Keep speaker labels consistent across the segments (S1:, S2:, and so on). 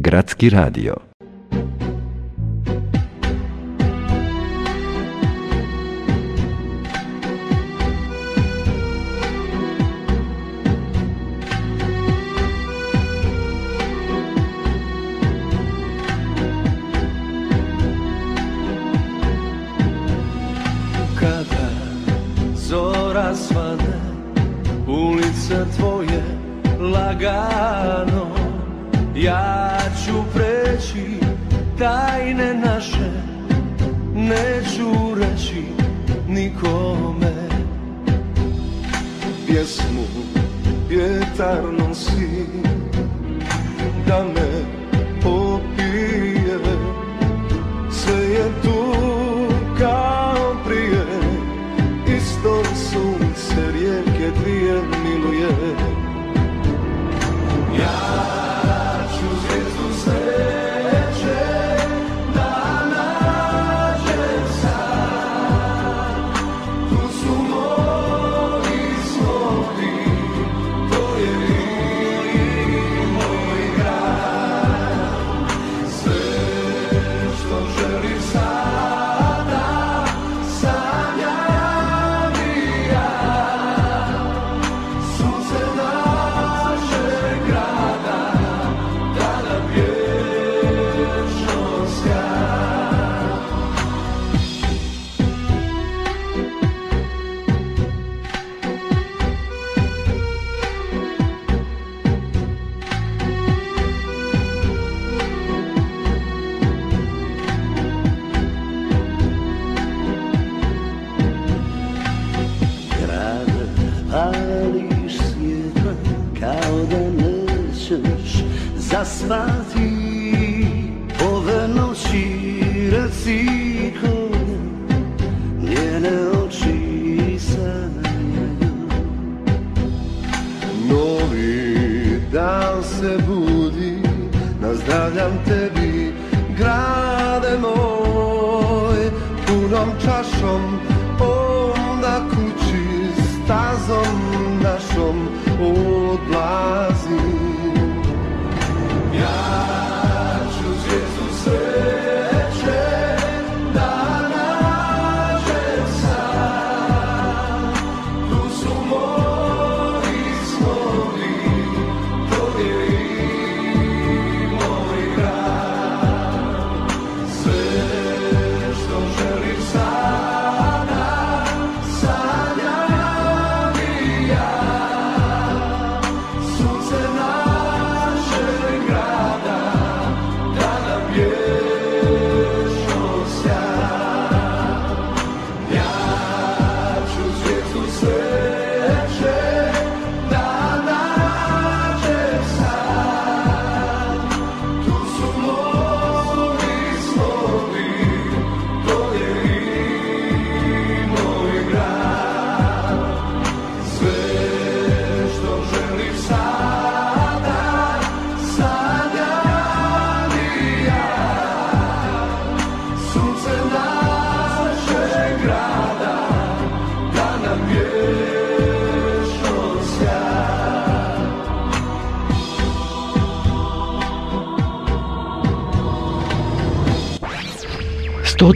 S1: Gracki Radio.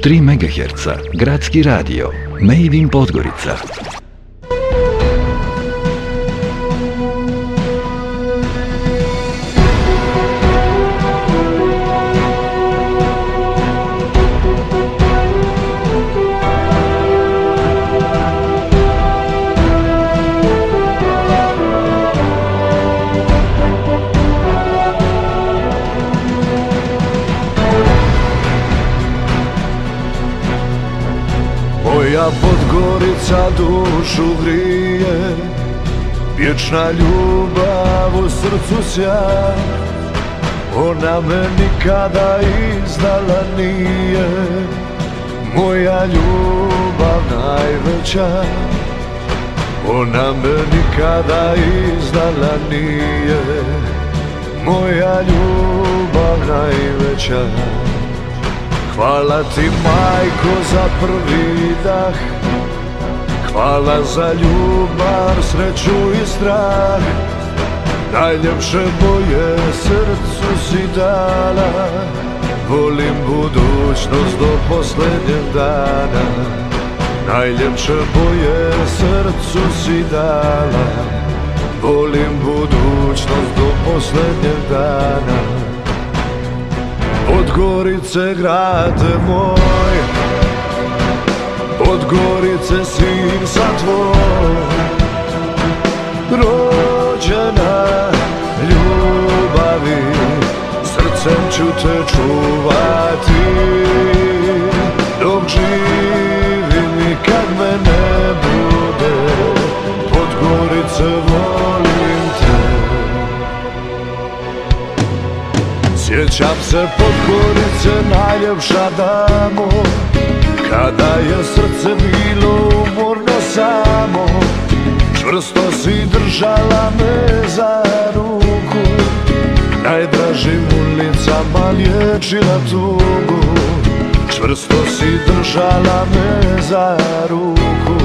S1: 3 MHz, Gradski radio, Made in Podgorica.
S2: dušu grije Vječna ljubav u srcu sja Ona me nikada izdala nije Moja ljubav najveća. Ona me nikada izdala nije Moja ljubav najveća. Hvala ti majko za prvi dah. Hvala za ljubav, sreću i strah. Najljepše boje srcu si dala. Volim budućnost do posljednjeg dana. Najljepše boje srcu si dala. Volim budućnost do posljednjeg dana. Od Gorice grade moj od Gorice sin sa tvoj Rođena ljubavi Srcem ću te čuvati. Dok živim i kad me ne bude Od Gorice volim te. Sjećam se pod Gorice najljepša damo Kada je srce bilo umorno samo Čvrsto si držala me za ruku. Najdražim ulicama liječila tugu Čvrsto si držala me za ruku.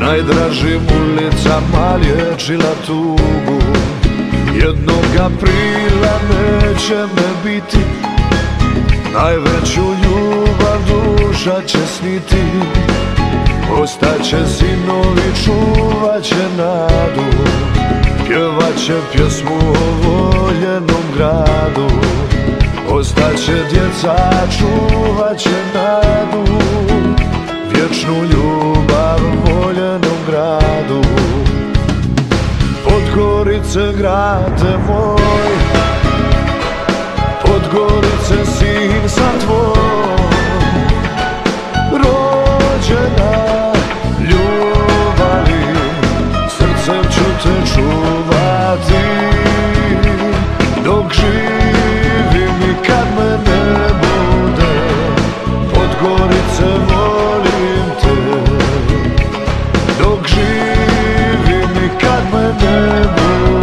S2: Najdražim ulicama liječila tugu Jednog aprila neće me biti Najveću ljubav duša će sniti Ostaće sinovi, čuvat će nadu. Pjevat će pjesmu o voljenom gradu. Ostaće djeca, čuvat će nadu. Vječnu ljubav voljenom gradu. Od Gorice grade moj Od Gorice sin sam tvoj. Rođena ljubavi Srcem ću te čuvati. Dok živim i kad me ne bude Od Gorice volim te. Dok živim i kad me ne bude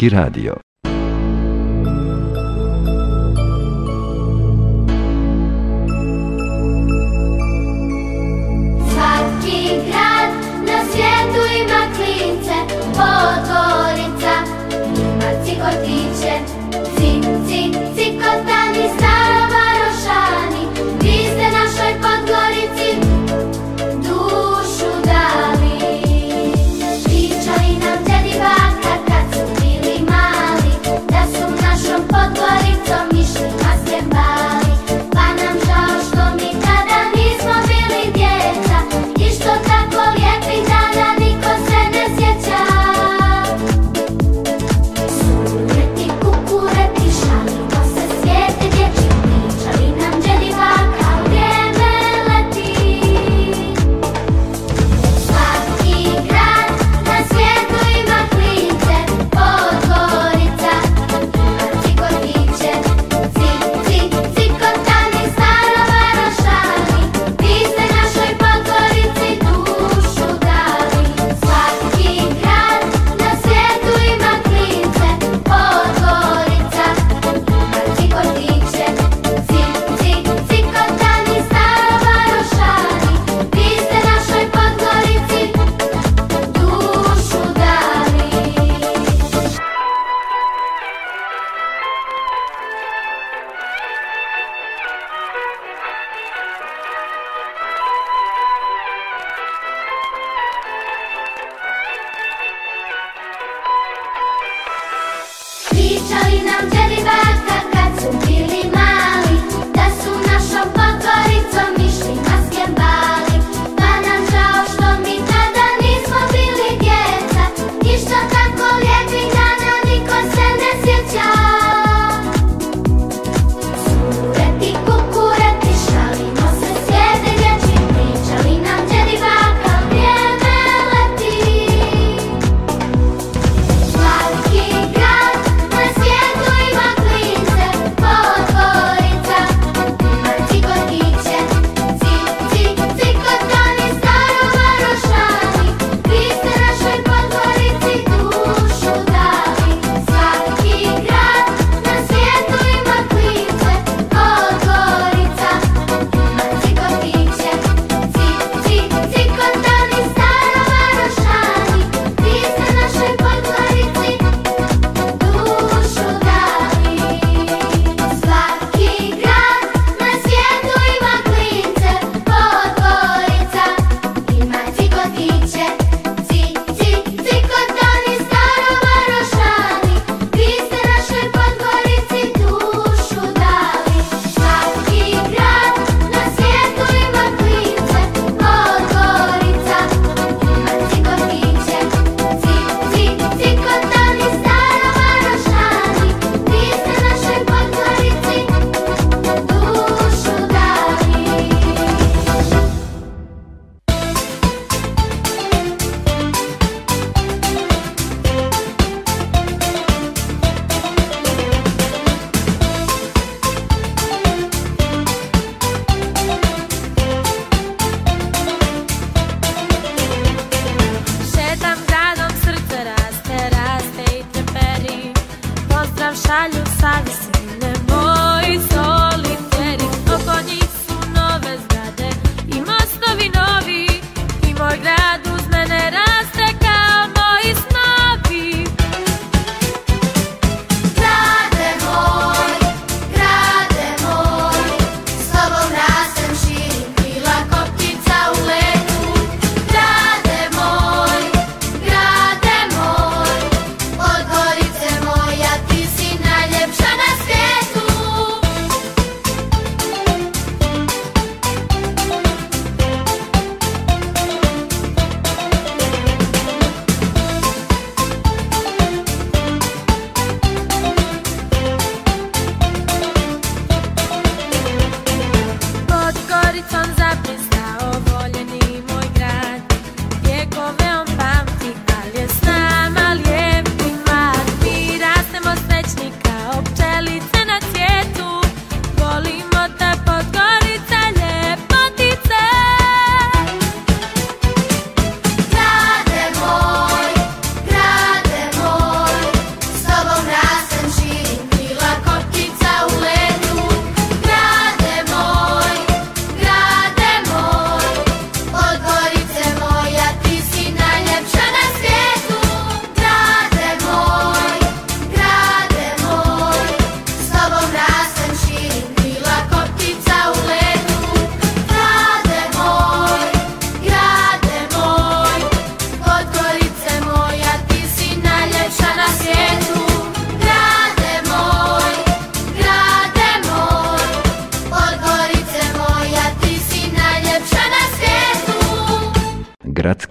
S3: Gradski radio.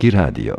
S4: į radijo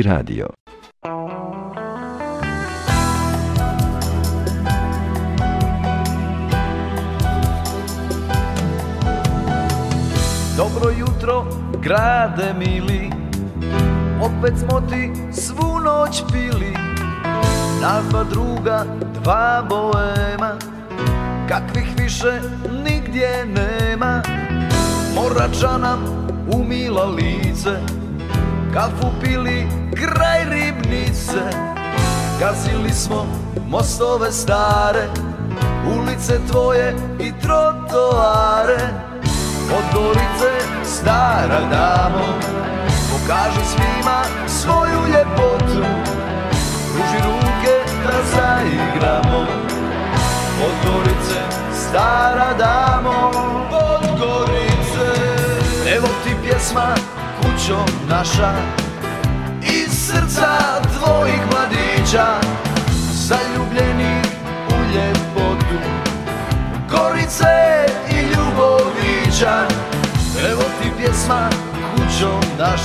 S5: Gradski radio.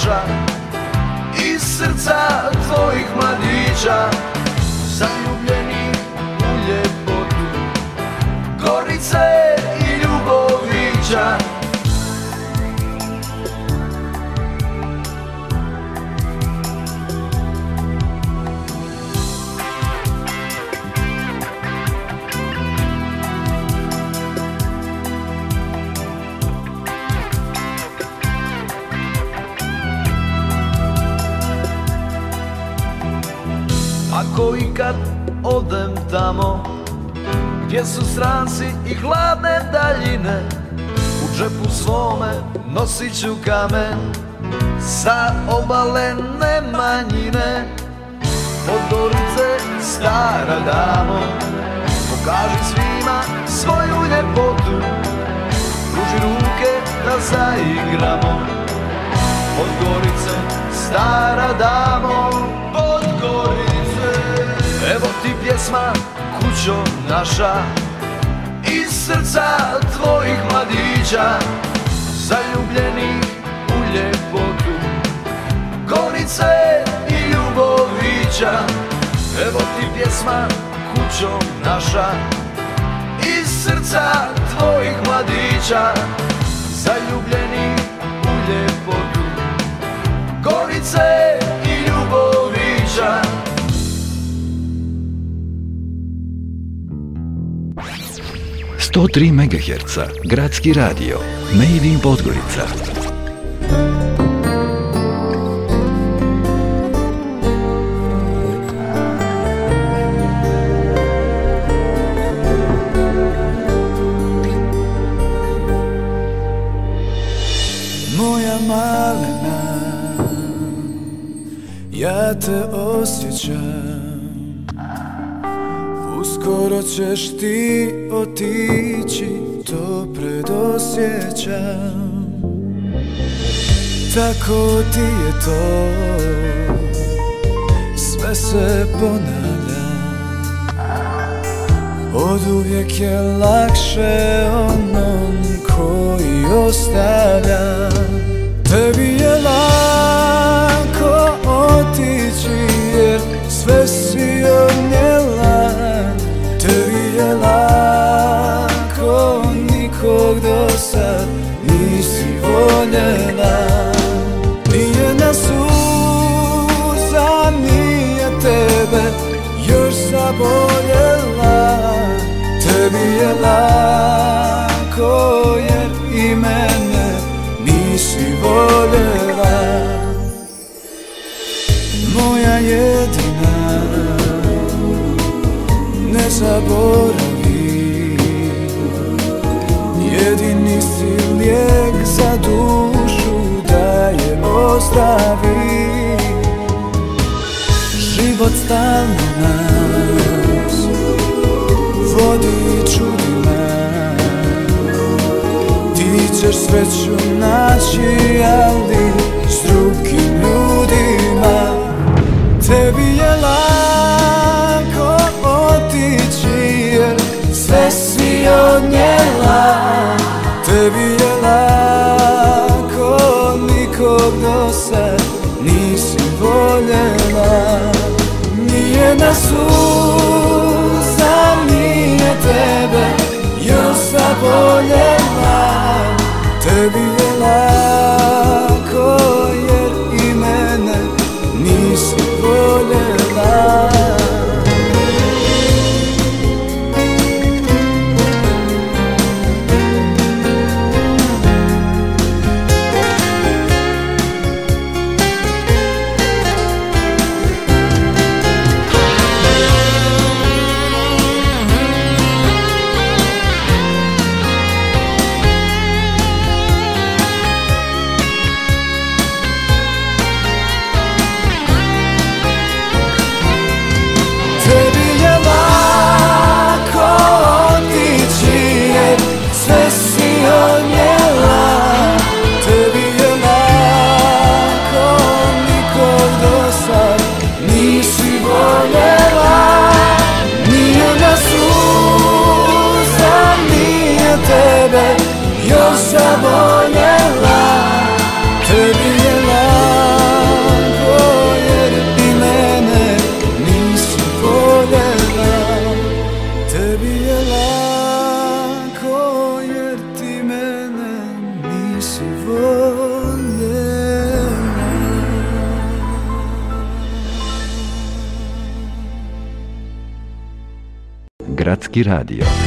S6: Naša
S7: Iz srca tvojih mladića tamo Gdje su stranci i hladne daljine. U džepu svome nosit ću kamen Sa obale Nemanjine
S5: Podgorice stara damo Pokaži svima svoju ljepotu. Pruži ruke da zaigramo Podgorice stara damo ti pjesma kućo naša Iz srca tvojih mladića Zaljubljenih u ljepotu Gorice i Ljubovića. Evo ti pjesma kućo naša Iz srca tvojih mladića Zaljubljeni
S8: 103 MHz Gradski radio Made in Podgorica.
S9: Moja malena Ja te osjećam ćeš ti otići To predosjećam. Tako ti je to Sve se ponavlja. Od uvijek je lakše onom koji ostavlja. Tebi je lako otići jer sve si odnijela Tebi je lako nikog do sad nisi voljela. Nije na suza, nije tebe još zaboljela. Tebi je lako jer i mene nisi voljela zaboravi Jedini si lijek za dušu da je ozdravi Život stalno nas vodi čudima. Ti ćeš sreću naći, ali nije
S8: Gradski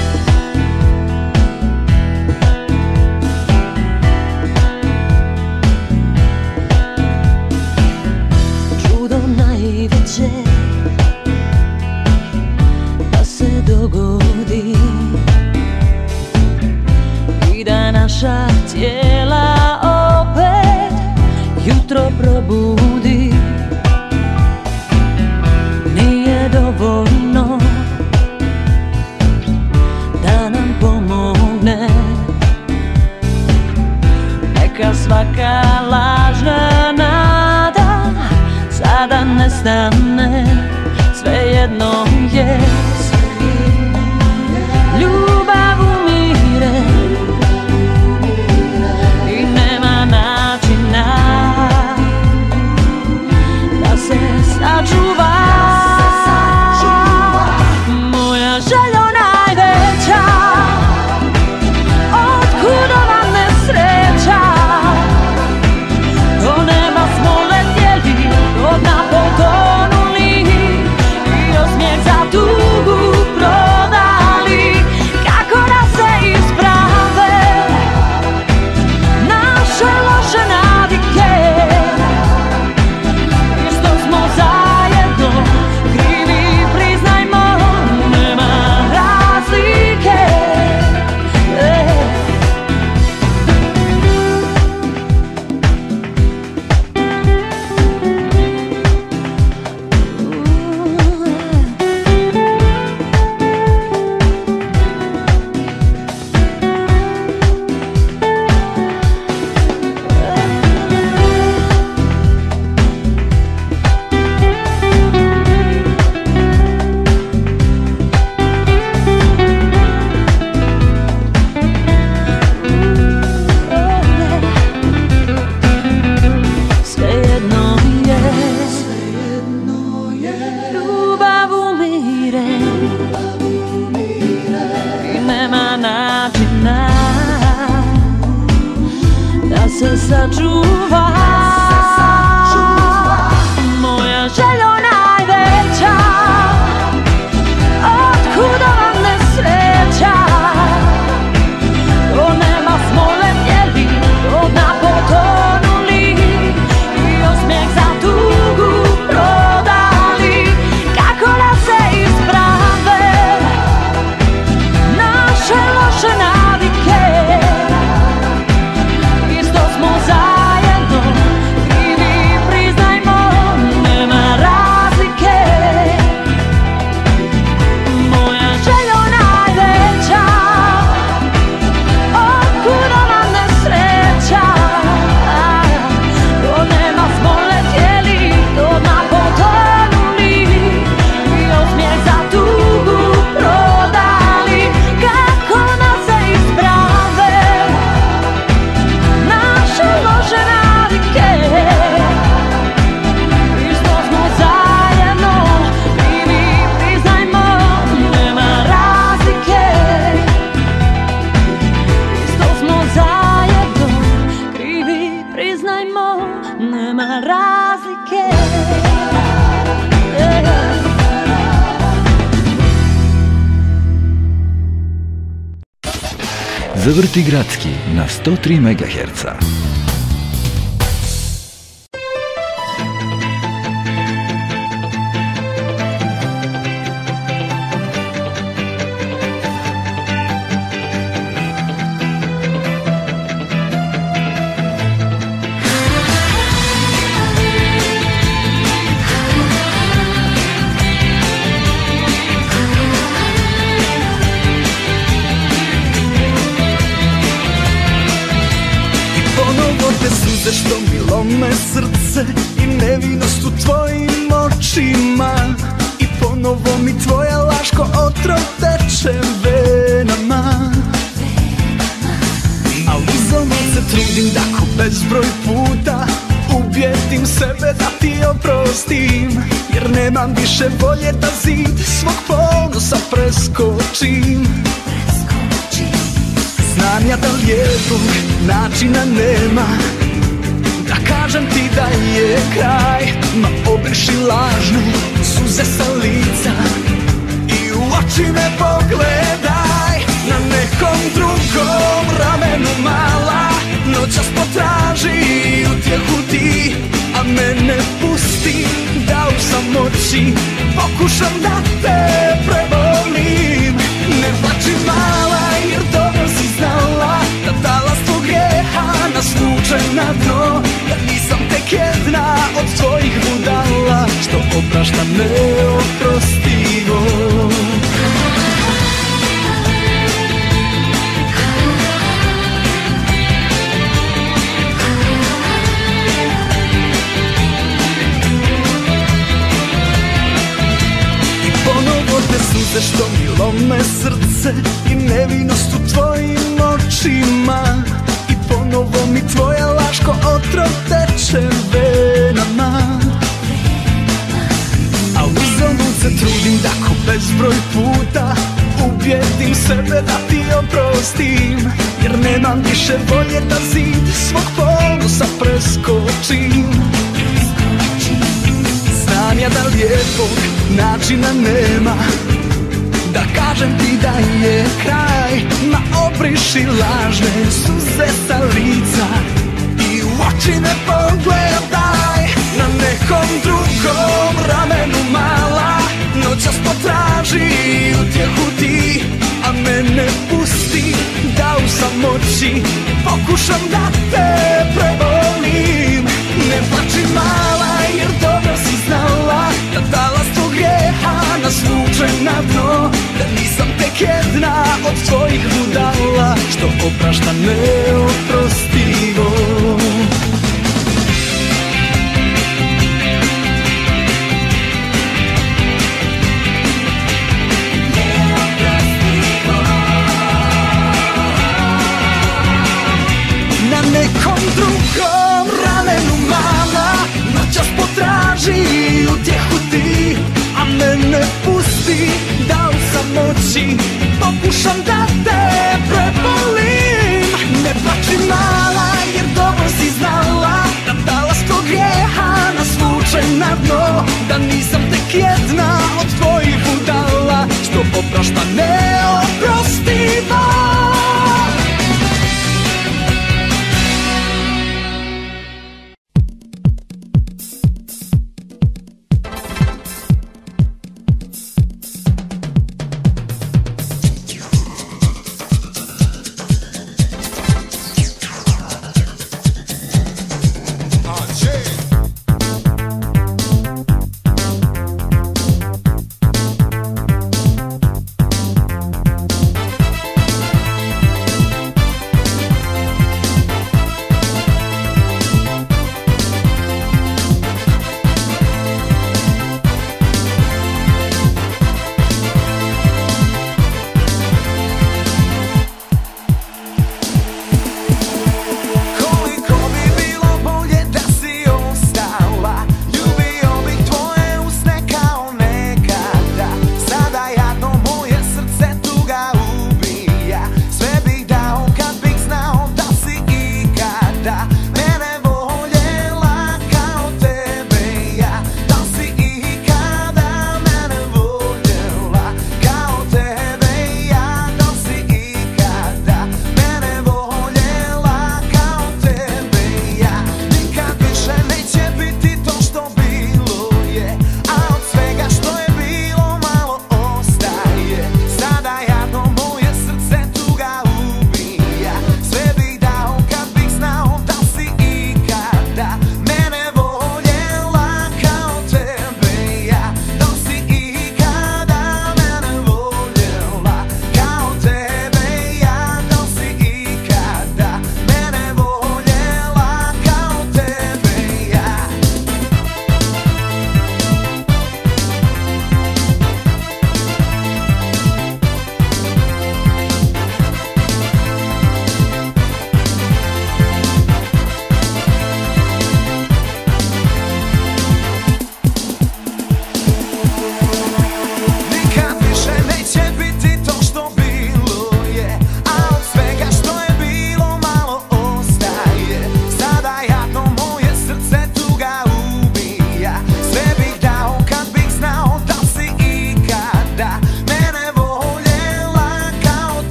S9: Zavrti Gradski na 103 MHz.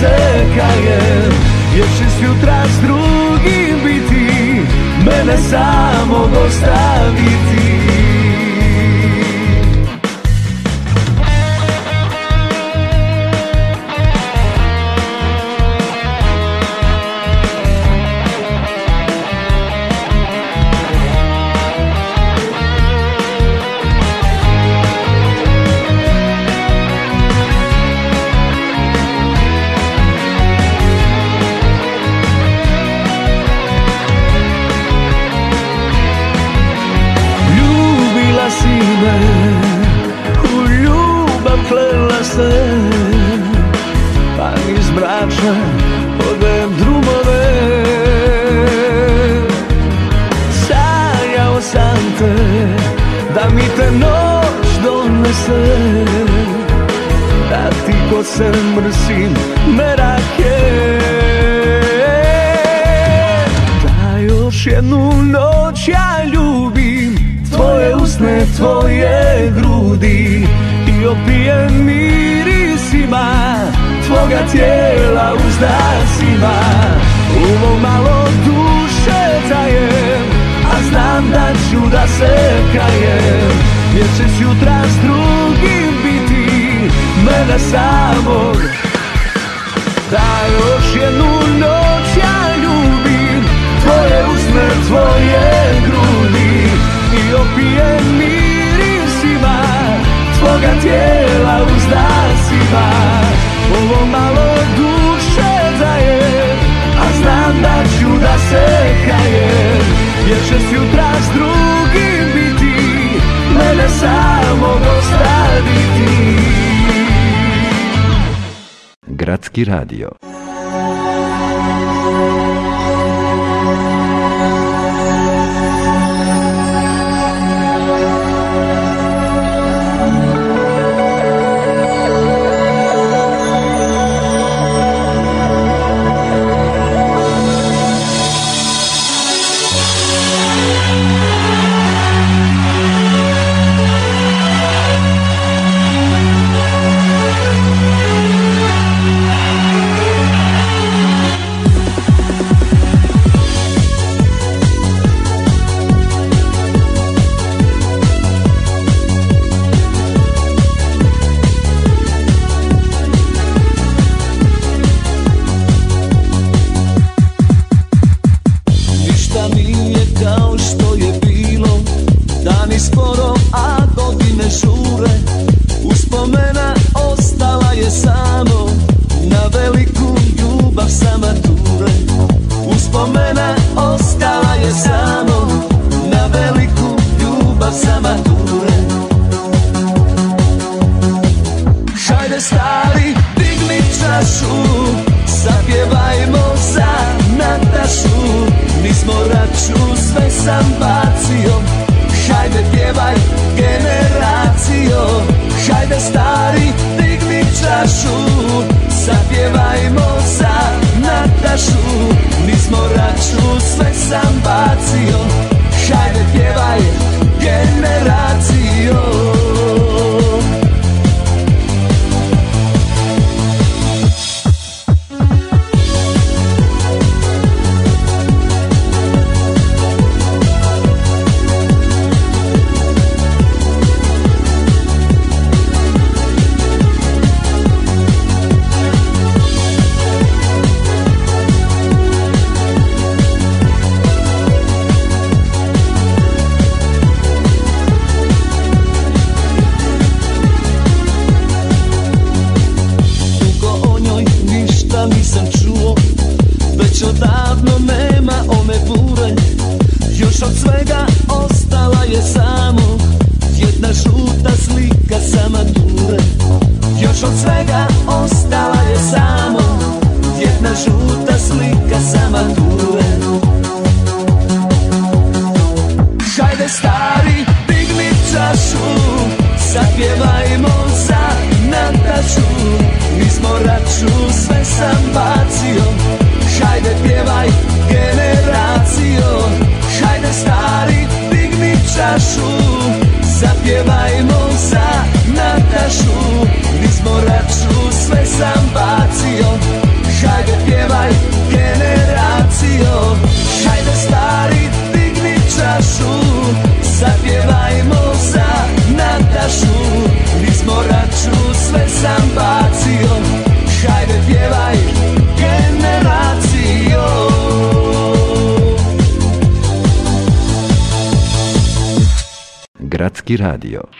S10: se
S11: kajem Jer će sutra s drugim biti Mene samog ostaviti. je Jer ćeš jutra s drugim biti Mene samog Da još jednu noć ja ljubim Tvoje usne, tvoje grudi I opijem mirisima Tvoga tijela uzdasima Ovo malo duše daje A znam da ću da se kajem Jer će jutra samodostaviti
S12: Gradski radio
S3: Gradski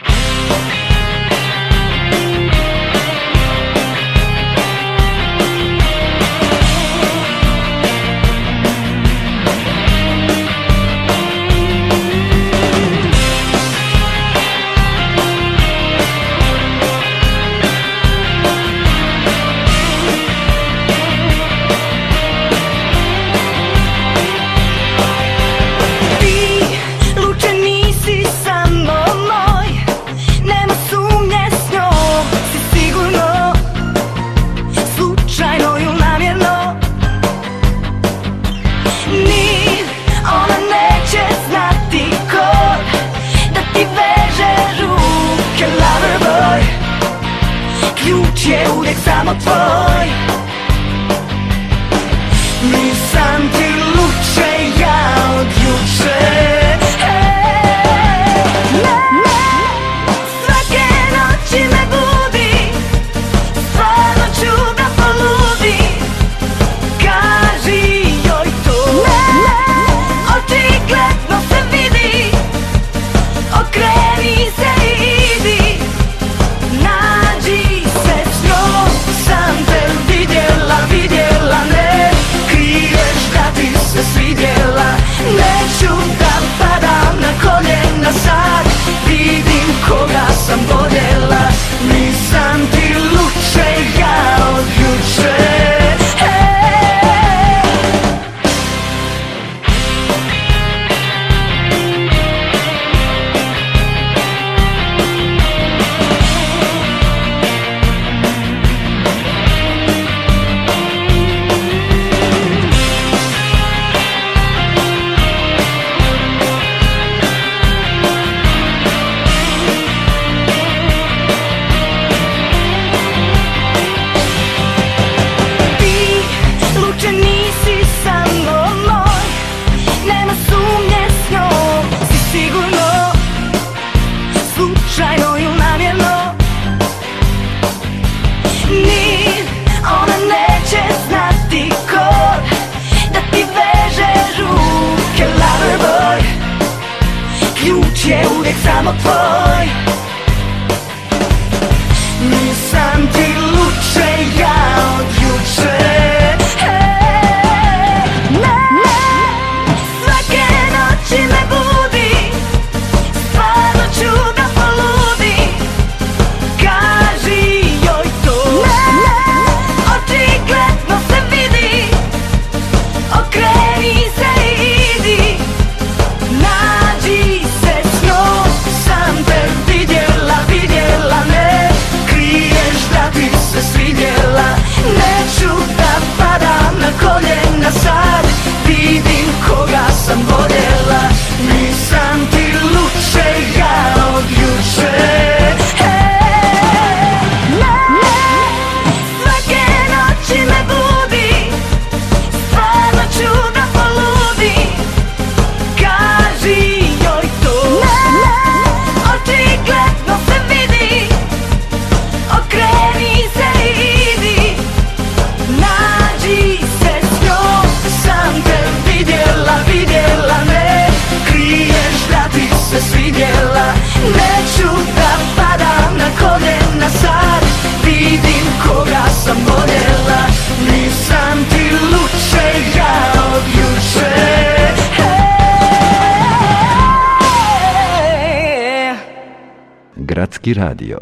S3: Hrvatski radio.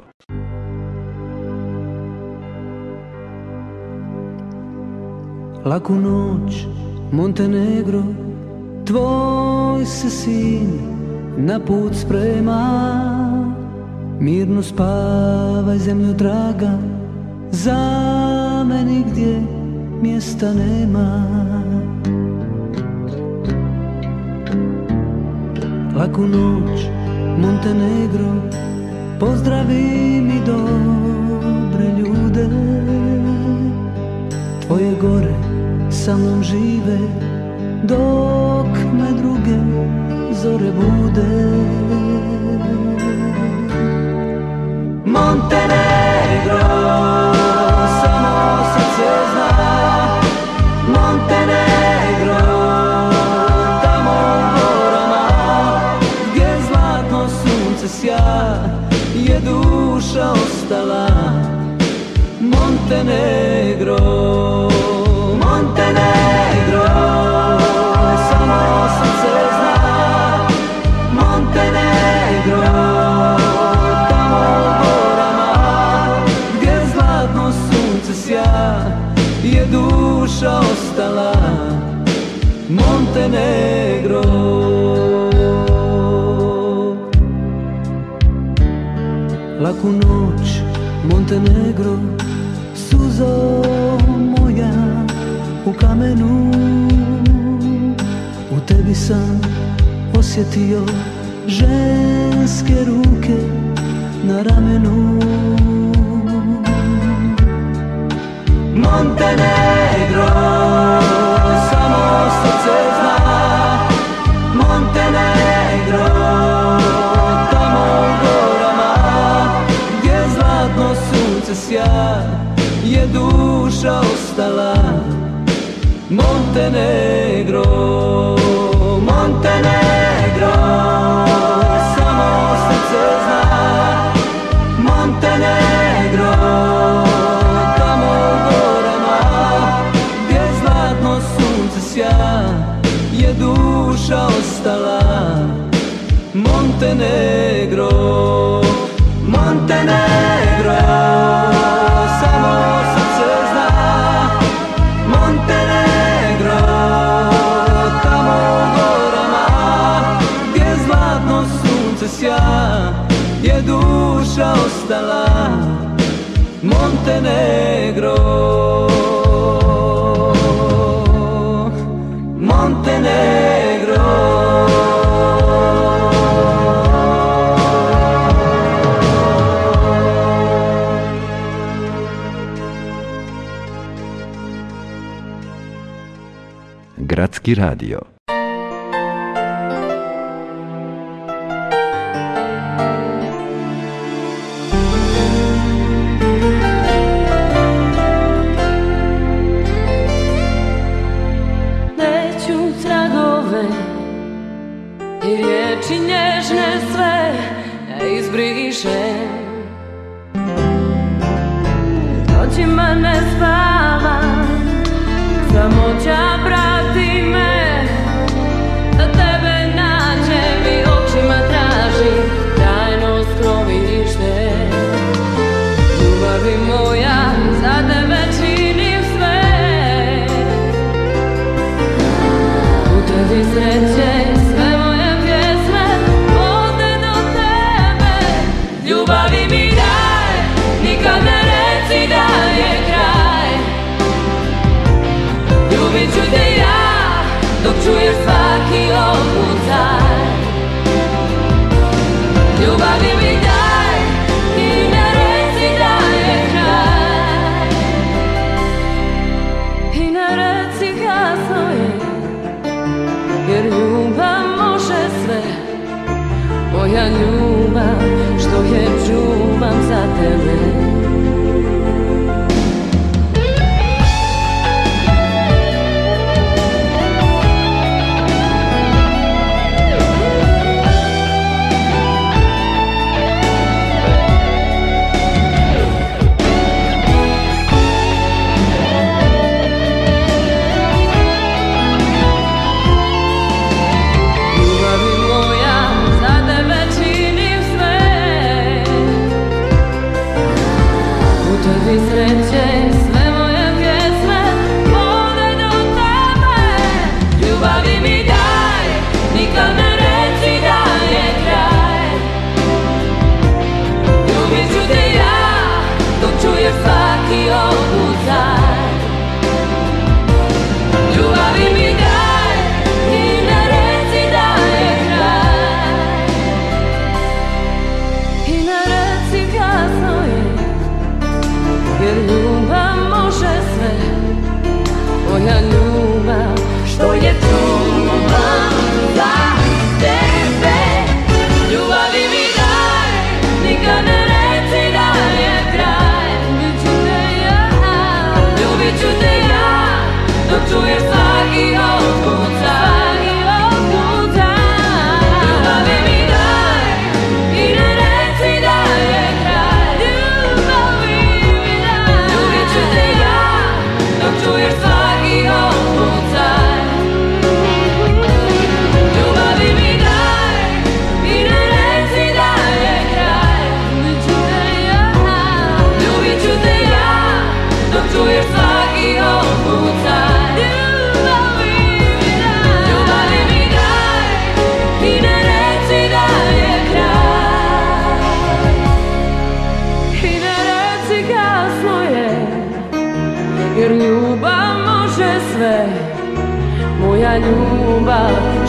S12: Laku noć, Montenegro, tvoj se sin na put sprema. Mirno spavaj zemlju draga, za me nigdje mjesta nema. Laku noć, Montenegro, Pozdravi mi dobre ljude Tvoje gore sa mnom žive Dok me druge zore bude. Montenegro Samo srce zna duša ostala Montenegro Laku noć, Montenegro Suzo moja u kamenu. U tebi sam osjetio ženske ruke na ramenu. Montenegro Samo srce zna ostala. Montenegro Montenegro
S13: ガッツキラーディオ。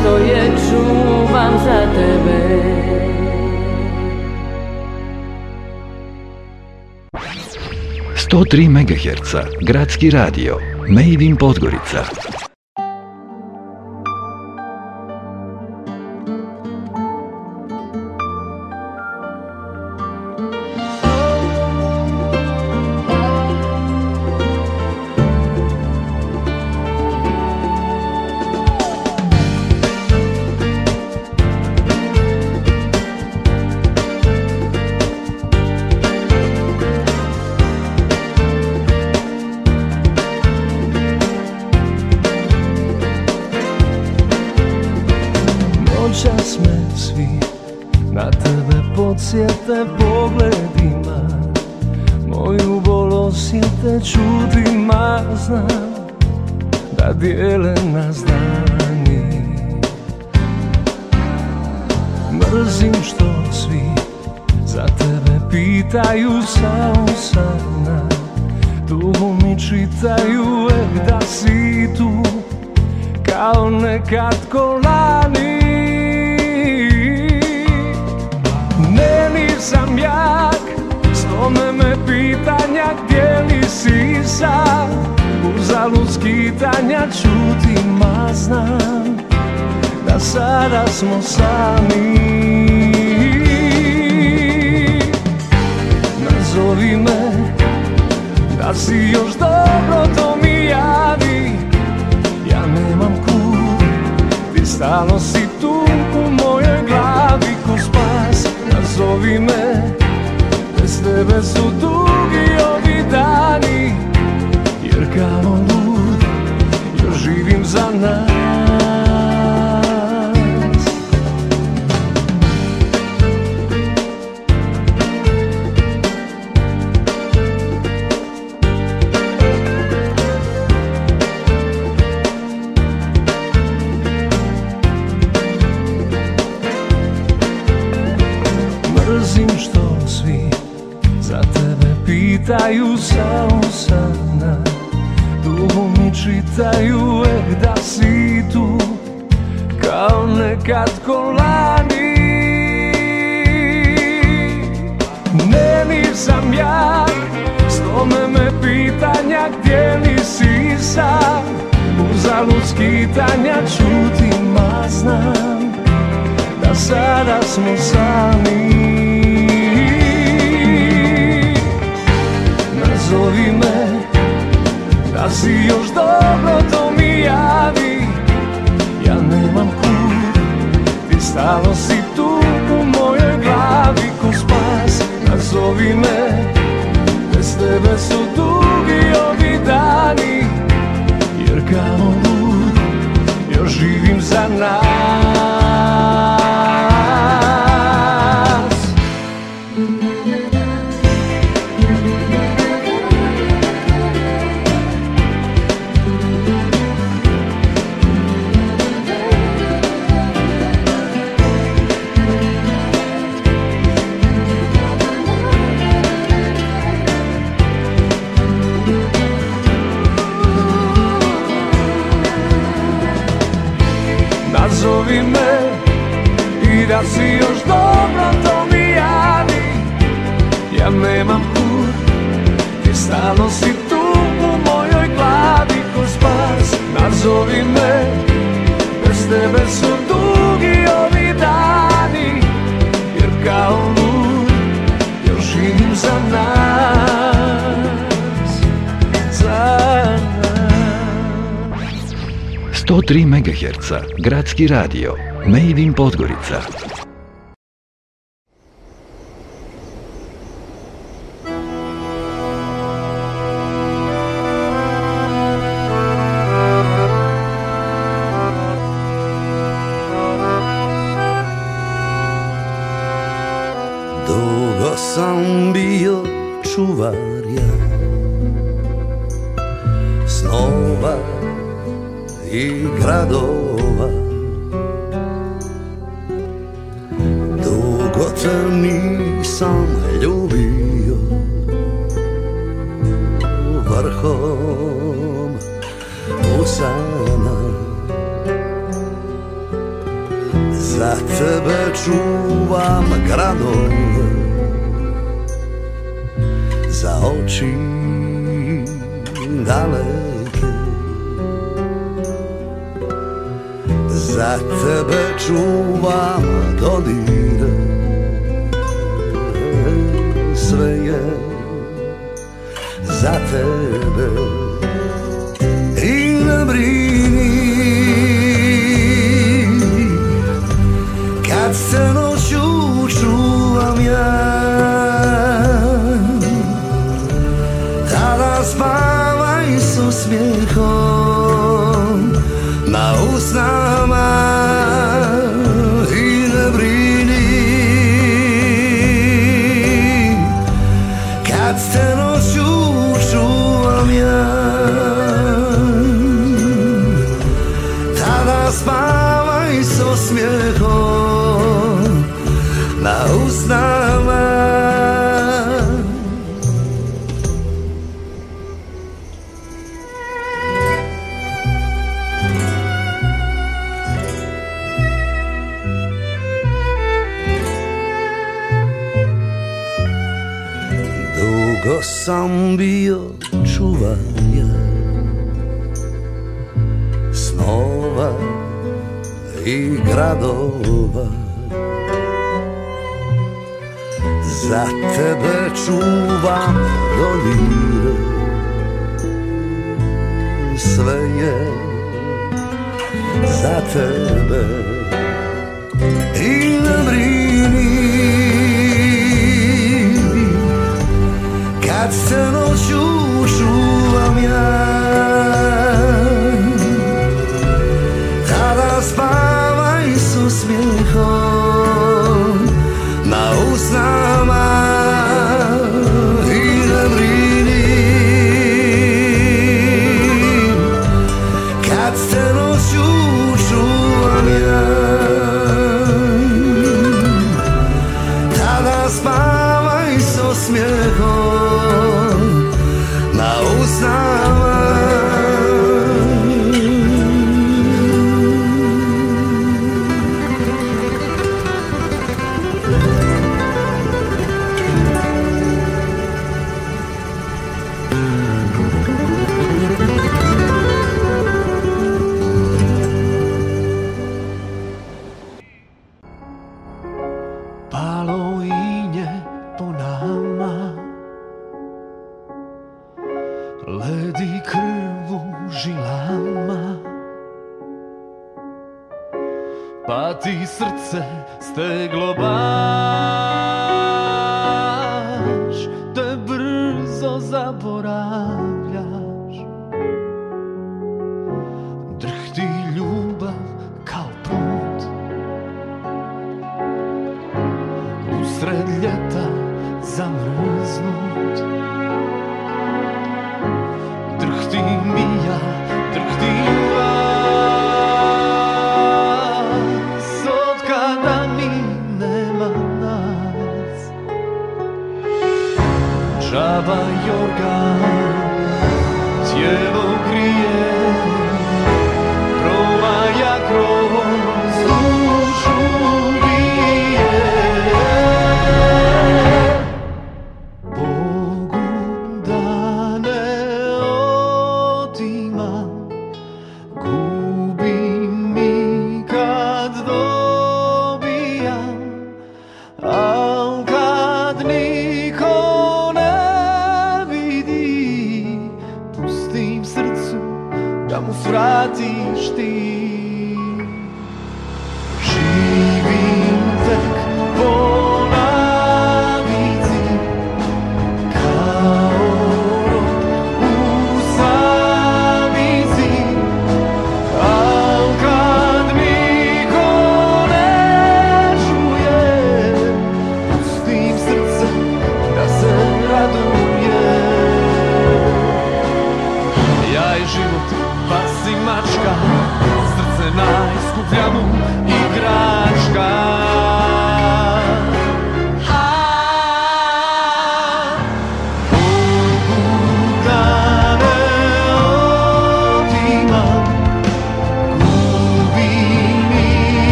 S13: Što je čuvam za tebe.
S14: 103 MHz Gradski radio Made in Podgorica
S15: Uzalud skitanja čutim, a znam da sada smo sami. Nazovi me da si još dobro to mi javi. Ja nemam kud Ti stalno si tu u mojoj glavi ko spas. Nazovi me Bez tebe su dugi ovi dani Jer kao živim za nas. Mrzim što svi za tebe pitaju sa usana Dugo mi čitaju, Nekad kolani. Ne nisam jak, stome me pitanja gdje li si sad Uzalud skitanja čutim, a znam da sada smo sami. Nazovi me da si još dobro stalo si tu u mojoj glavi ko spas Nazovi me, bez tebe su dugi ovi dani Jer kao lud još živim za nas
S14: MHz Gradski radio. Made in Podgorica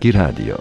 S11: Gradski radio.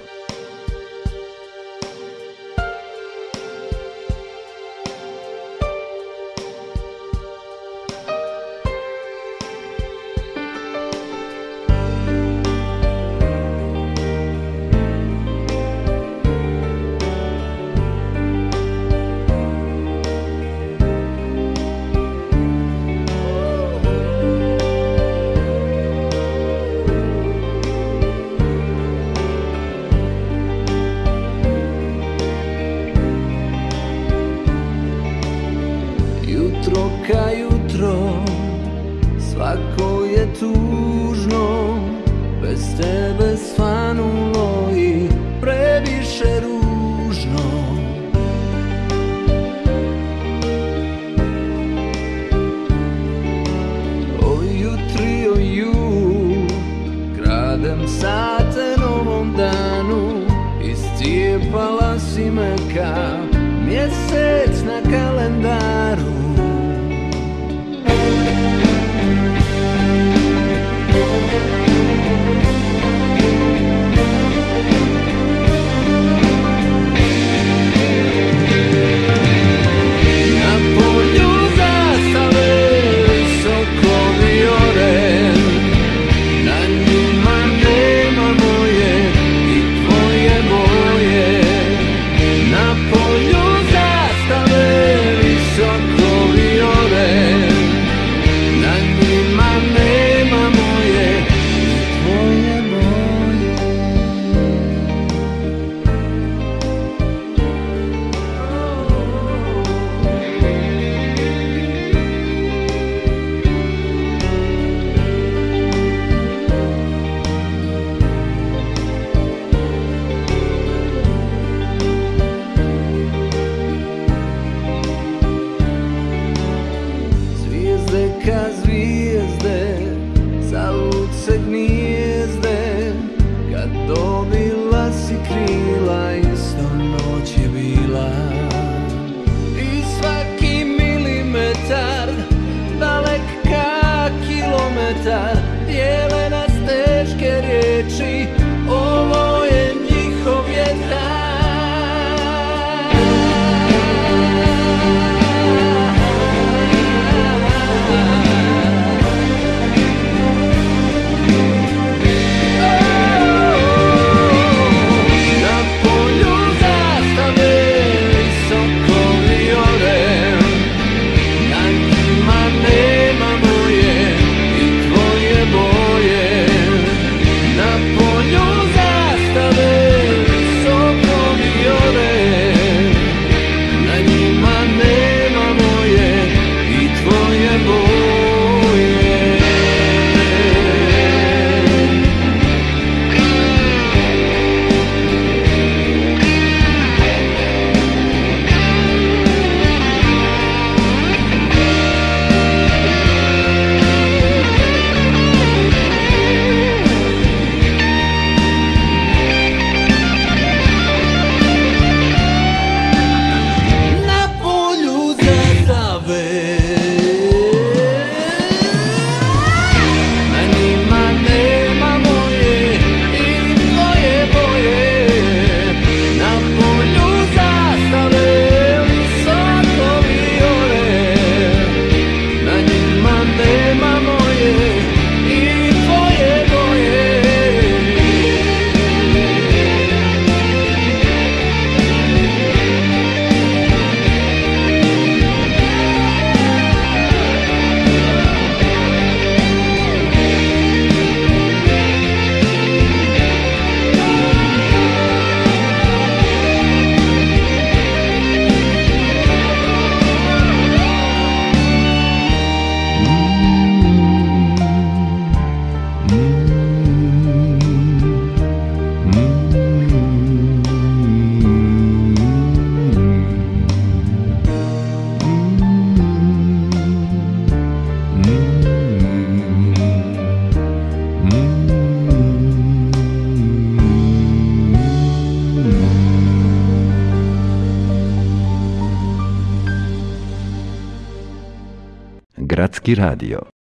S11: Gradski radio.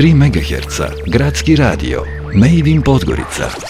S16: 103 MHz Gradski radio Made in Podgorica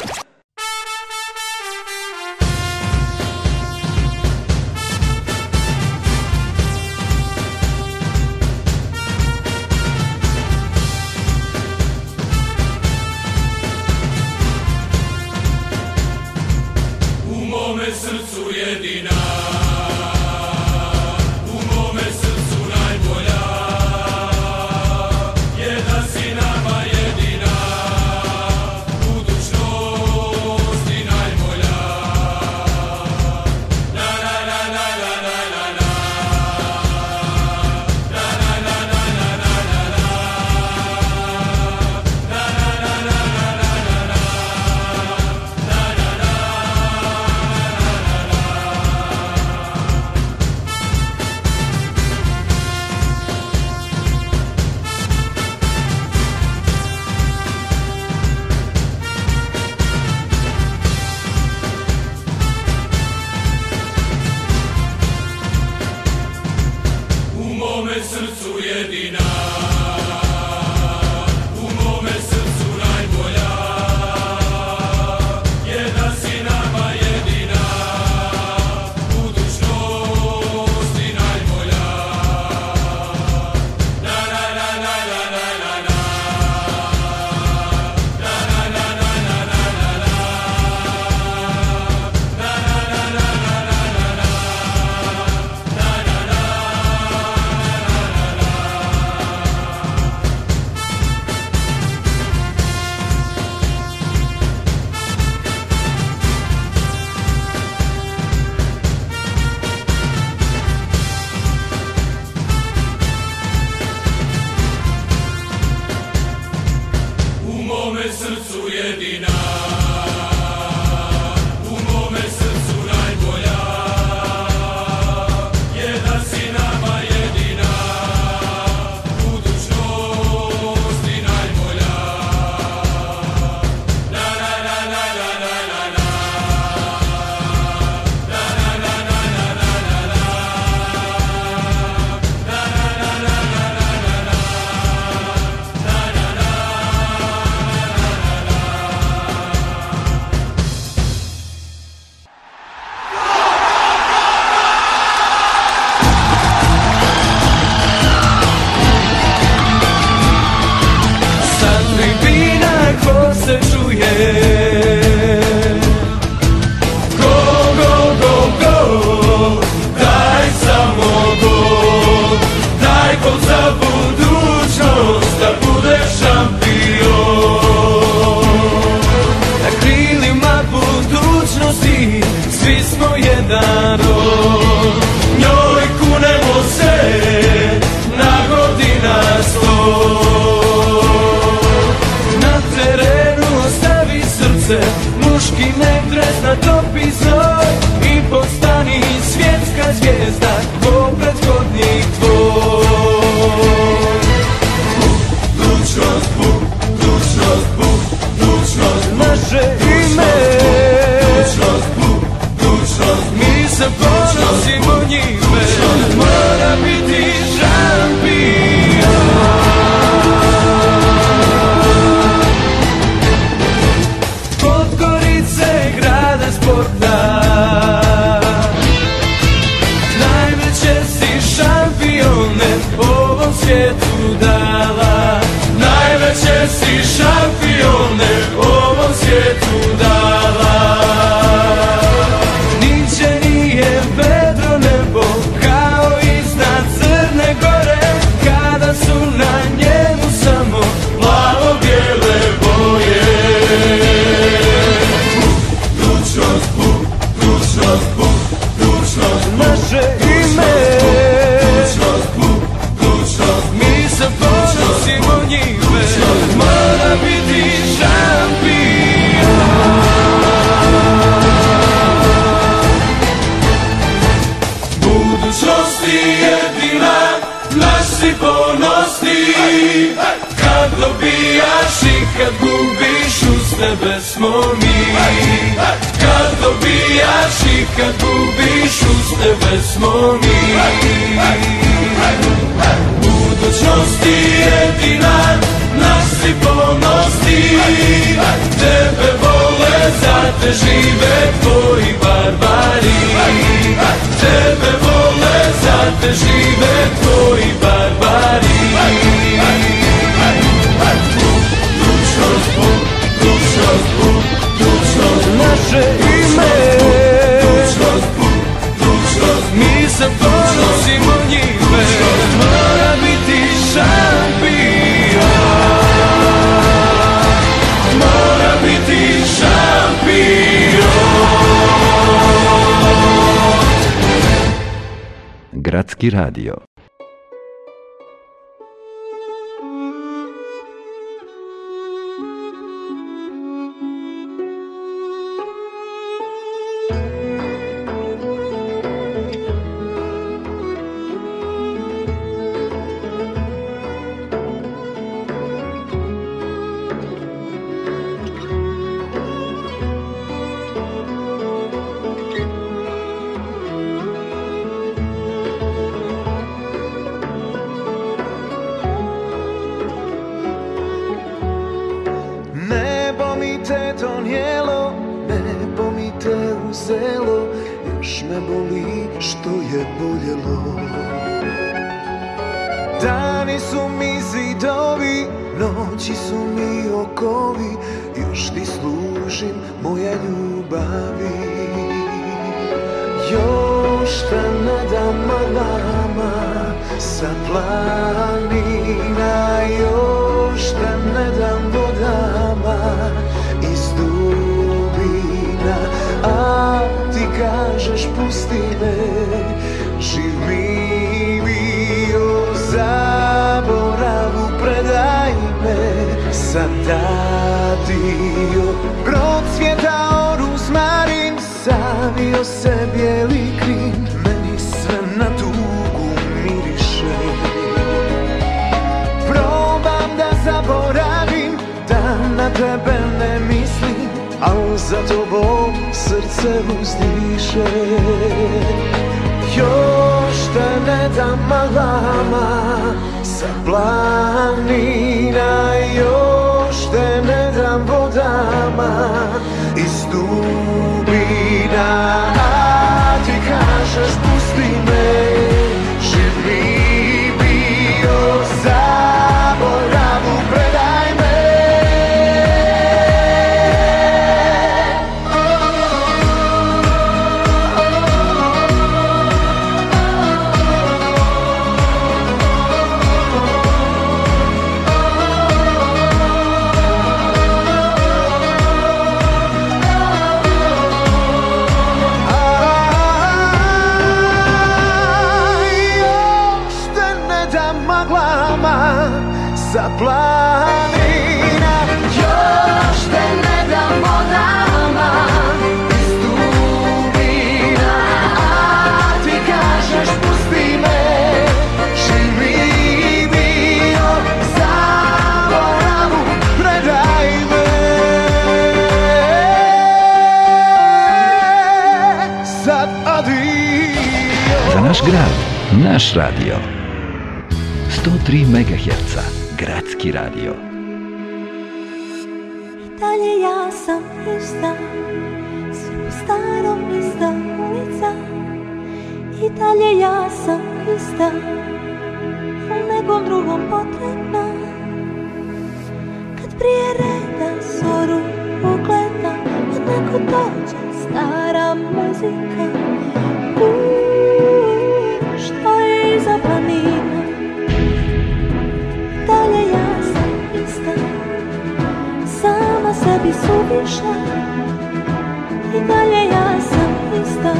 S3: Naš radio. 103 MHz. Gradski radio.
S13: I dalje ja sam ista, sve po starom ista ulica. I dalje ja sam ista, u nekom drugom potrebna. Kad prije reda zoru ugleda, neko dođe stara muzika. Su suvišna I dalje ja sam ista.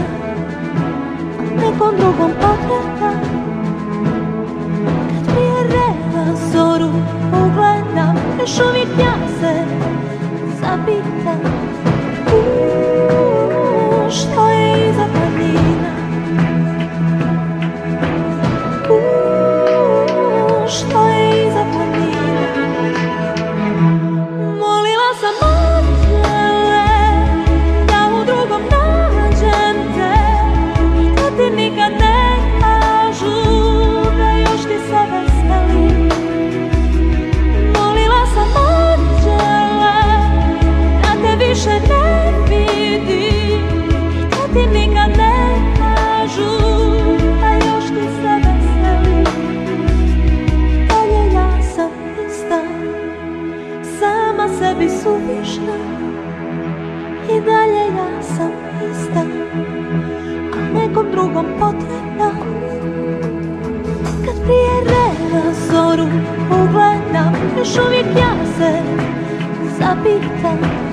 S13: A nekom drugom pokreta Kad prije reva zoru ugledam Još uvijek ja se zapitam. Još uvijek ja se zapitam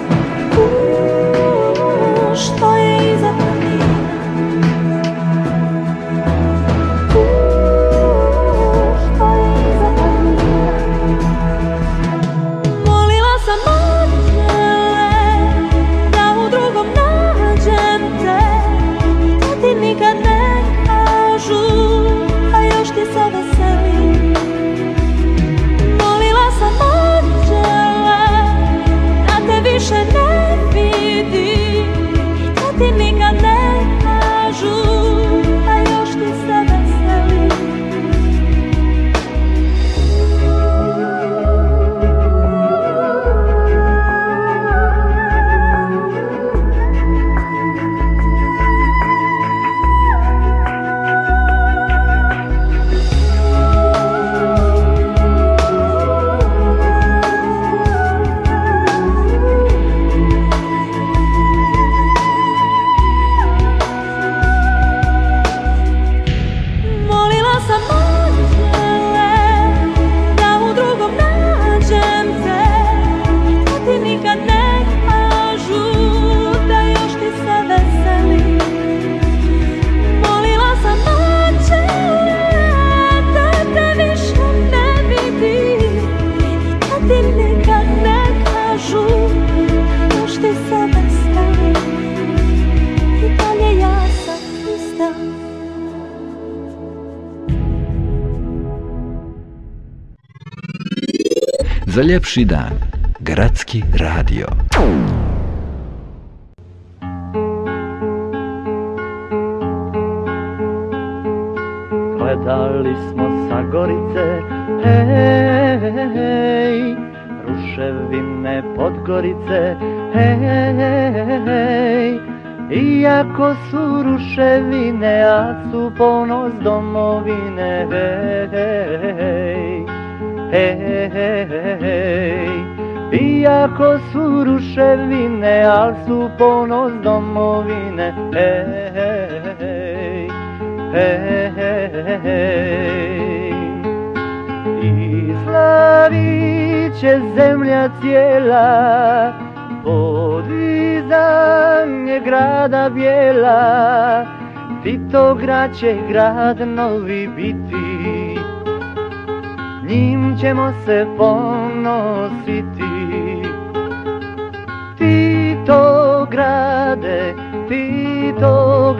S3: ljepši dan. Gradski radio.
S17: Gledali smo sa gorice, hej, ruševine Podgorice, hej, iako su ruševine, iako su ruševine, al su ponos domovine, hej, hej, i slavit će zemlja cijela podizanje grada bijela. Tito grad će grad novi biti. Njim ćemo se ponositi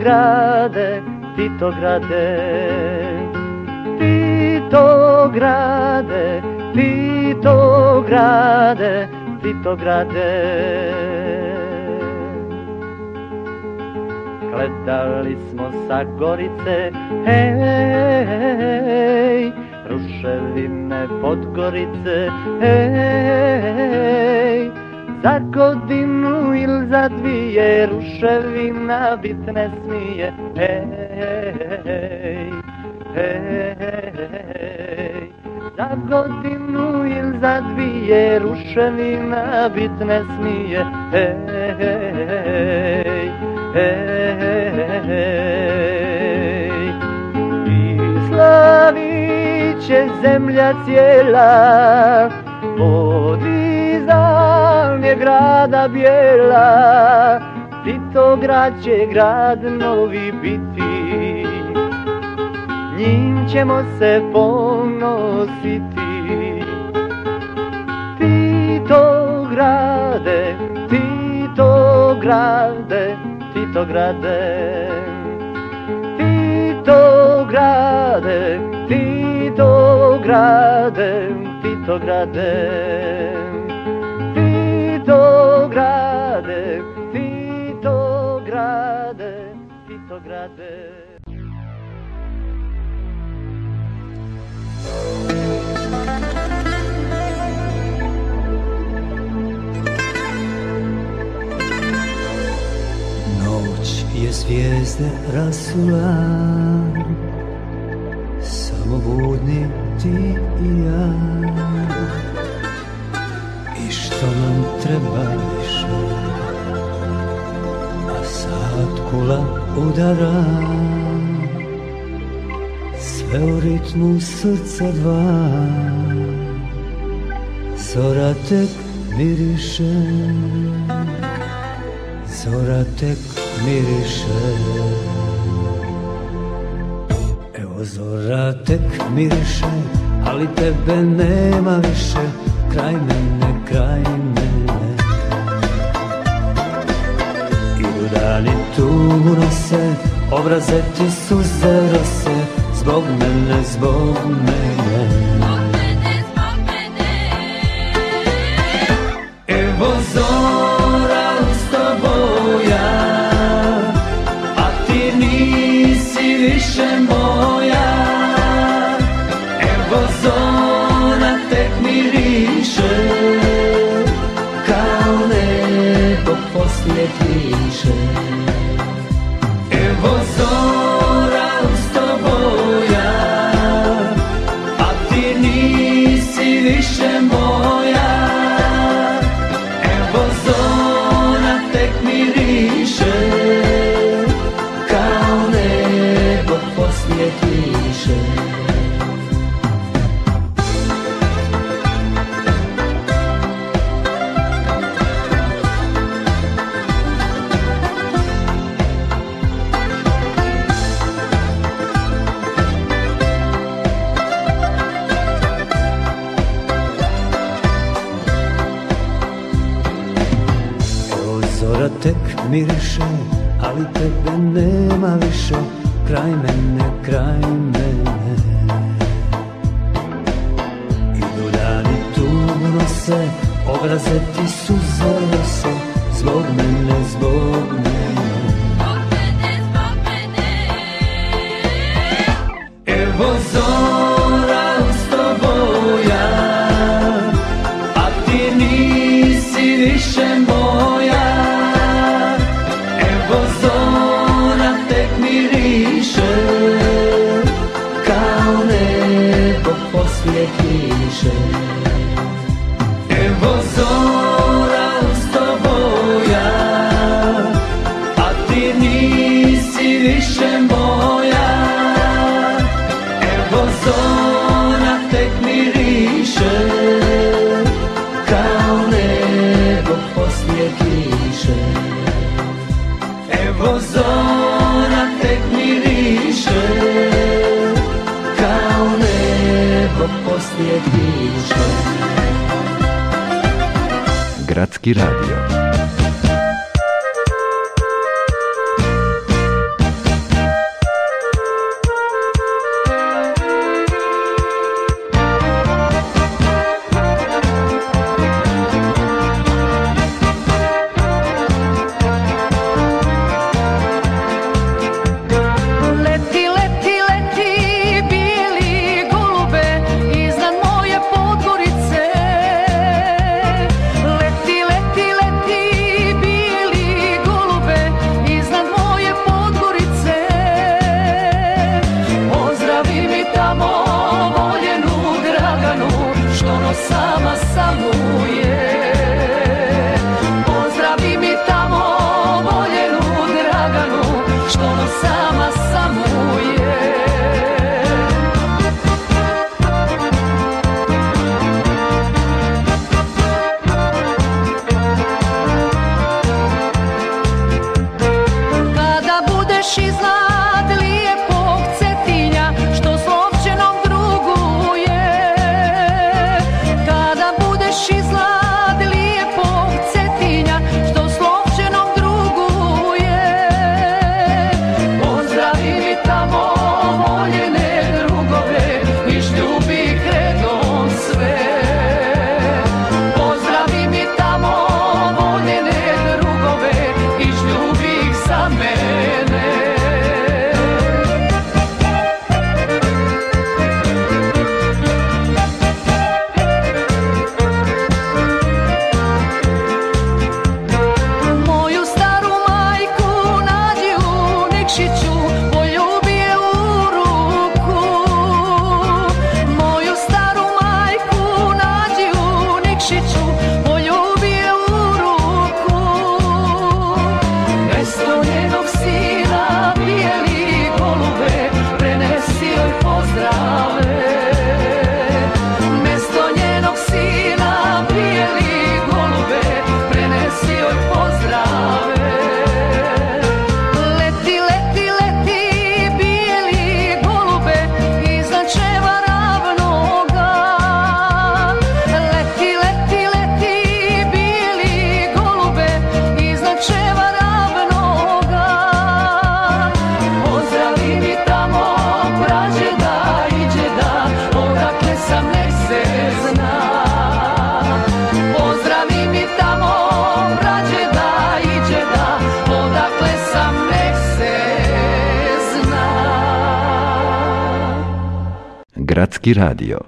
S17: Tito grade, Tito grade Tito grade, Tito grade, Tito grade Gledali smo sa gorice, hej, ruševine Podgorice, hej, za dvije ruševina bit ne smije, hej, hej, za godinu ili za dvije ruševina bit ne smije, hej, hej, i slavit će zemlja cijela grada bijela Tito grad će grad novi biti. Njim ćemo se ponositi. Tito grade, Tito grade, Tito grade Grade
S14: Noć je zvijezde rasula Samo budni ti i ja. I što nam treba udara.
S18: Sve u ritmu srca dva. Zora tek miriše. Zora tek miriše. Evo zora tek miriše Ali tebe nema više. Kraj mene, kraj mene. Dani tugu nose, obraze ti suze rose Zbog mene, zbog mene. tek miriše, ali tebe nema više, kraj mene, kraj mene. Idu dani tugno se, obraze ti suze nose, zbog mene, zbog mene. Zbog mene, zbog mene. Evo zove,
S19: Hrvatski radio. Gradski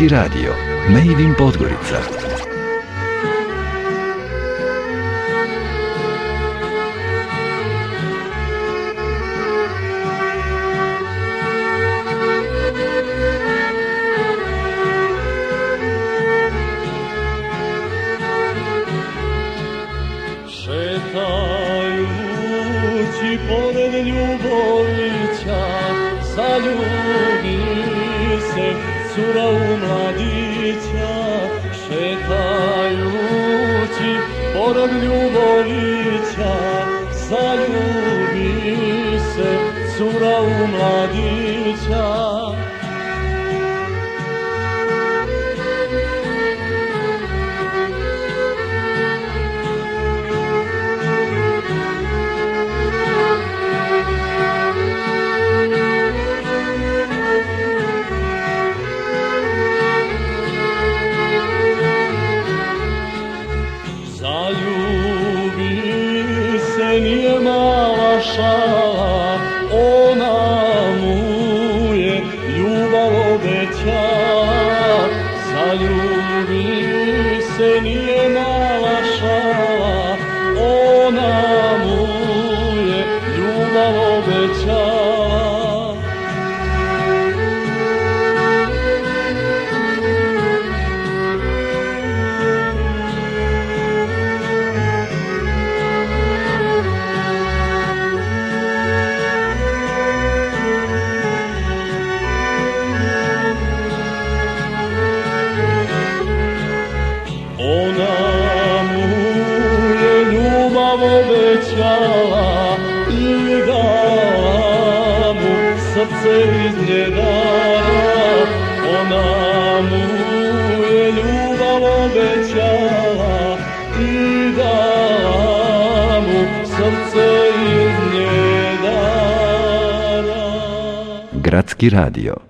S19: Gradski Radio.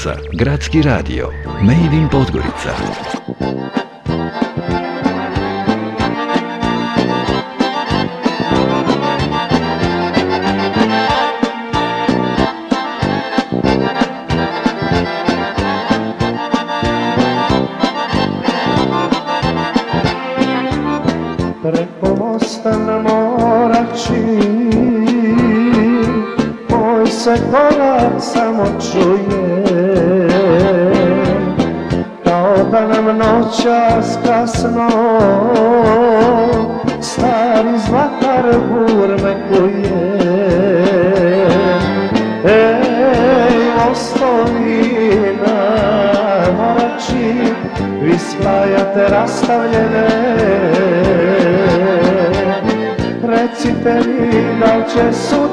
S19: Podgorica,
S20: Gradski radio, Made in Podgorica.
S21: Stari zlatar gurme koji je. Ej, ostovina morači Vi spajate rastavljene. Recite mi da će
S22: sud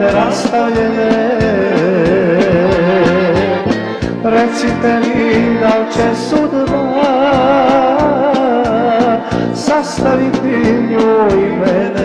S22: rastavljene Recite mi da li će sudba sastaviti nju
S21: imena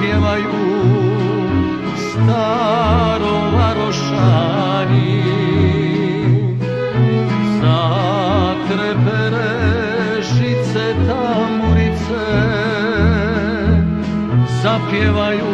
S21: Zapjevaju staro varošani. Zatrepere šice tamburice Zapjevaju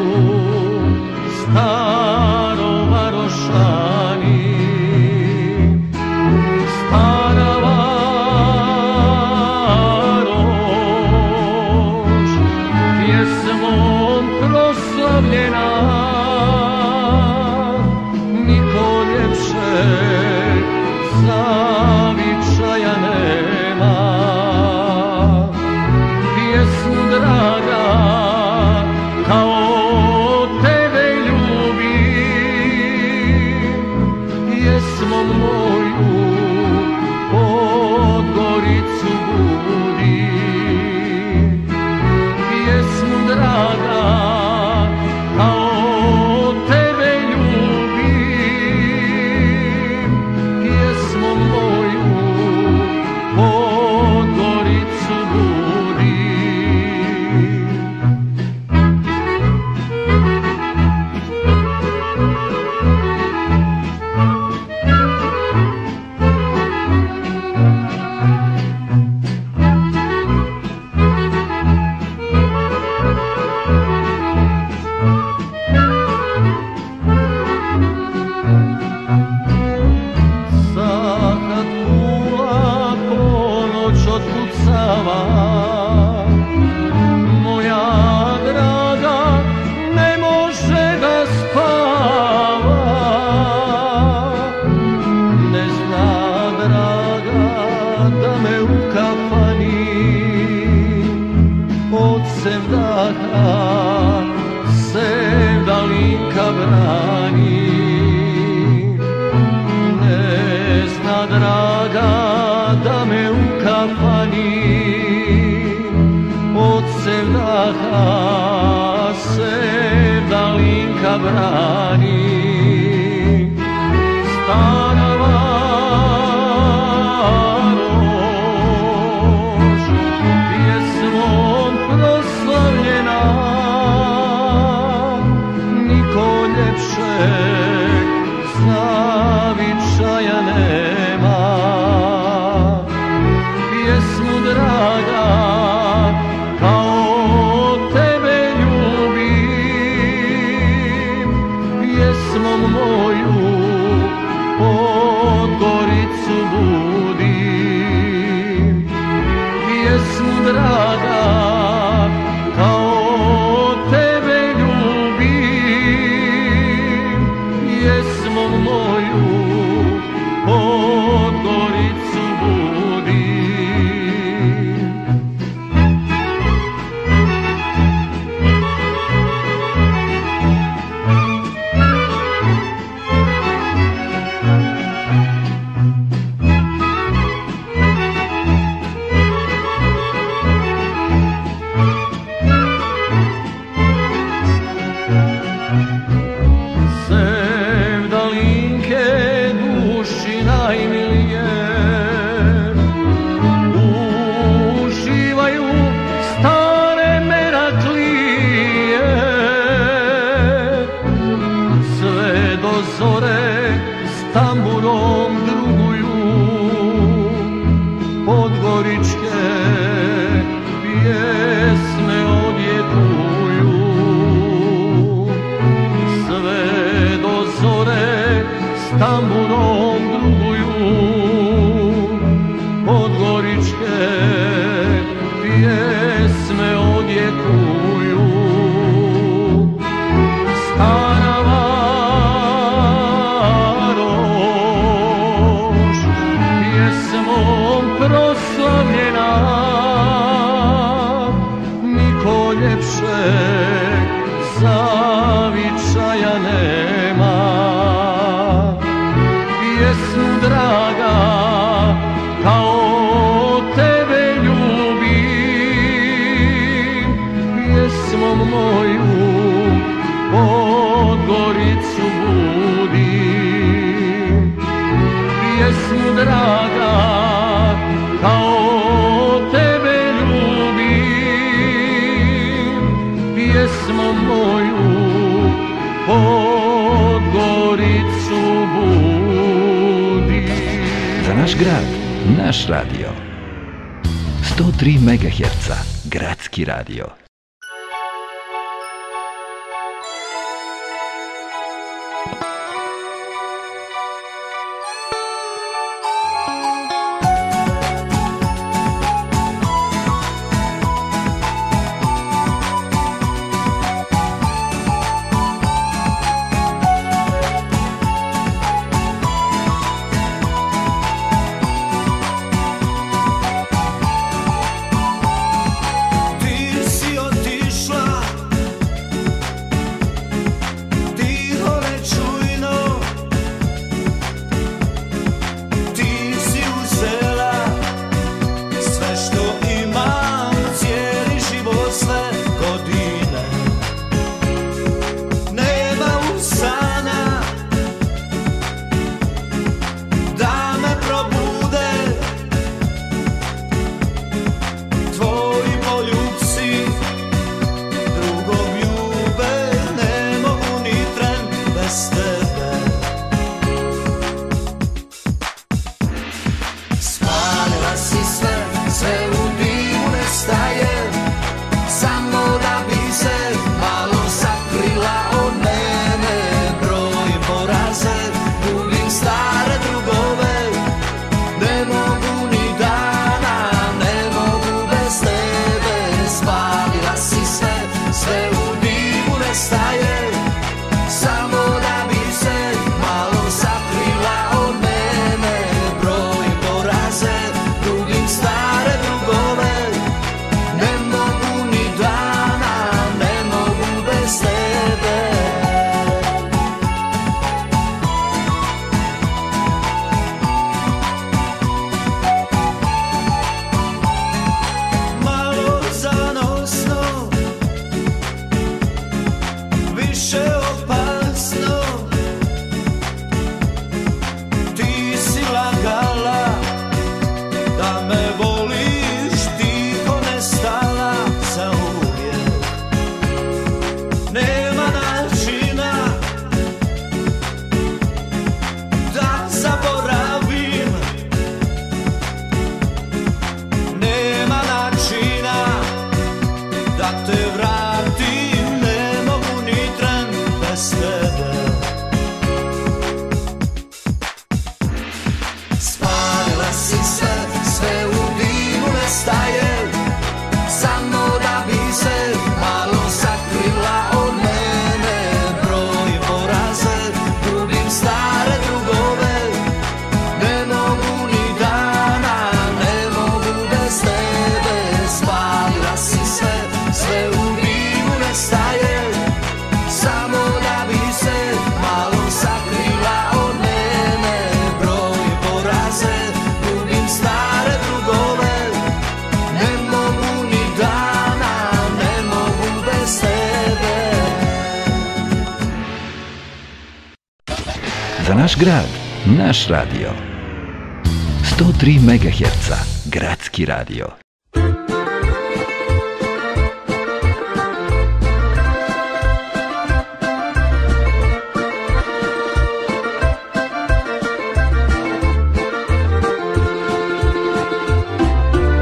S3: MHz, gradski radio.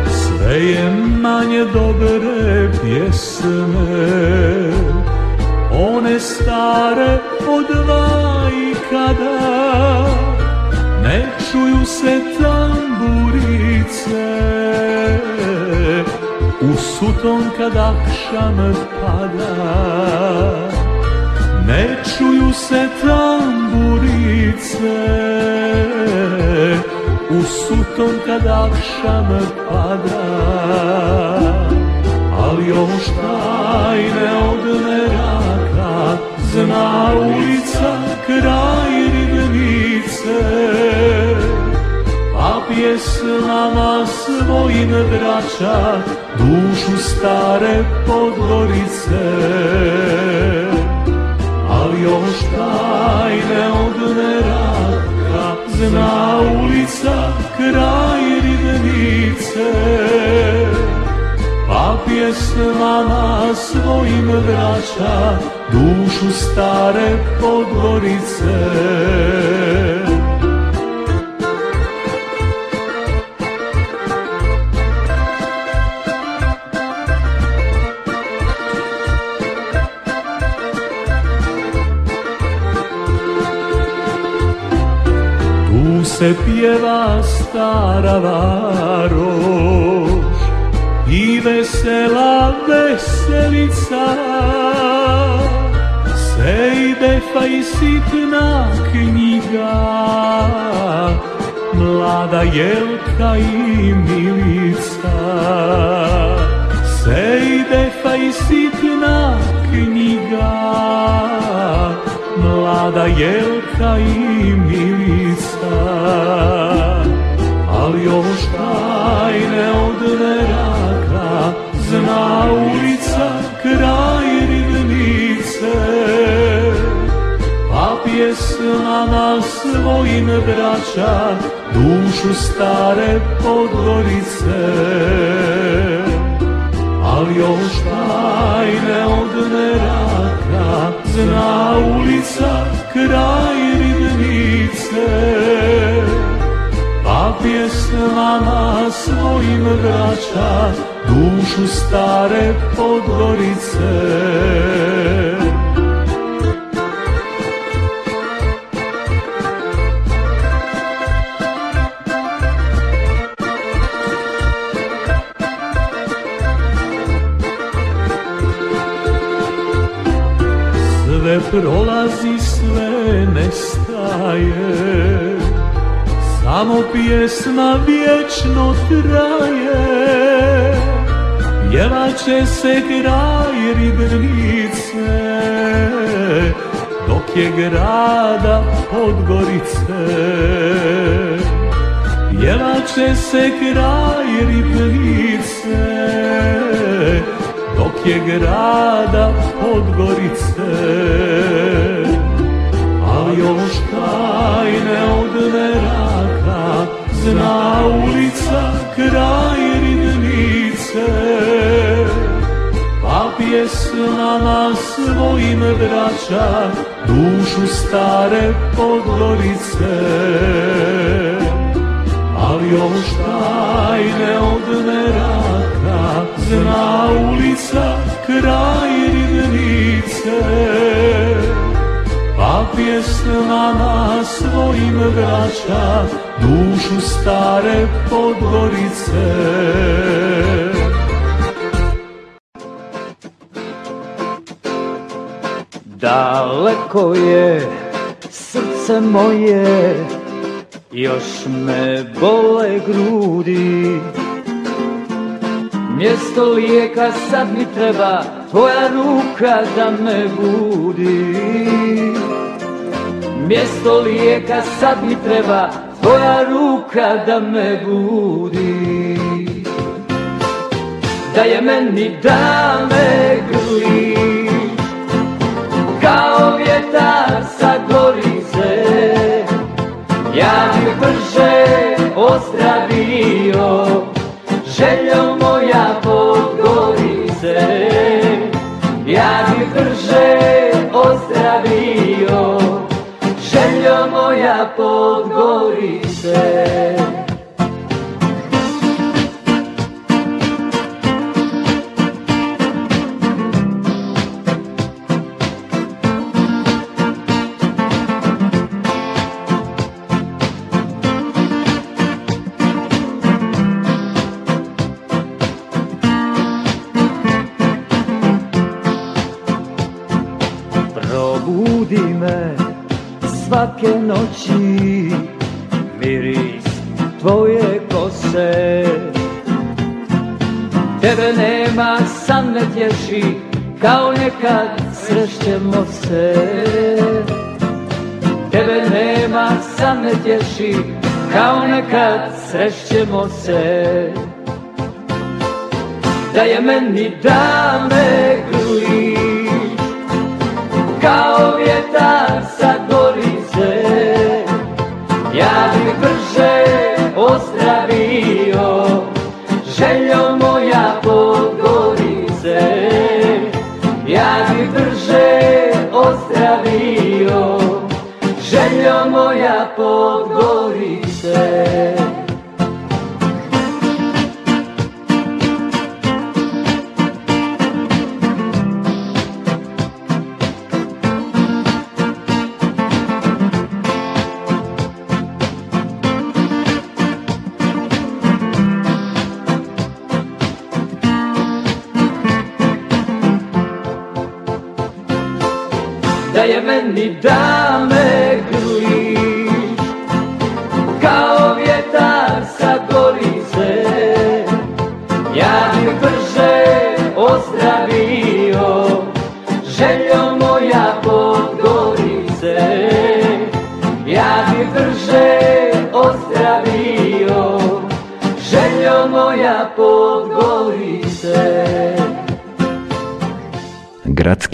S23: Sve
S24: je manje dobre pjesme One stare od dva i kada Ne čuju se U suton kad akšam pada. Ne čuju se tamburice u suton kad akšam pada. Ali još tajne od meraka Zna ulica kraj ribnice Pjesmama svojim vraća Dušu stare podgorice. Ali još tajne od meraka Zna ulica kraj ribnice Pa pjesmama svojim vraća Dušu stare podgorice se pjeva stara varoš I vesela veselica. Se i defa i sitna knjiga Mlada Jelka i Milica. Se i defa i sitna knjiga Mlada Jelka i Milica Ali još tajne od neraka Zna ulica kraj ribnice. Pa pjesmama svojim vraća Dušu stare podgorice. Ali još tajne od neraka Zna ulica kraj ribnice pjesmama svojim vraća Dušu stare podgorice pjesma vječno traje. Pjevat će se kraj ribnice Dok je grada Podgorice Pjevat će se kraj ribnice Dok je grada Podgorice Ali još tajne od Zna ulica kraj ribnice Pa pjesmama svojim vraća Dušu stare Podgorice. Ali još tajne od meraka Zna ulica kraj ribnice Pa pjesmama svojim vraća Dušu stare Podgorice
S25: Daleko je srce moje, još me bole grudi. Mjesto lijeka sad mi treba, tvoja ruka da me budi. Mjesto lijeka sad mi treba, tvoja ruka da me budi da je meni da me gruji kao vjetar sa gorice ja bi brže ozdravio. Željo moja pod gorice, ja bi brže ozdravio. Για
S3: ποιο ρίσκαλε
S26: kao nekad srećemo se. Da je meni dame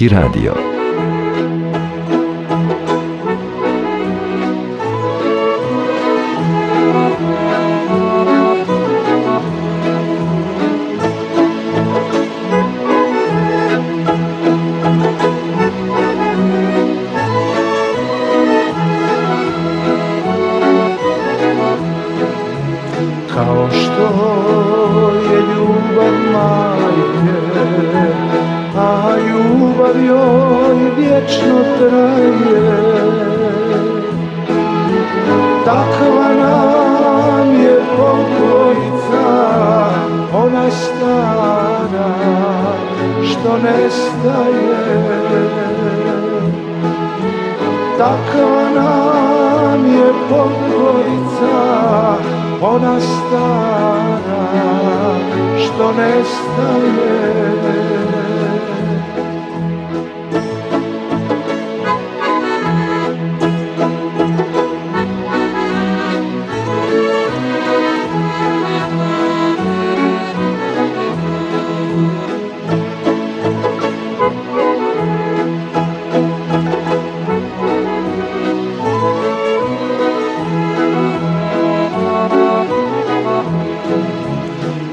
S26: Tedeschi Radio.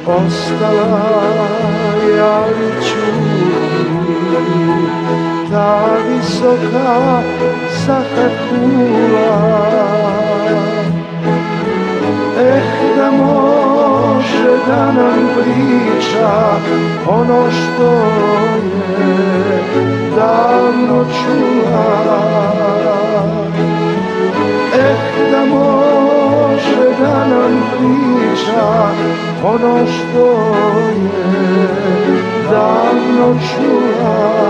S26: ostala ja li čuti ta visoka sahar Eh da može da nam priča ono što je davno čula. Eh da može može da nam priča ono što je davno čula.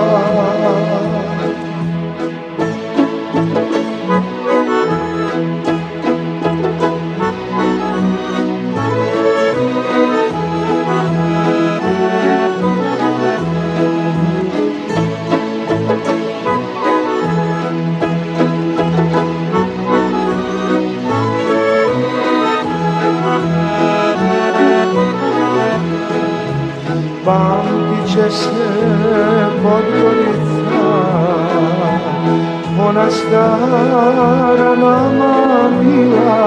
S26: stara mama mila.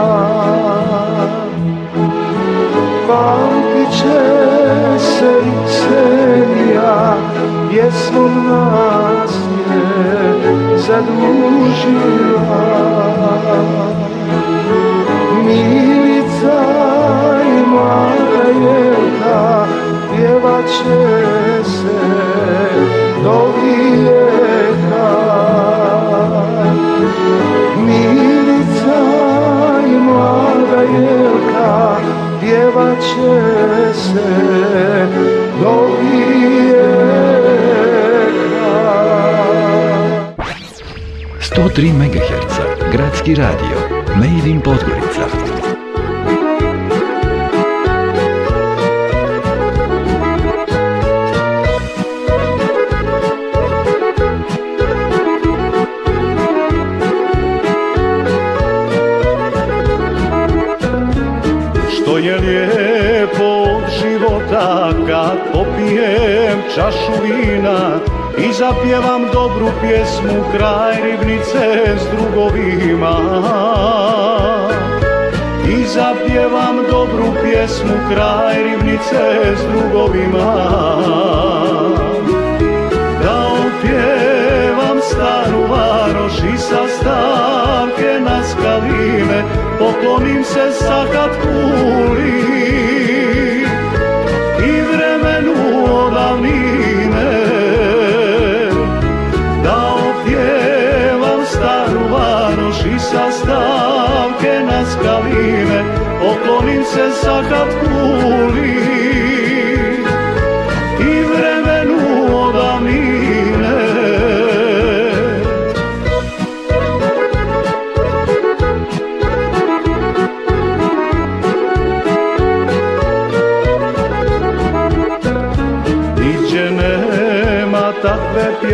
S26: Pamtit će se i serija Pjesmom nas je zadužila. Milica i Marajeta Pjevat će se. Jelka pjevat će se do vijeka.
S20: 103 MHz, Gradski radio, Made in Podgorica.
S24: Čašu vina i zapjevam dobru pjesmu kraj ribnice s drugovima. I zapjevam dobru pjesmu kraj ribnice s drugovima. Da opjevam staru varoš i sa stavke na skaline poklonim se sakat kuli i vremenu odavnine da opjevam staru varoš i sa stavke na skaline poklonim se sakat kuli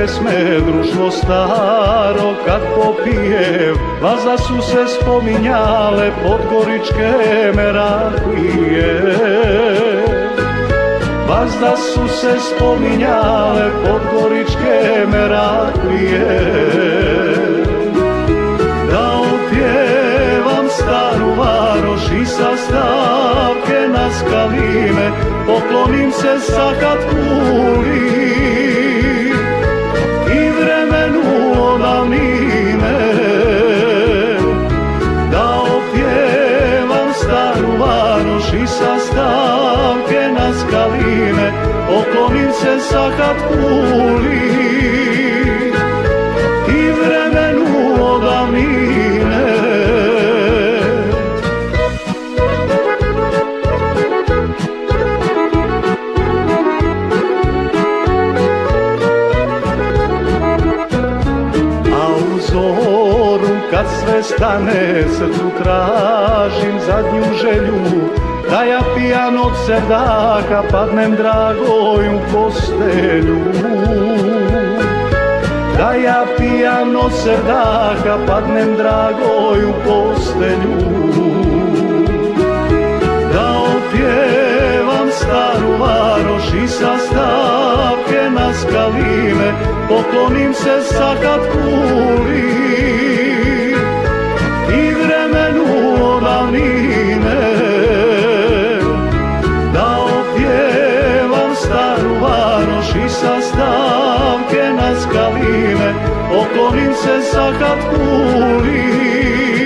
S24: pjesme, društvo staro kad popije, Vaza su se spominjale podgoričke meraklije. Vazda su se spominjale podgoričke meraklije. Da opjevam staru varoš i sa stavke na skaline poklonim se sakat kuli i poklonim se sakat kuli kad sve stane srcu tražim zadnju želju Da ja pijan od sedaka padnem dragoj u postelju Da ja pijan od sedaka padnem dragoj u postelju Da opjevam staru varoš i sa stavke na skaline Poklonim se sakat kuli i odavnine Da opjevam staru varoš i sa stavke na skaline Poklonim se sakat kuli i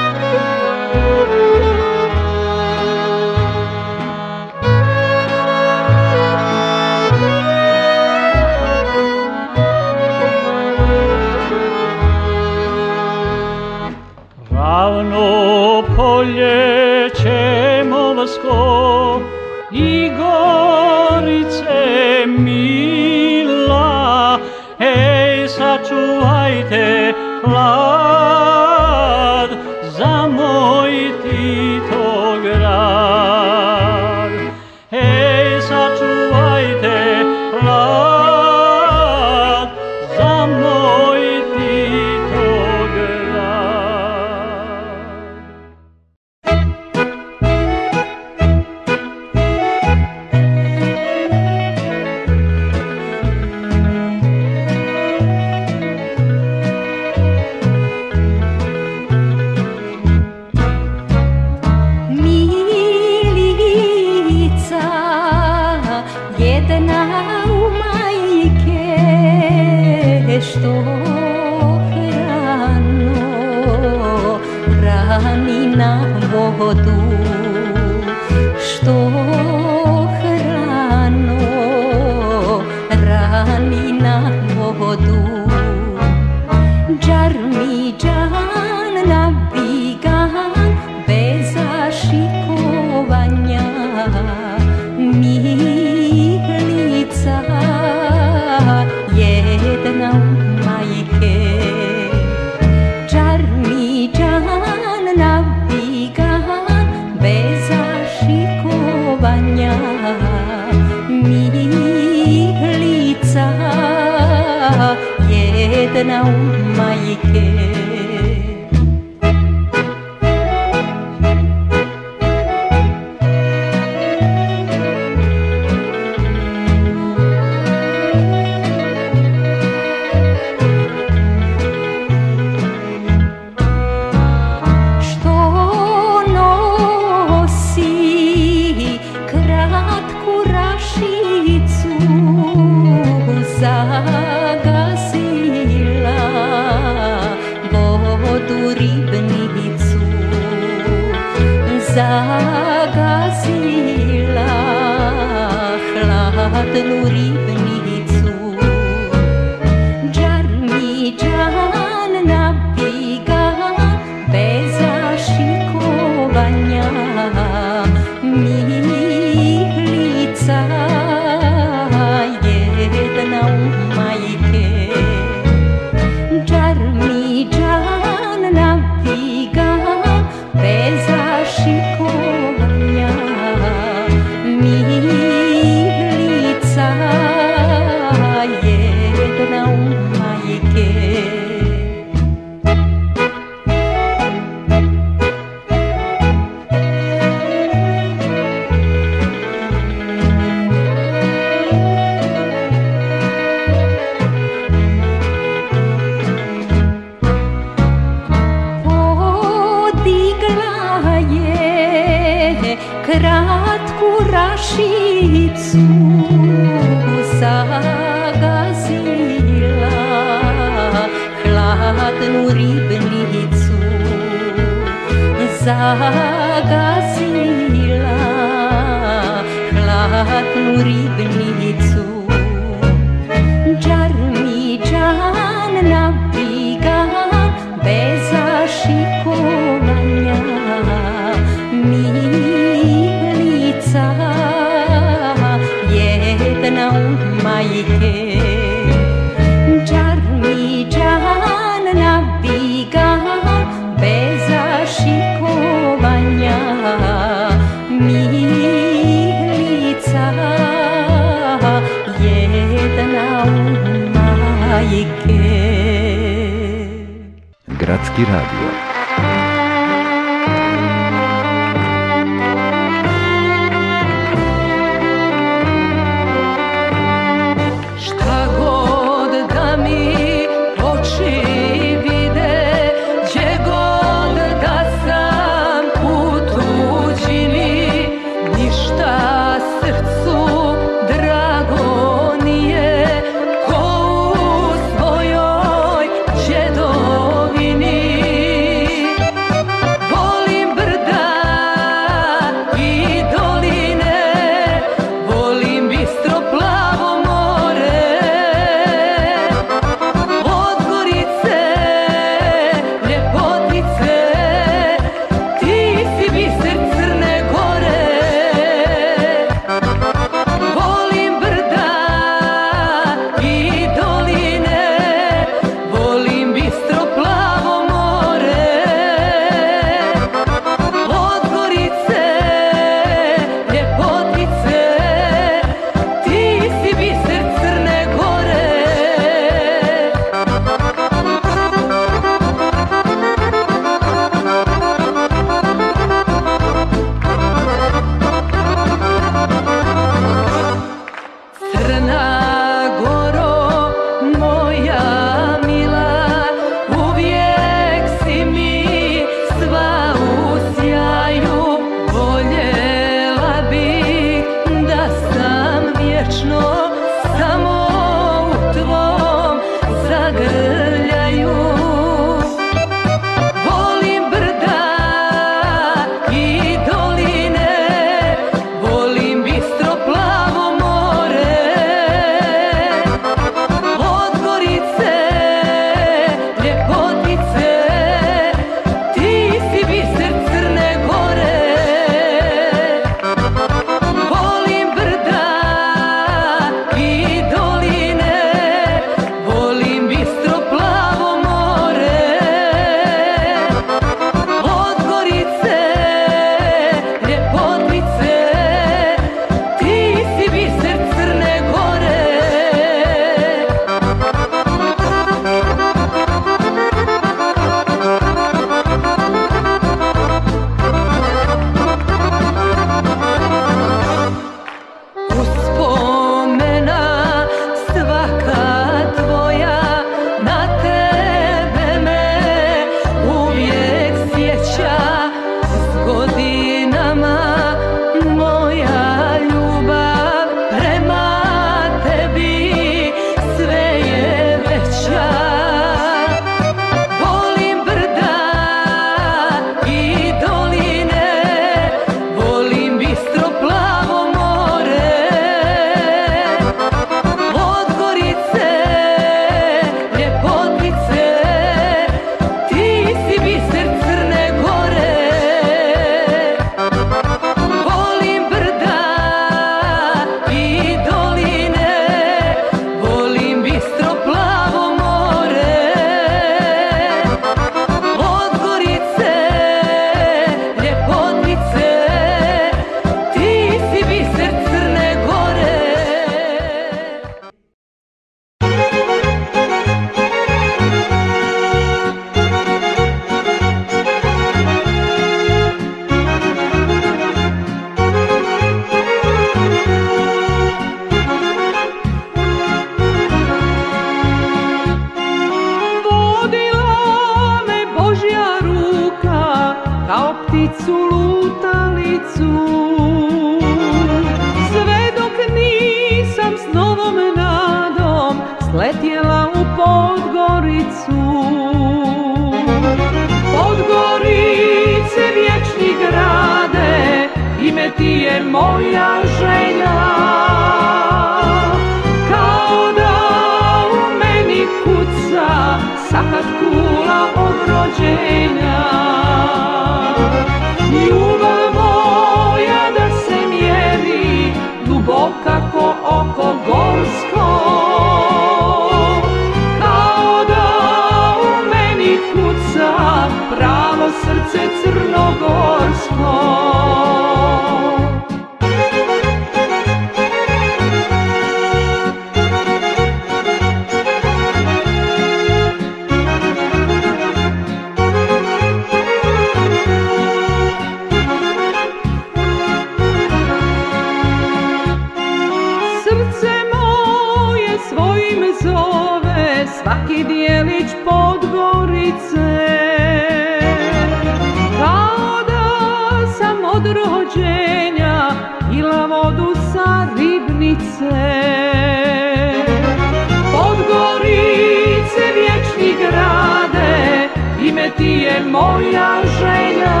S19: moja želja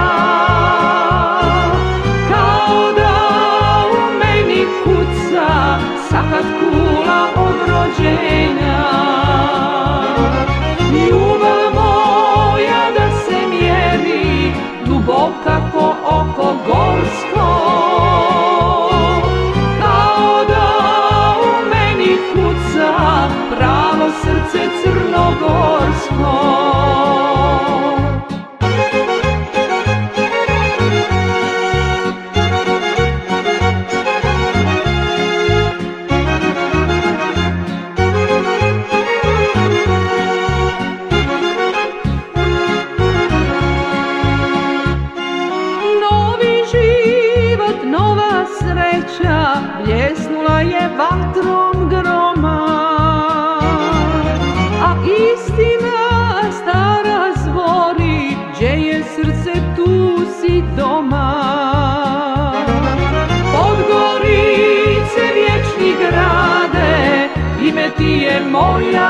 S19: Kao da u meni kuca sakat kula od rođenja. Oh yeah.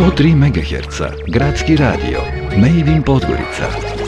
S3: 103 MHz, Gradski radio, Made in Podgorica.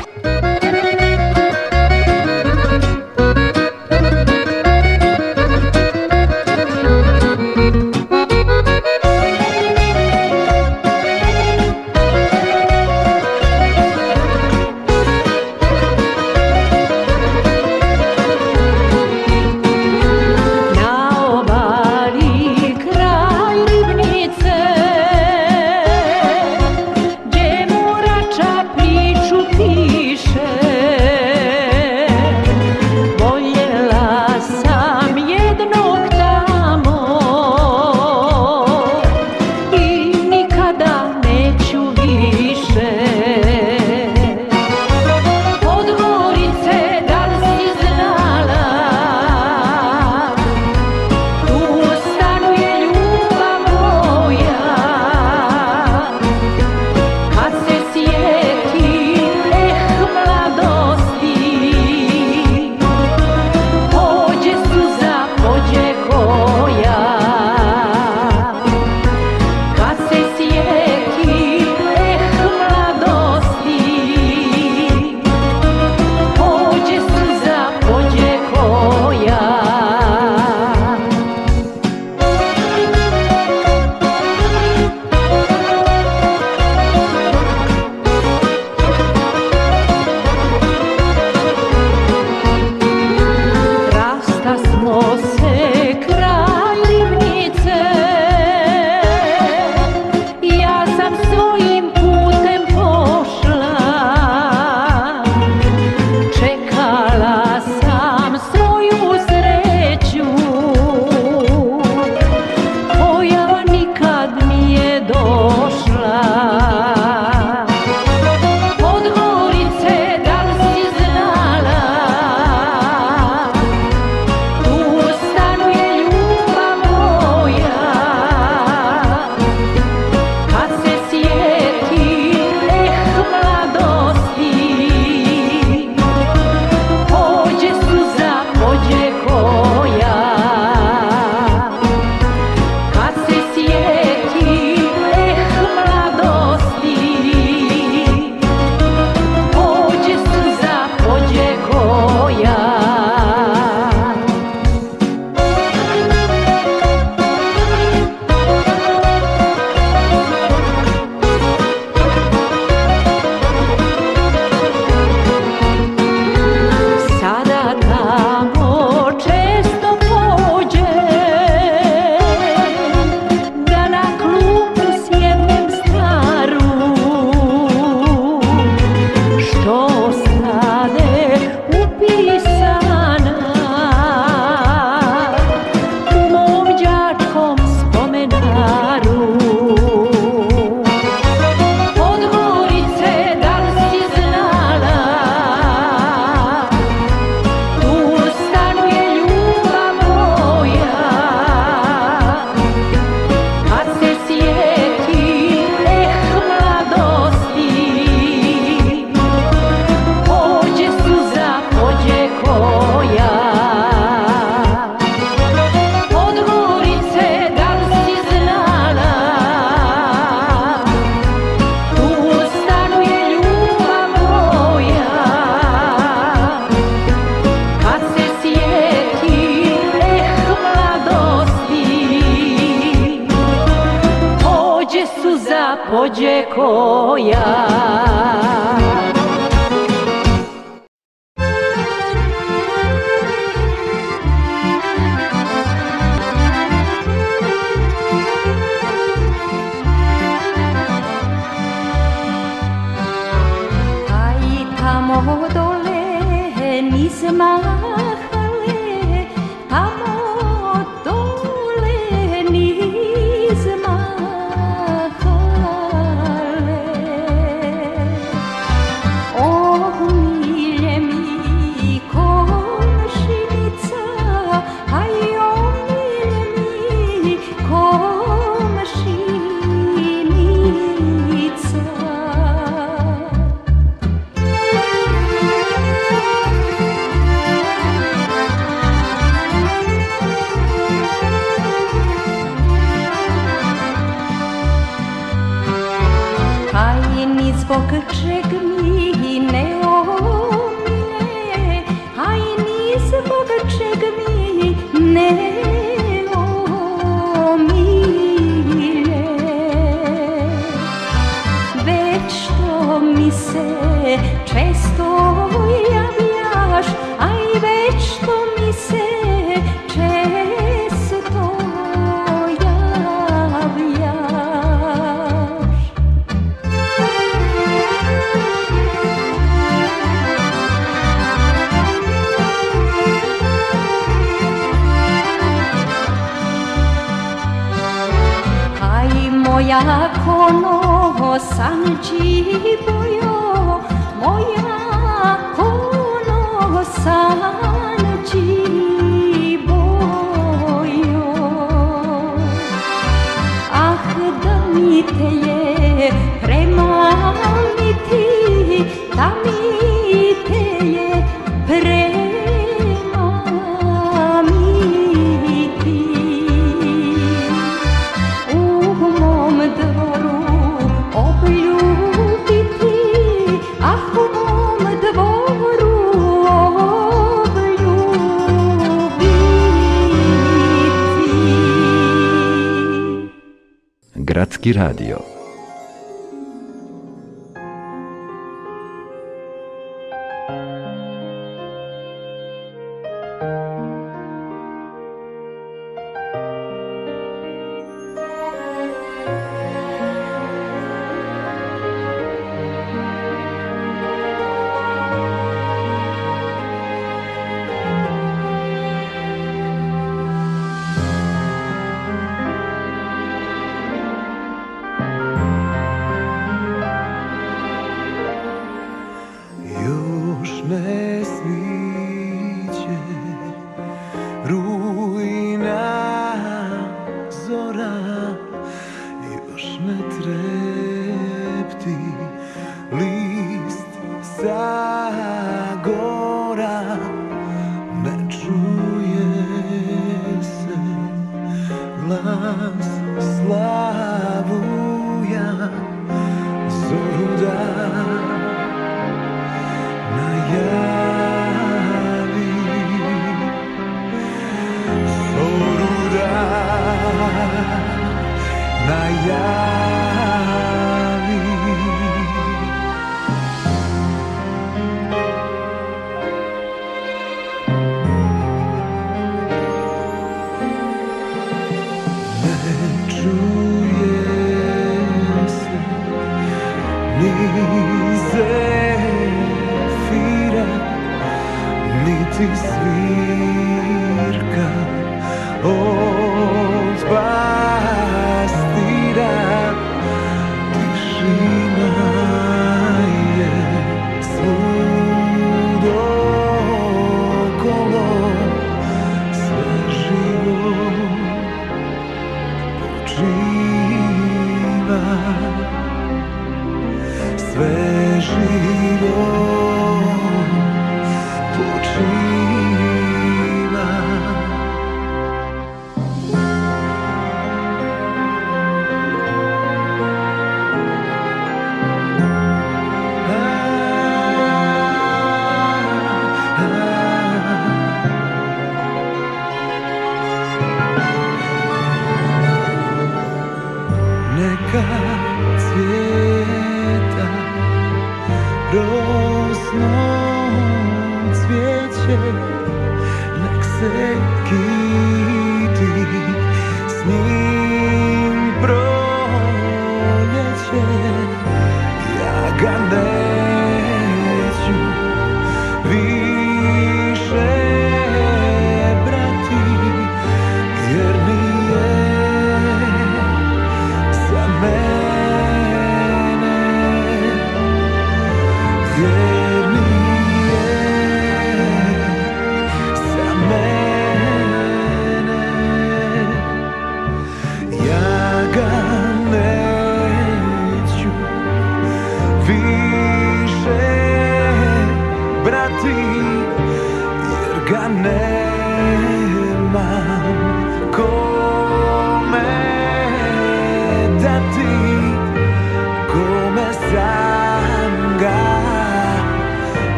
S27: Gradski radio.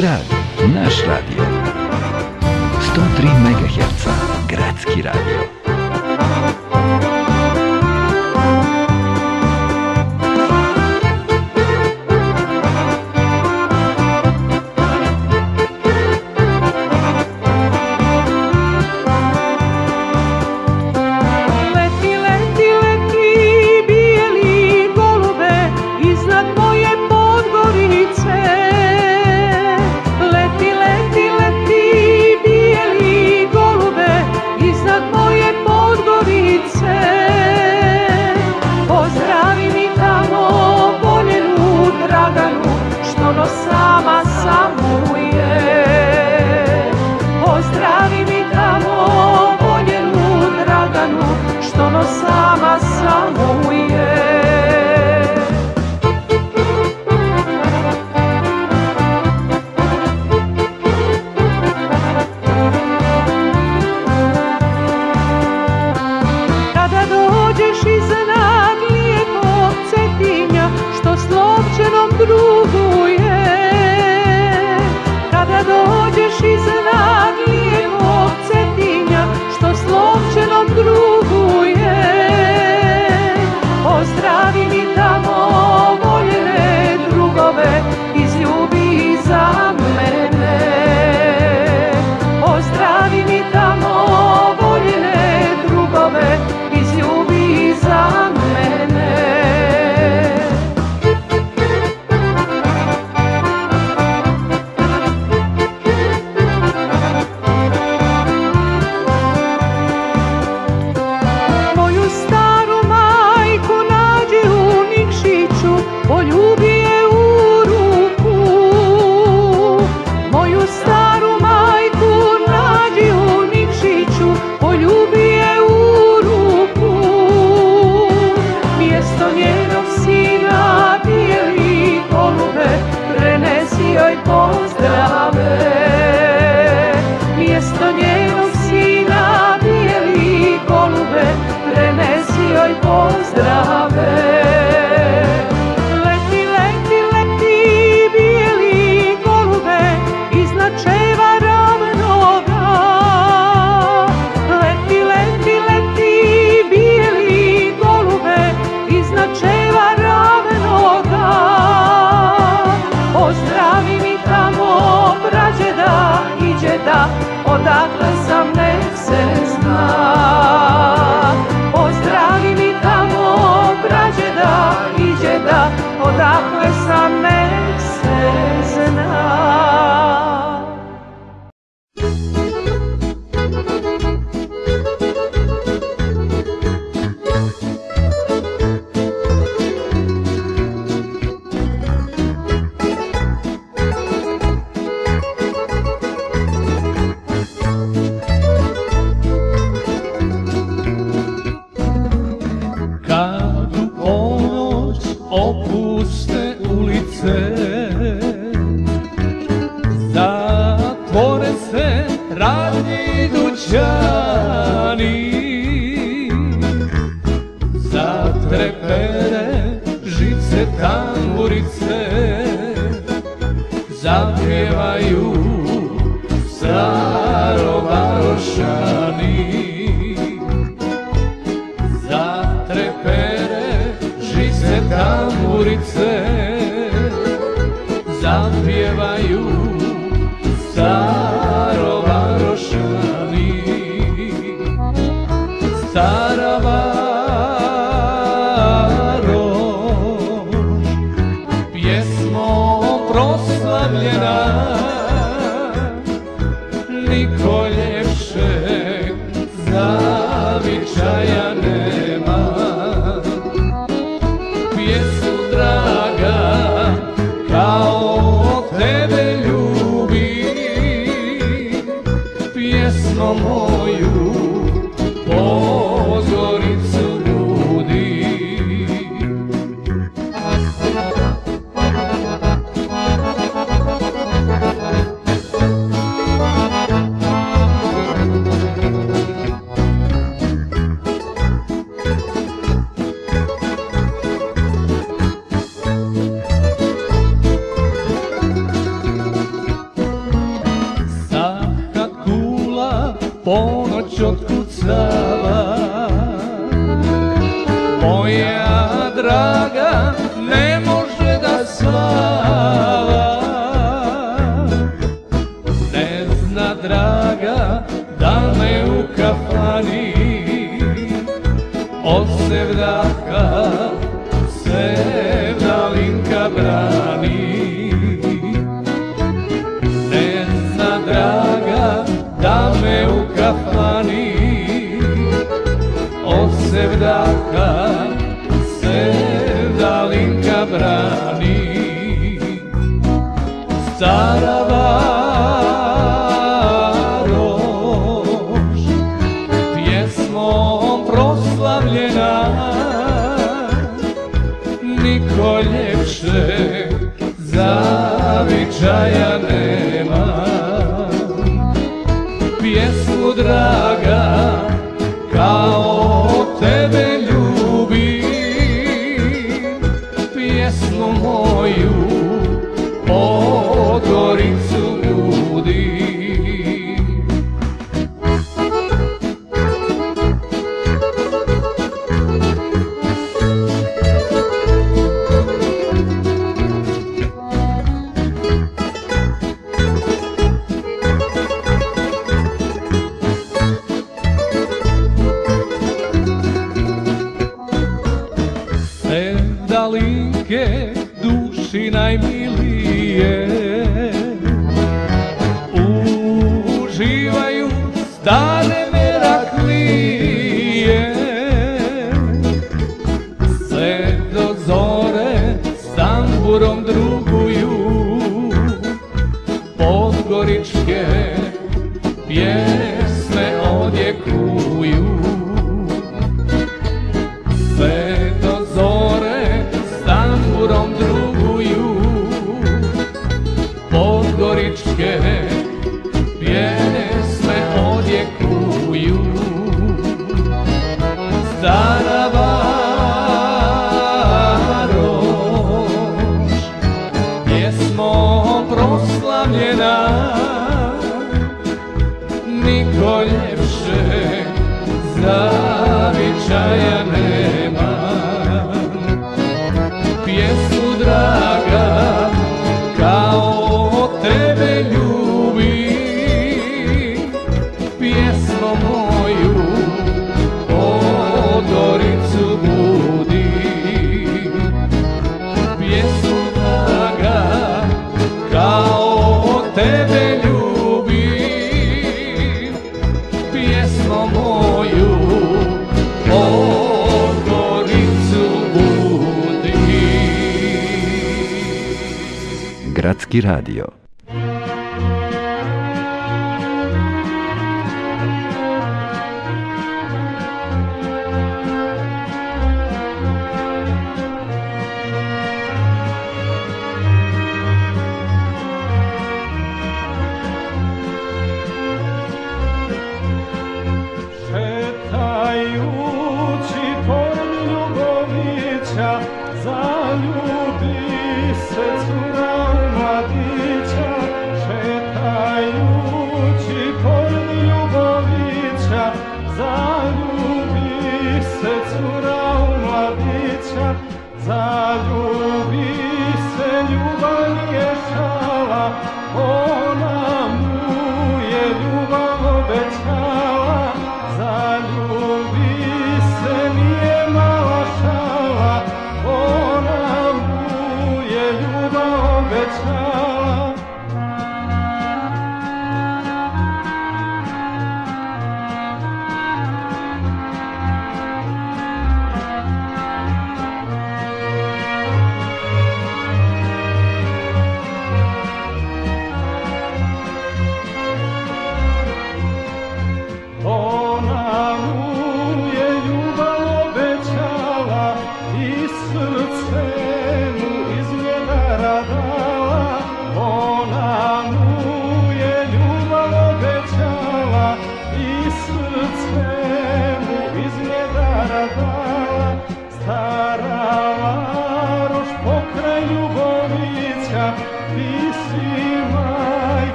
S19: Za
S28: tamburice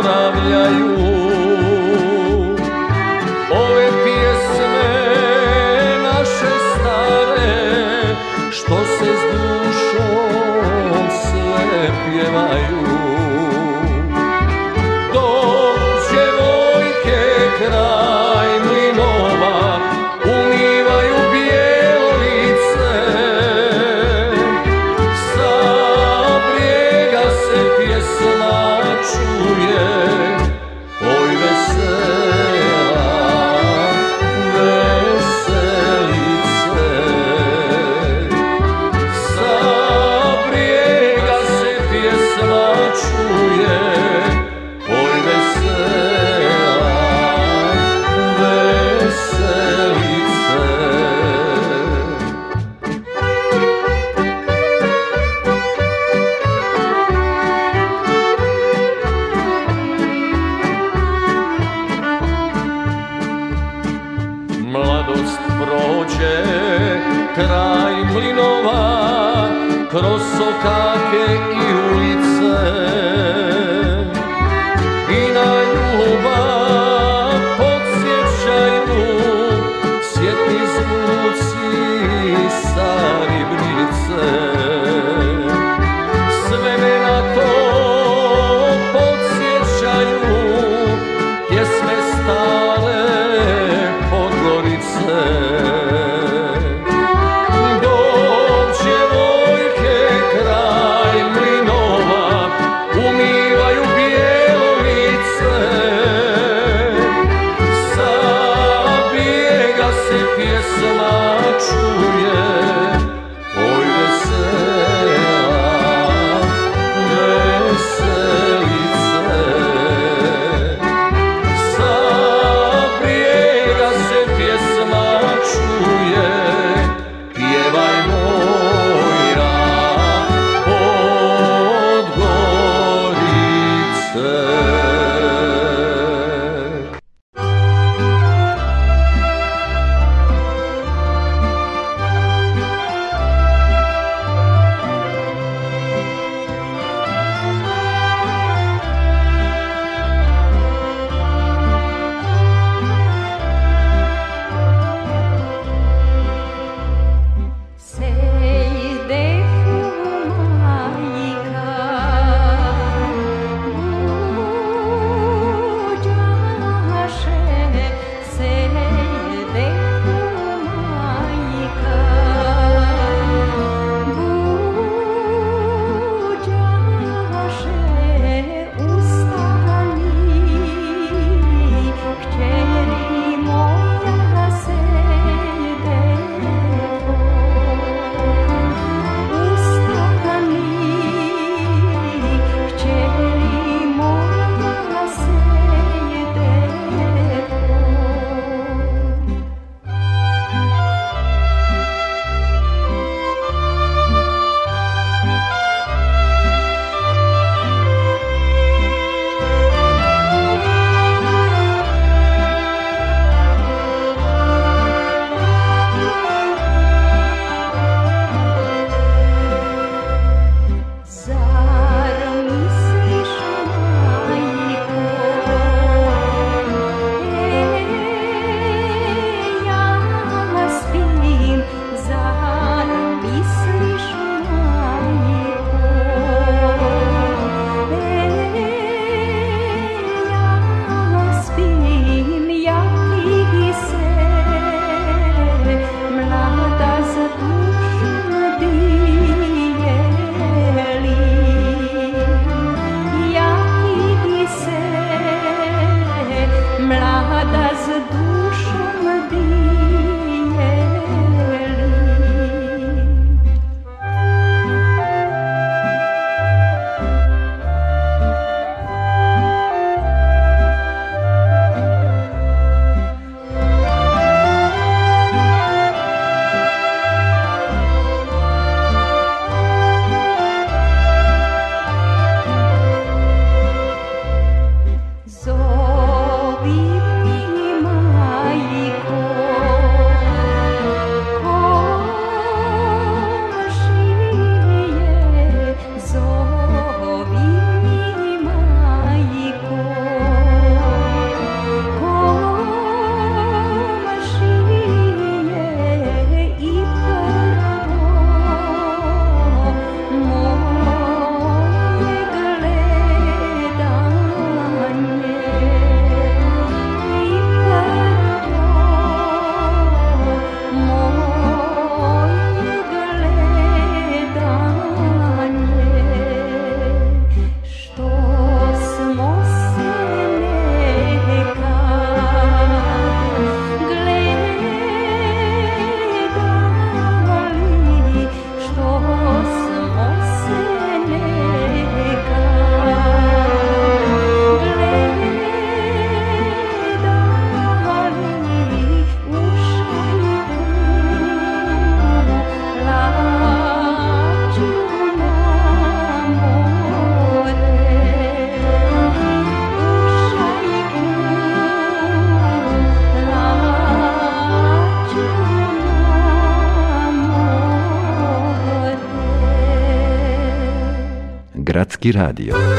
S28: Ora mia
S3: Gradski radio.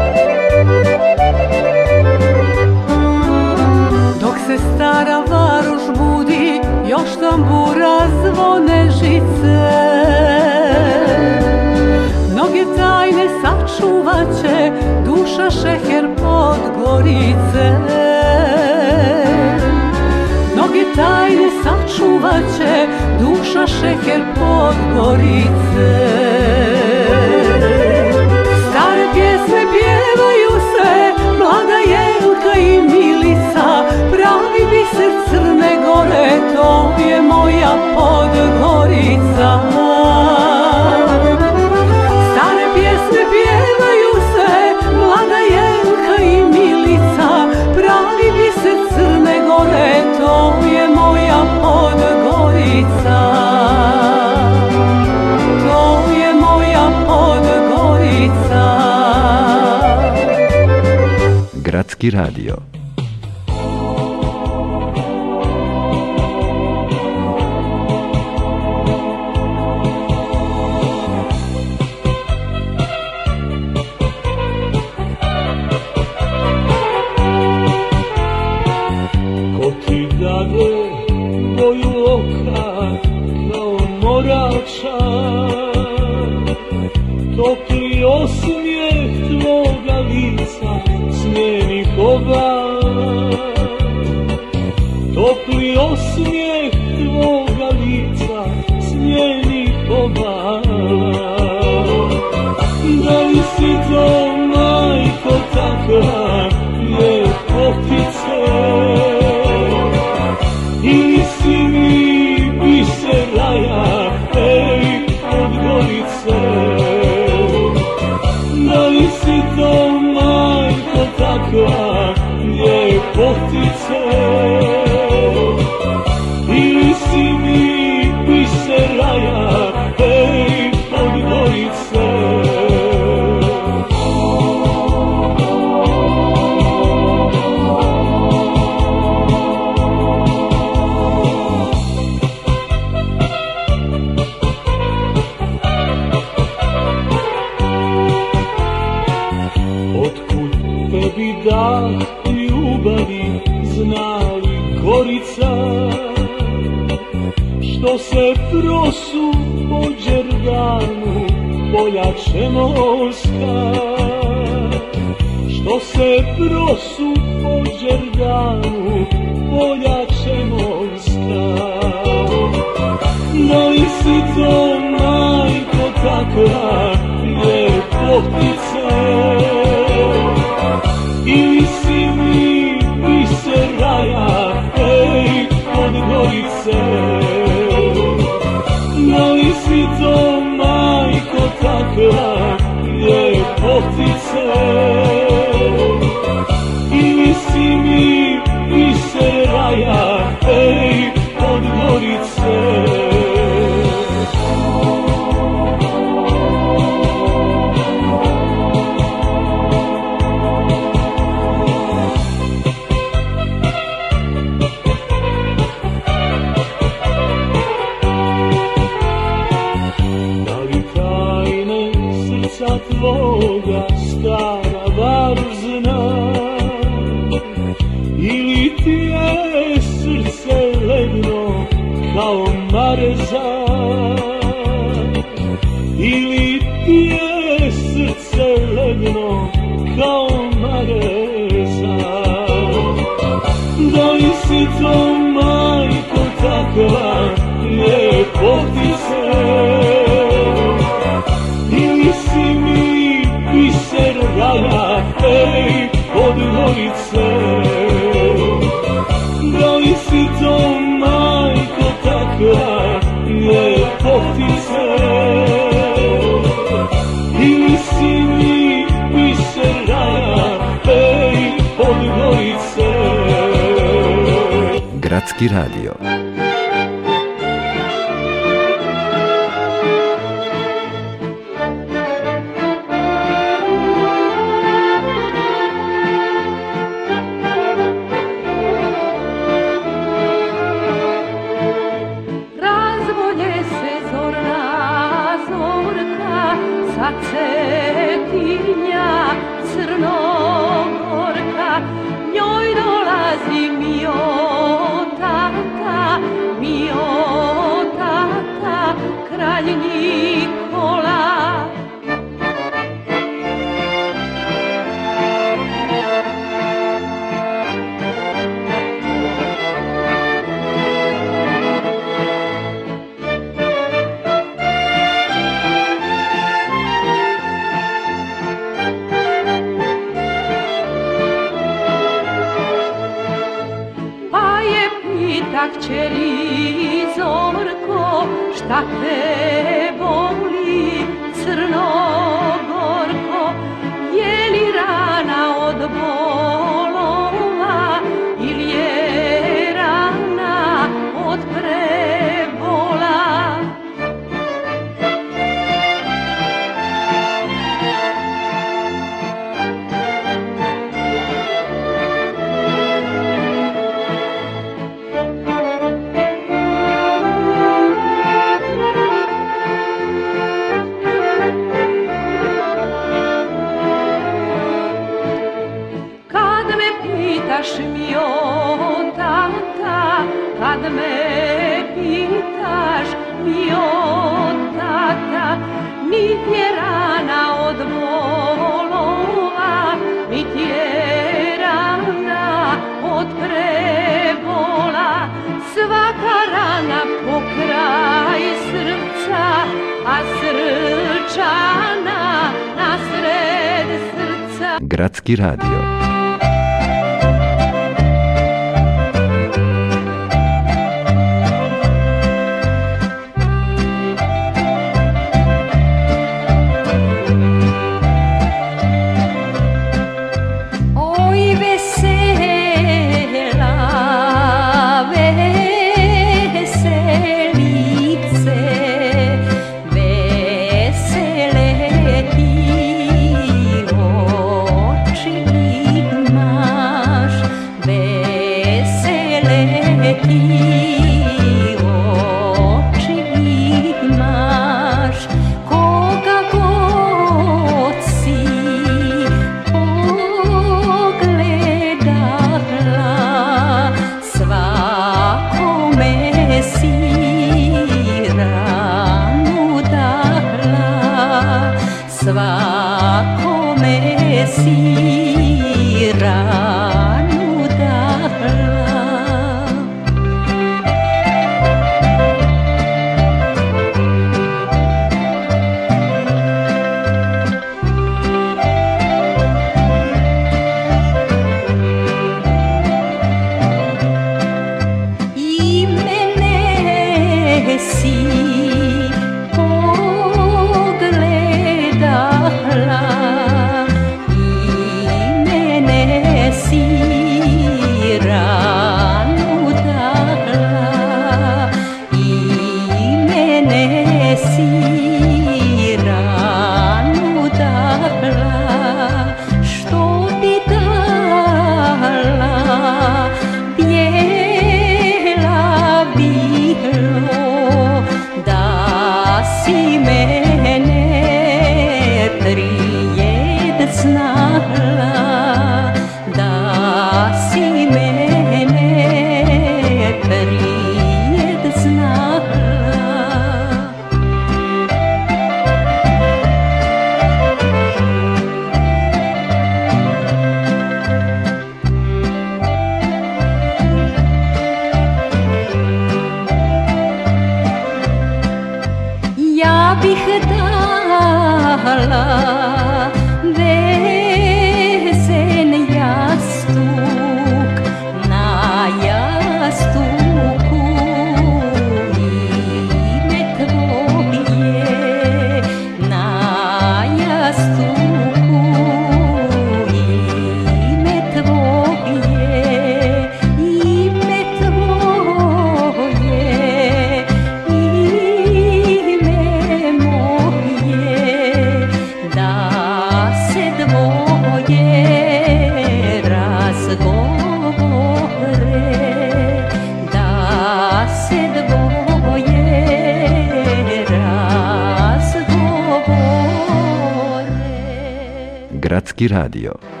S3: Gradski radio.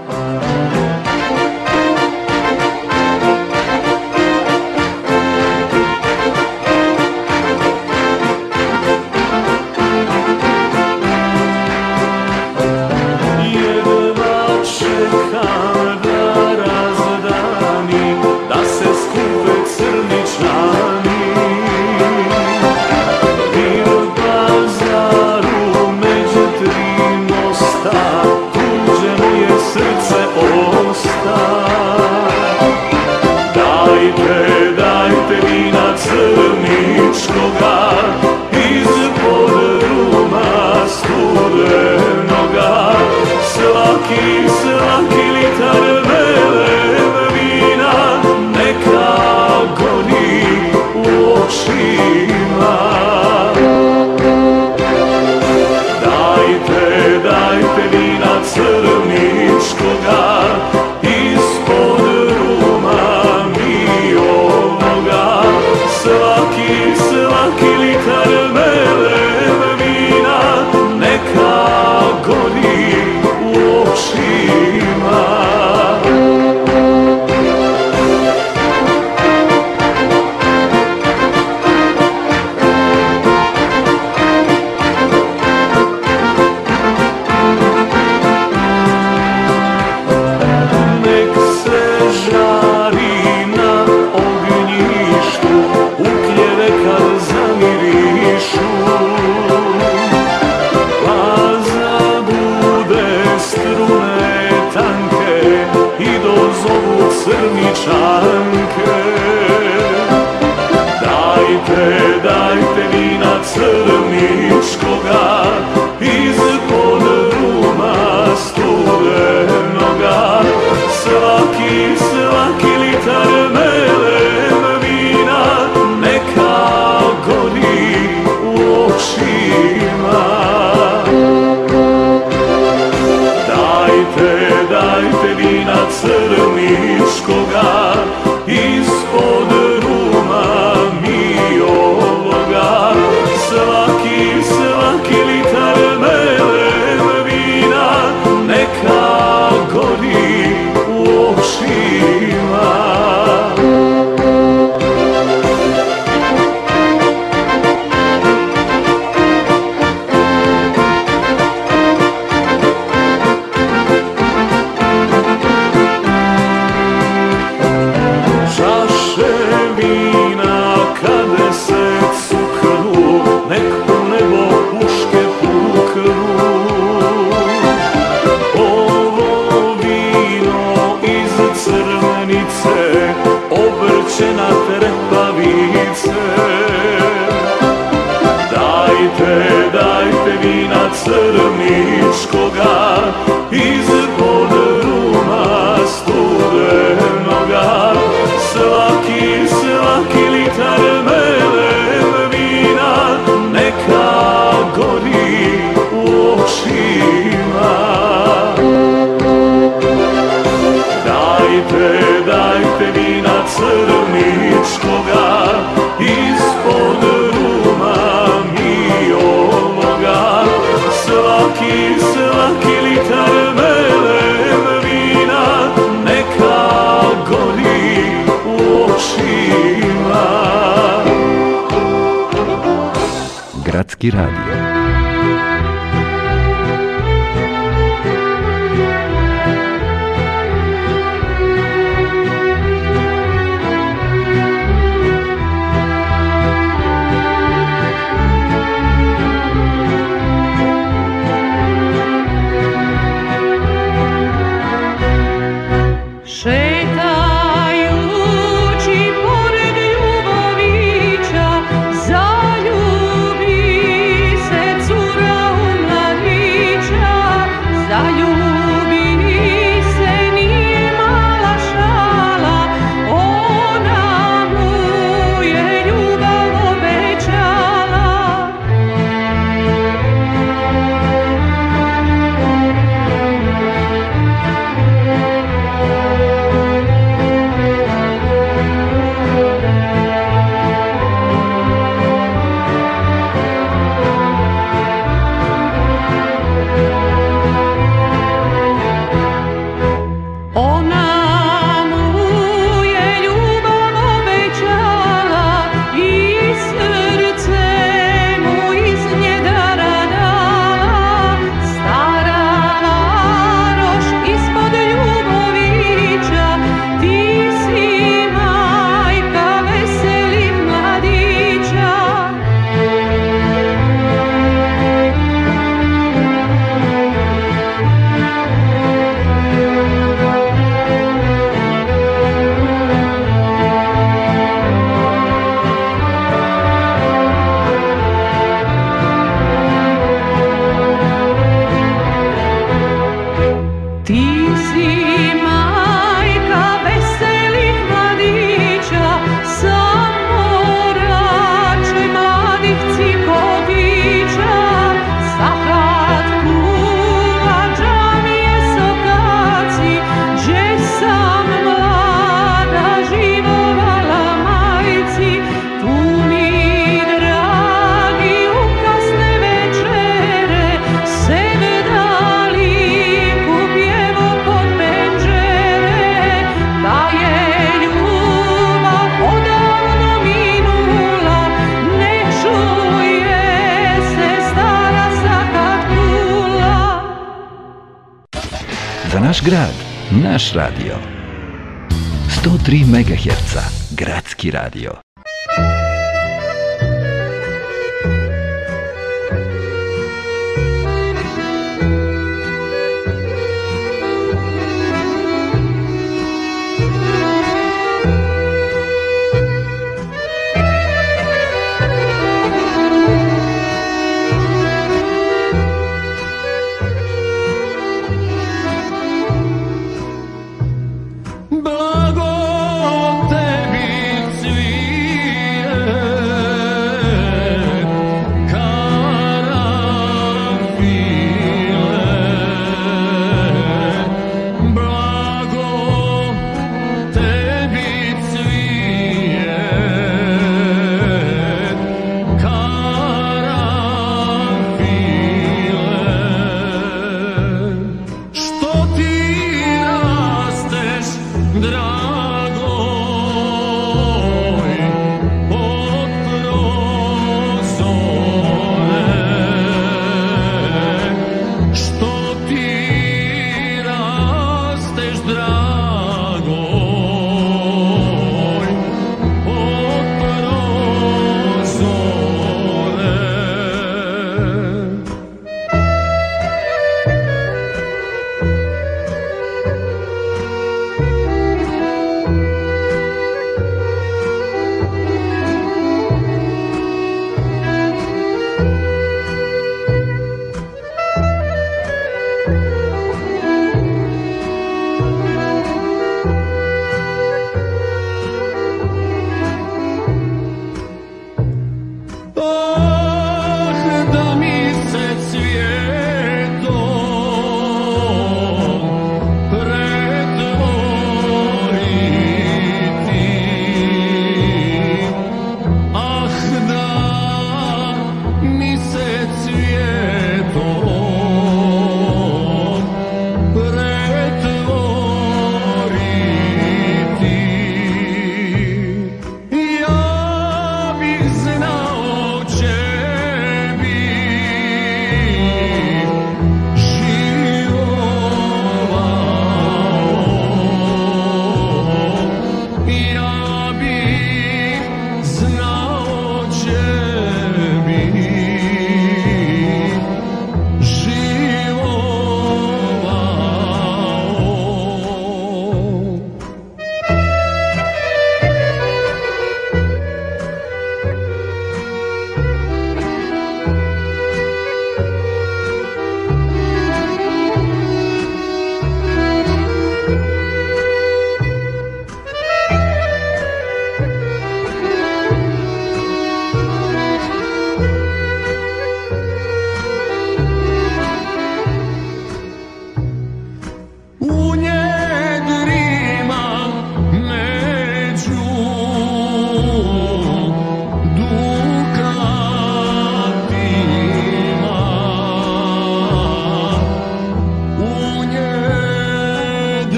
S3: Gradski radio.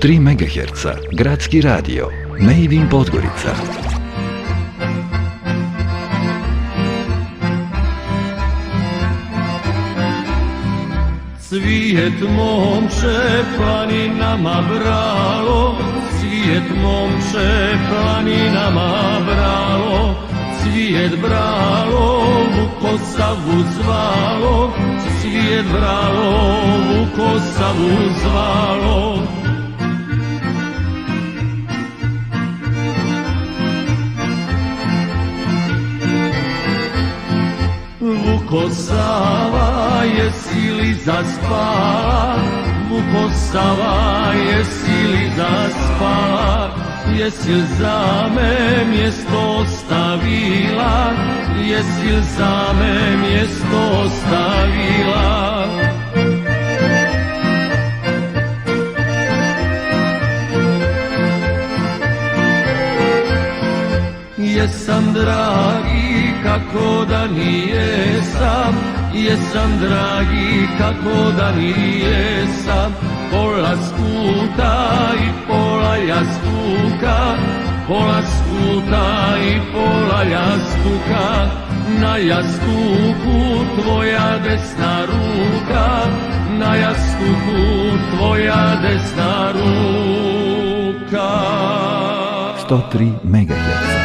S3: 103 MHz, Gradski radio,
S29: Made in Podgorica.
S20: Svijet momče planinama bralo, svijet momče planinama bralo, svijet bralo, vukosavu zvalo, svijet bralo, vukosavu zvalo. Vukosava je sili zaspala, Vukosava je sili zaspala, jesi li za me mjesto ostavila, jesi li za me mjesto ostavila. Jesam dragi kako da nijesam Jesam dragi kako da nijesam Pola skuta i pola jastuka. Pola skuta i pola jastuka. Na jastuku tvoja desna ruka. Na jastuku tvoja desna ruka.
S29: 103 MHz.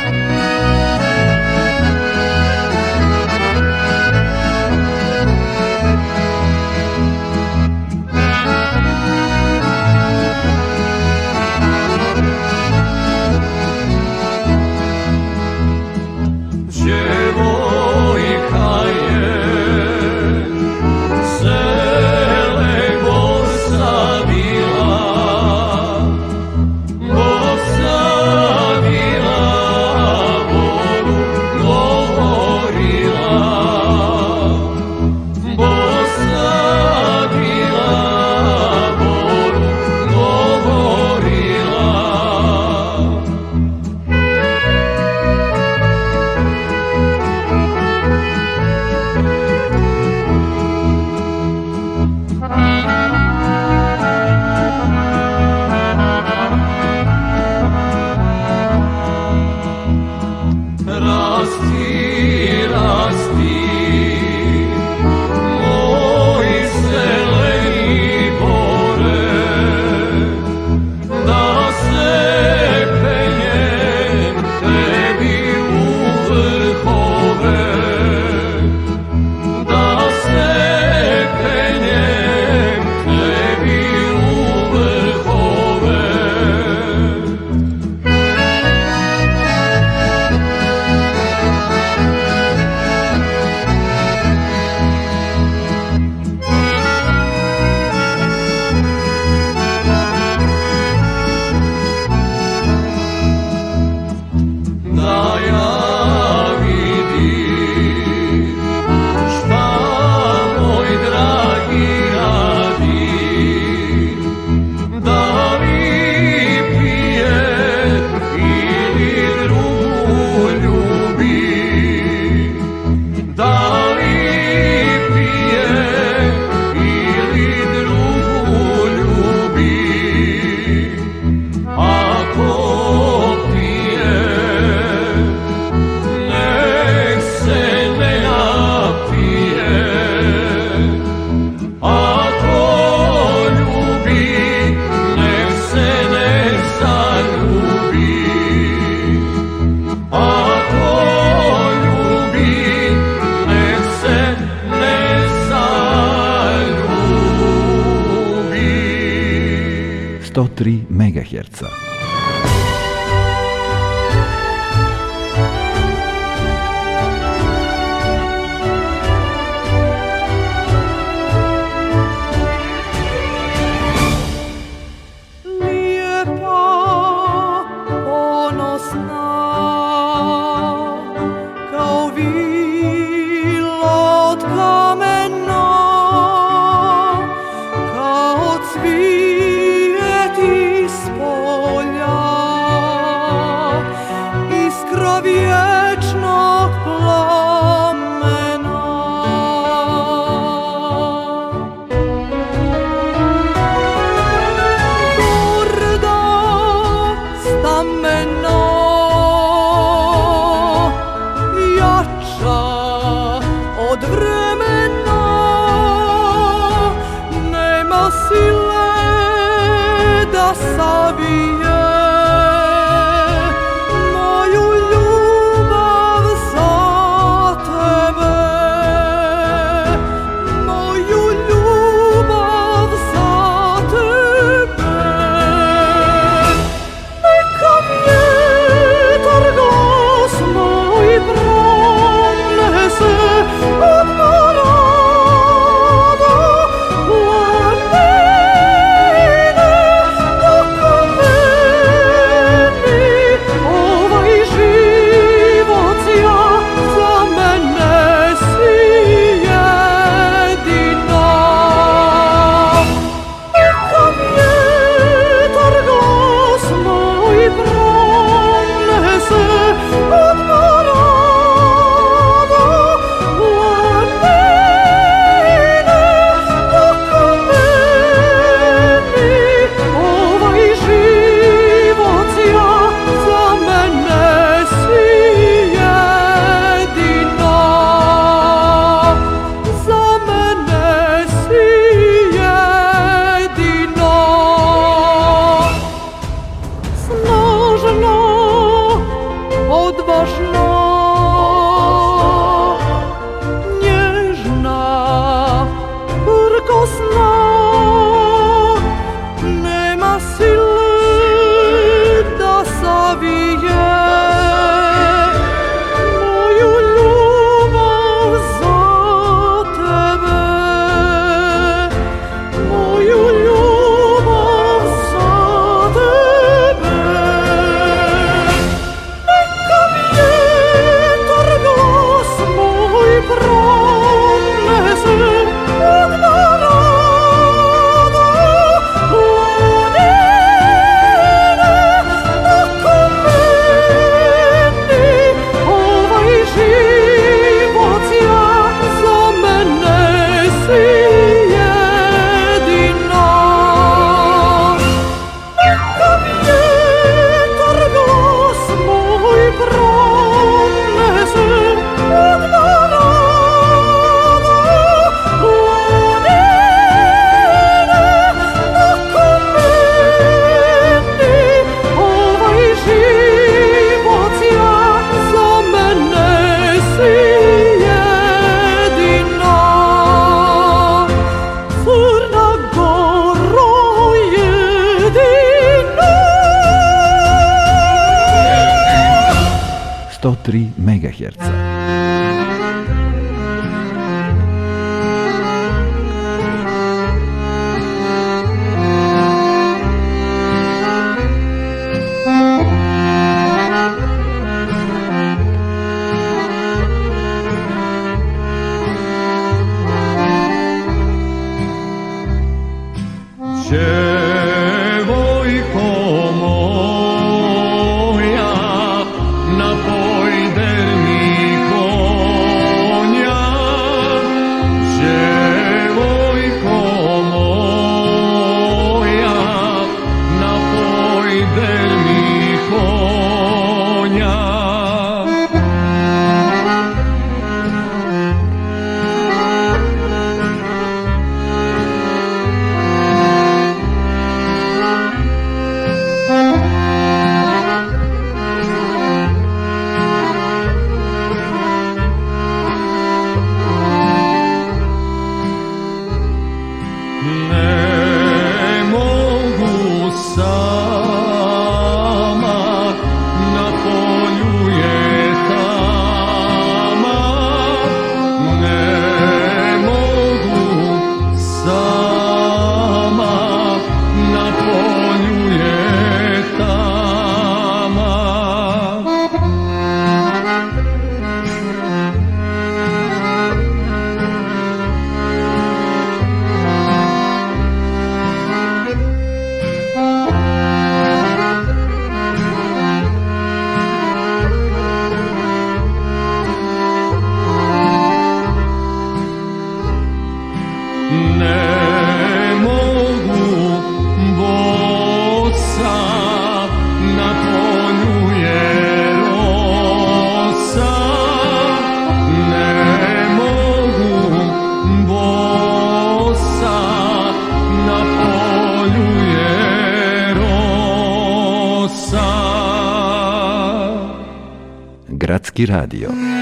S3: Gradski radio.
S27: Snijeg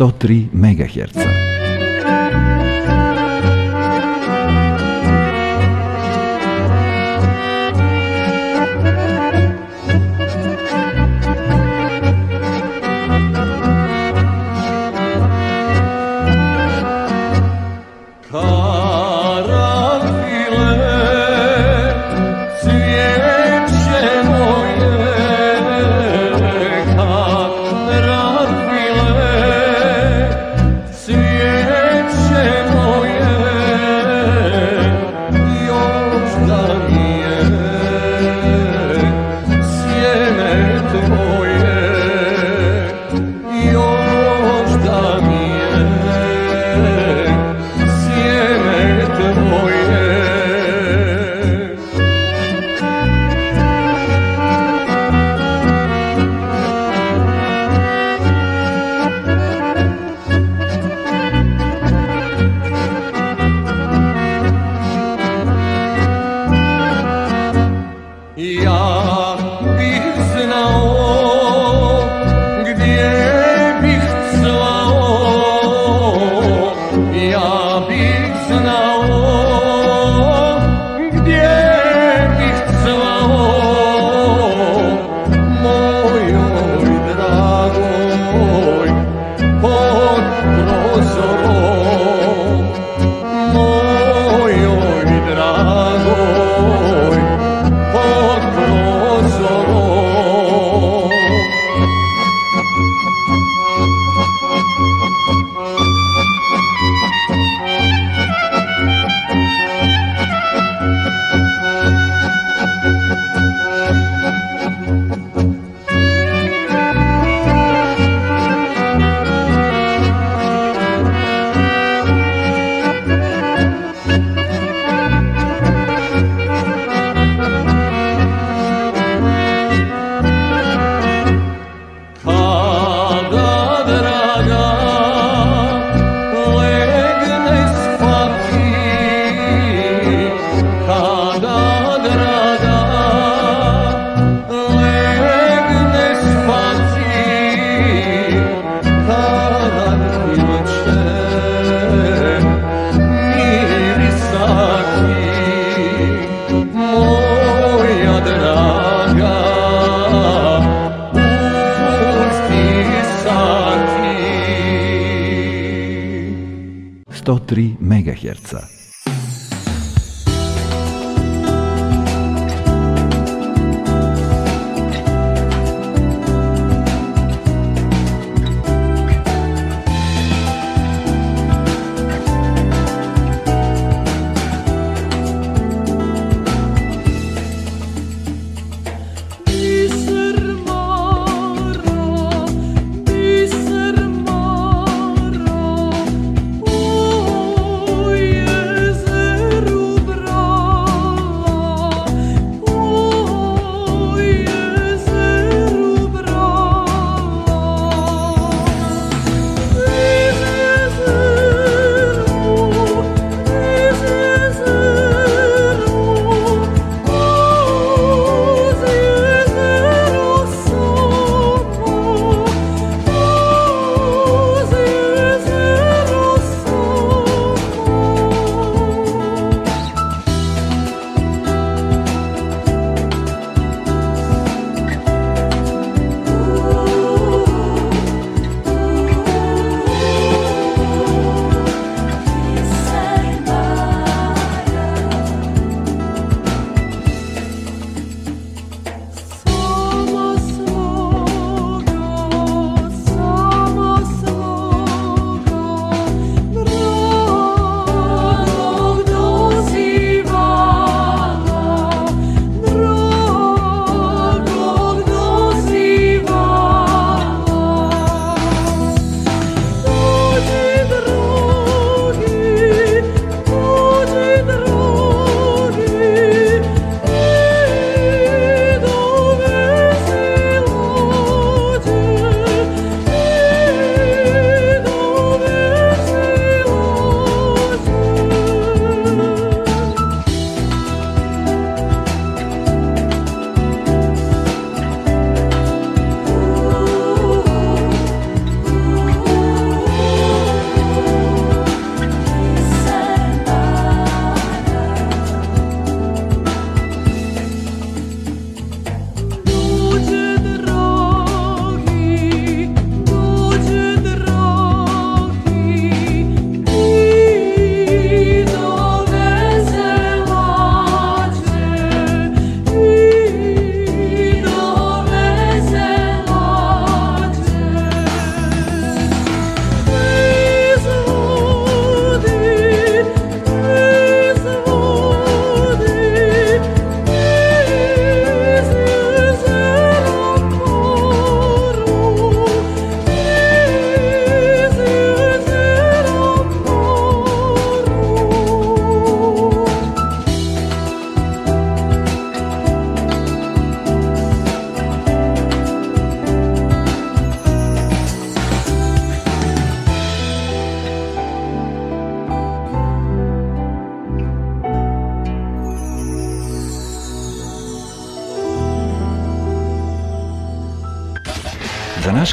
S3: 103 MHz.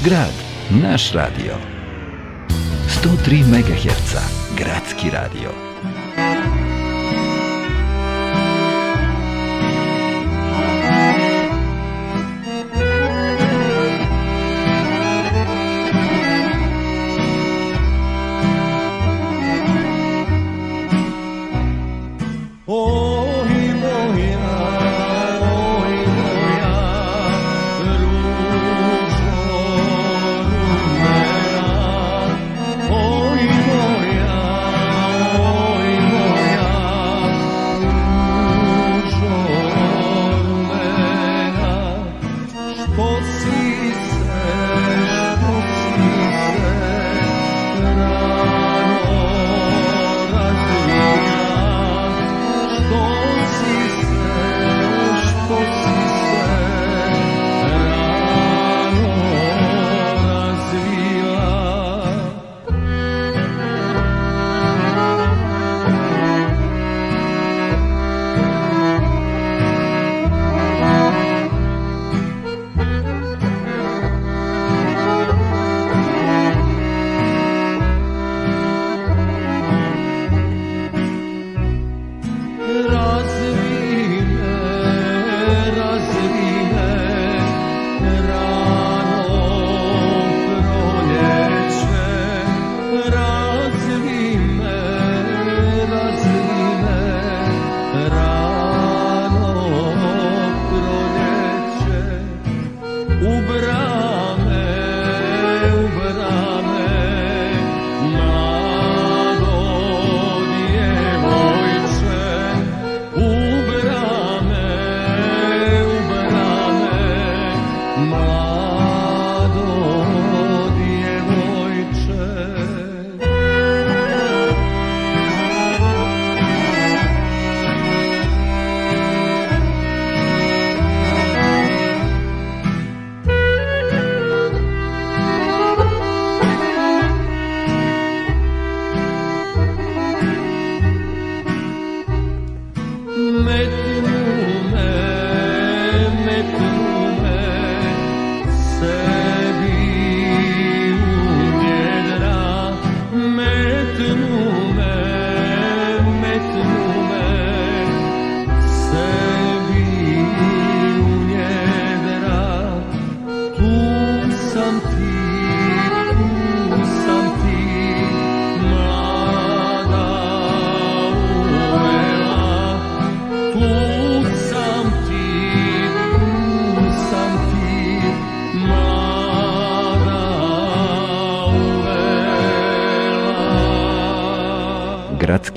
S29: Grad, naš radio. 103 MHz,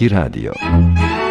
S29: Gradski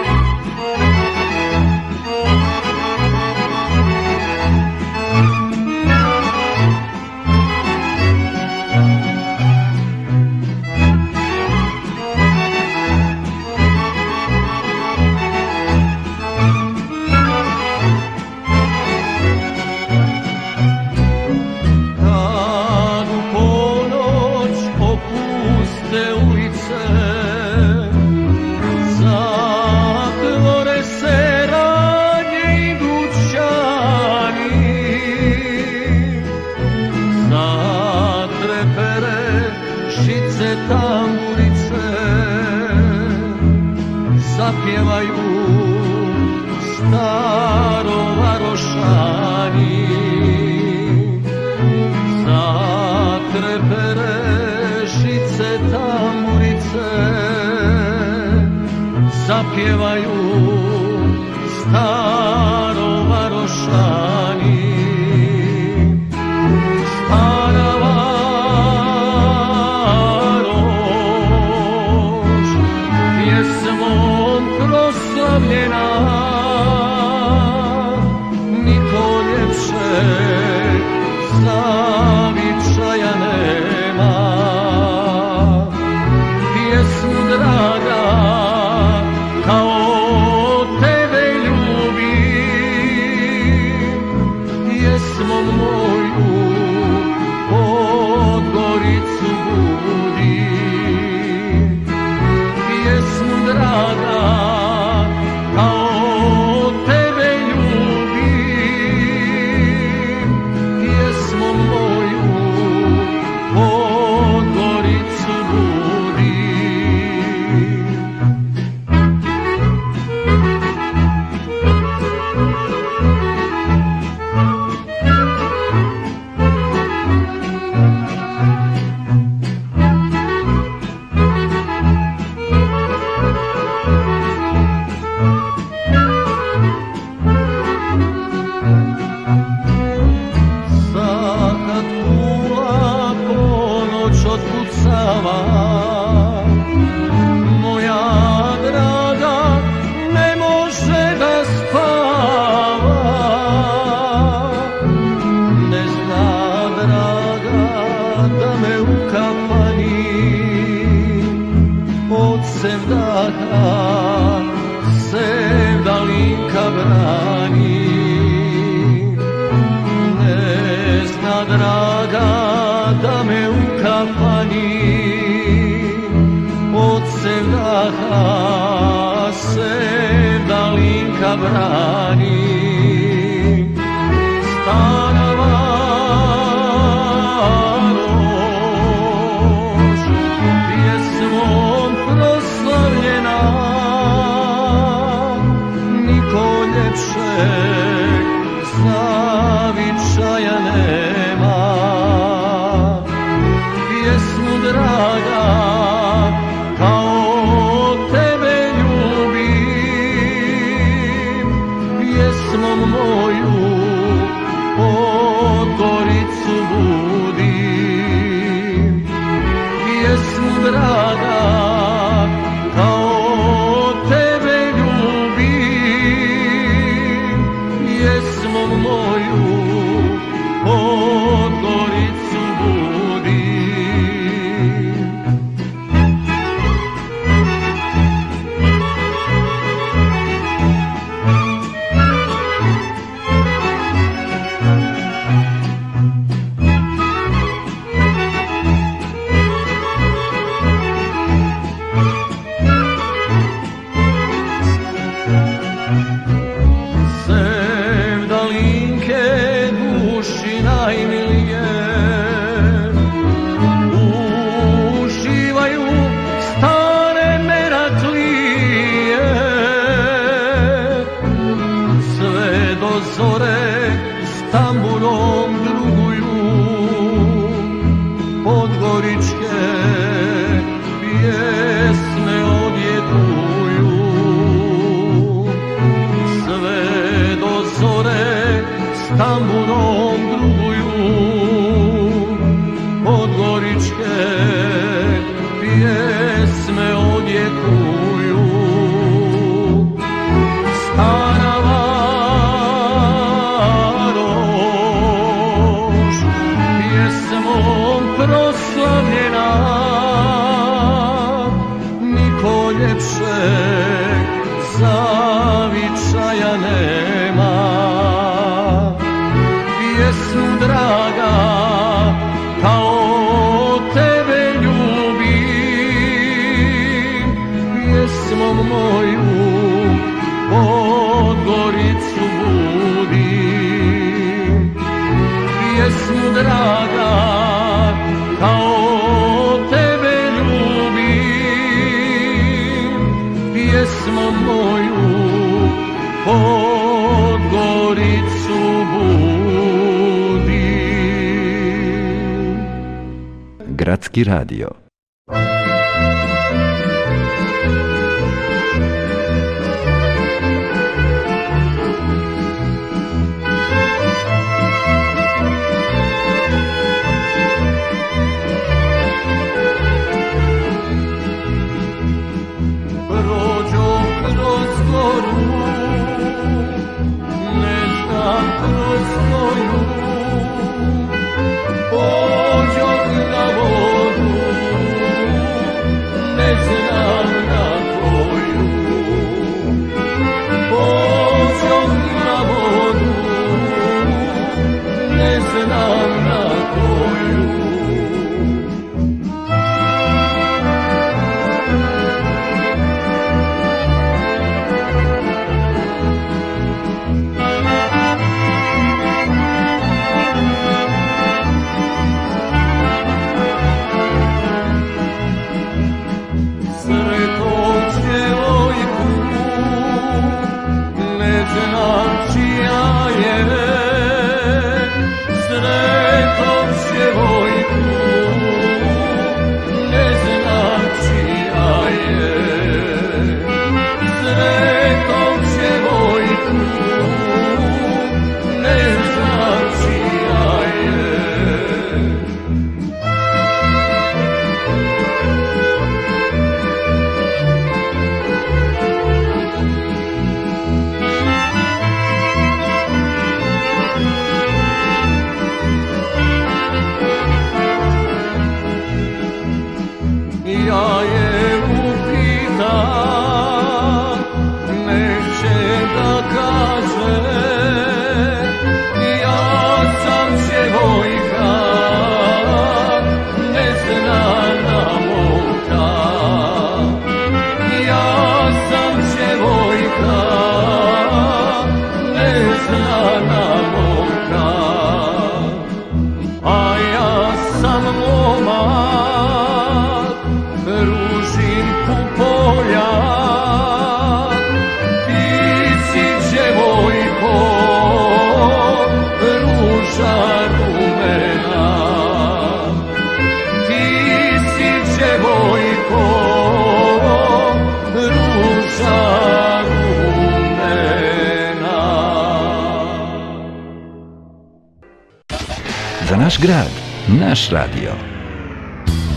S30: grad, naš radio.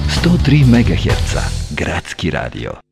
S30: 103 MHz, Gradski radio.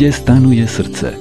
S31: kde stanuje
S3: srdce.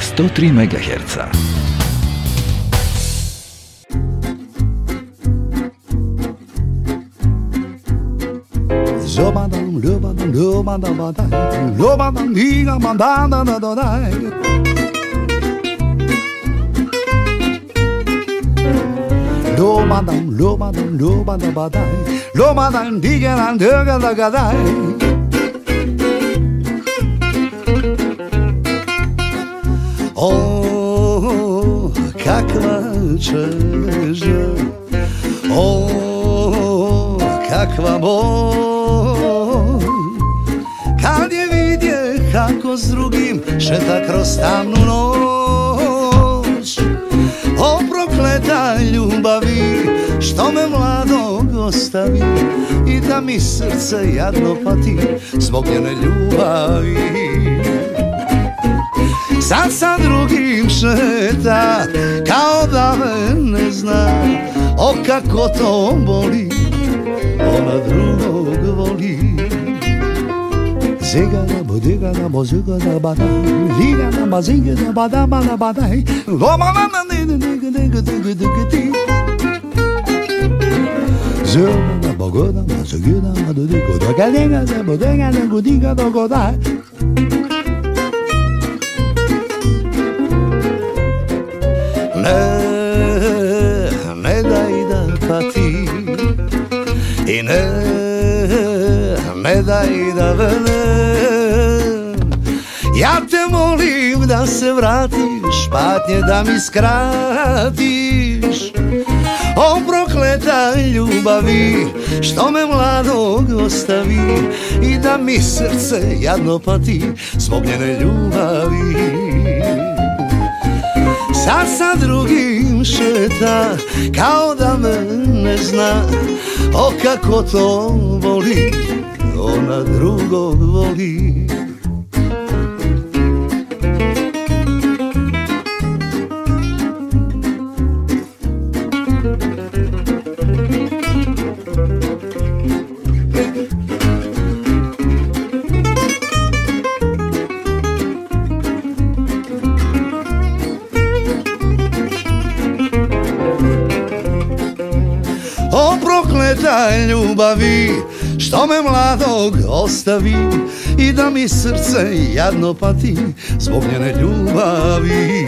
S3: Na 103 MHz.
S14: Zobadam, lubadam, lubadam, badaj, lubadam, diga, bandana, da, da, daj. Lubadam, lubadam, lubadam, badaj, lubadam, diga, dan, duga, čežnja, o, kakva bol. Kad je vidje kako s drugim šeta kroz tamnu noć. O prokleta ljubavi što me mladog ostavi I da mi srce jadno pati zbog njene ljubavi. Sad sa drugim šeta kao da me ne zna O kako to boli, ona drugog voli. Zigana bo digana bo zigana badaj Vigana ba zigana badama na badaj Goma na na ne ne ne ne ne ne Zirna na bogona ma zigana ma dodigo Da galinga se bodega ne gudiga do godaj vratiš Patnje da mi skratiš. O prokleta ljubavi Što me mladog ostavi I da mi srce jadno pati Zbog njene ljubavi. Sad sa drugim šeta Kao da me ne zna O kako to voli Ona drugog voli ljubavi Što me mladog ostavi I da mi srce jadno pati Zbog njene ljubavi.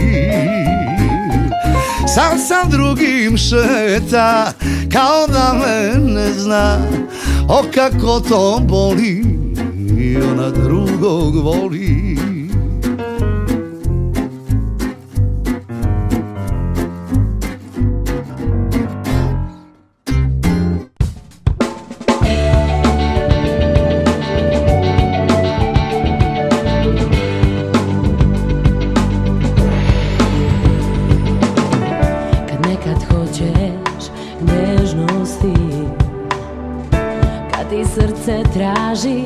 S14: Sad sa drugim šeta Kao da me ne zna O kako to boli I ona drugog voli
S32: nager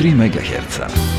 S32: 3 MHz.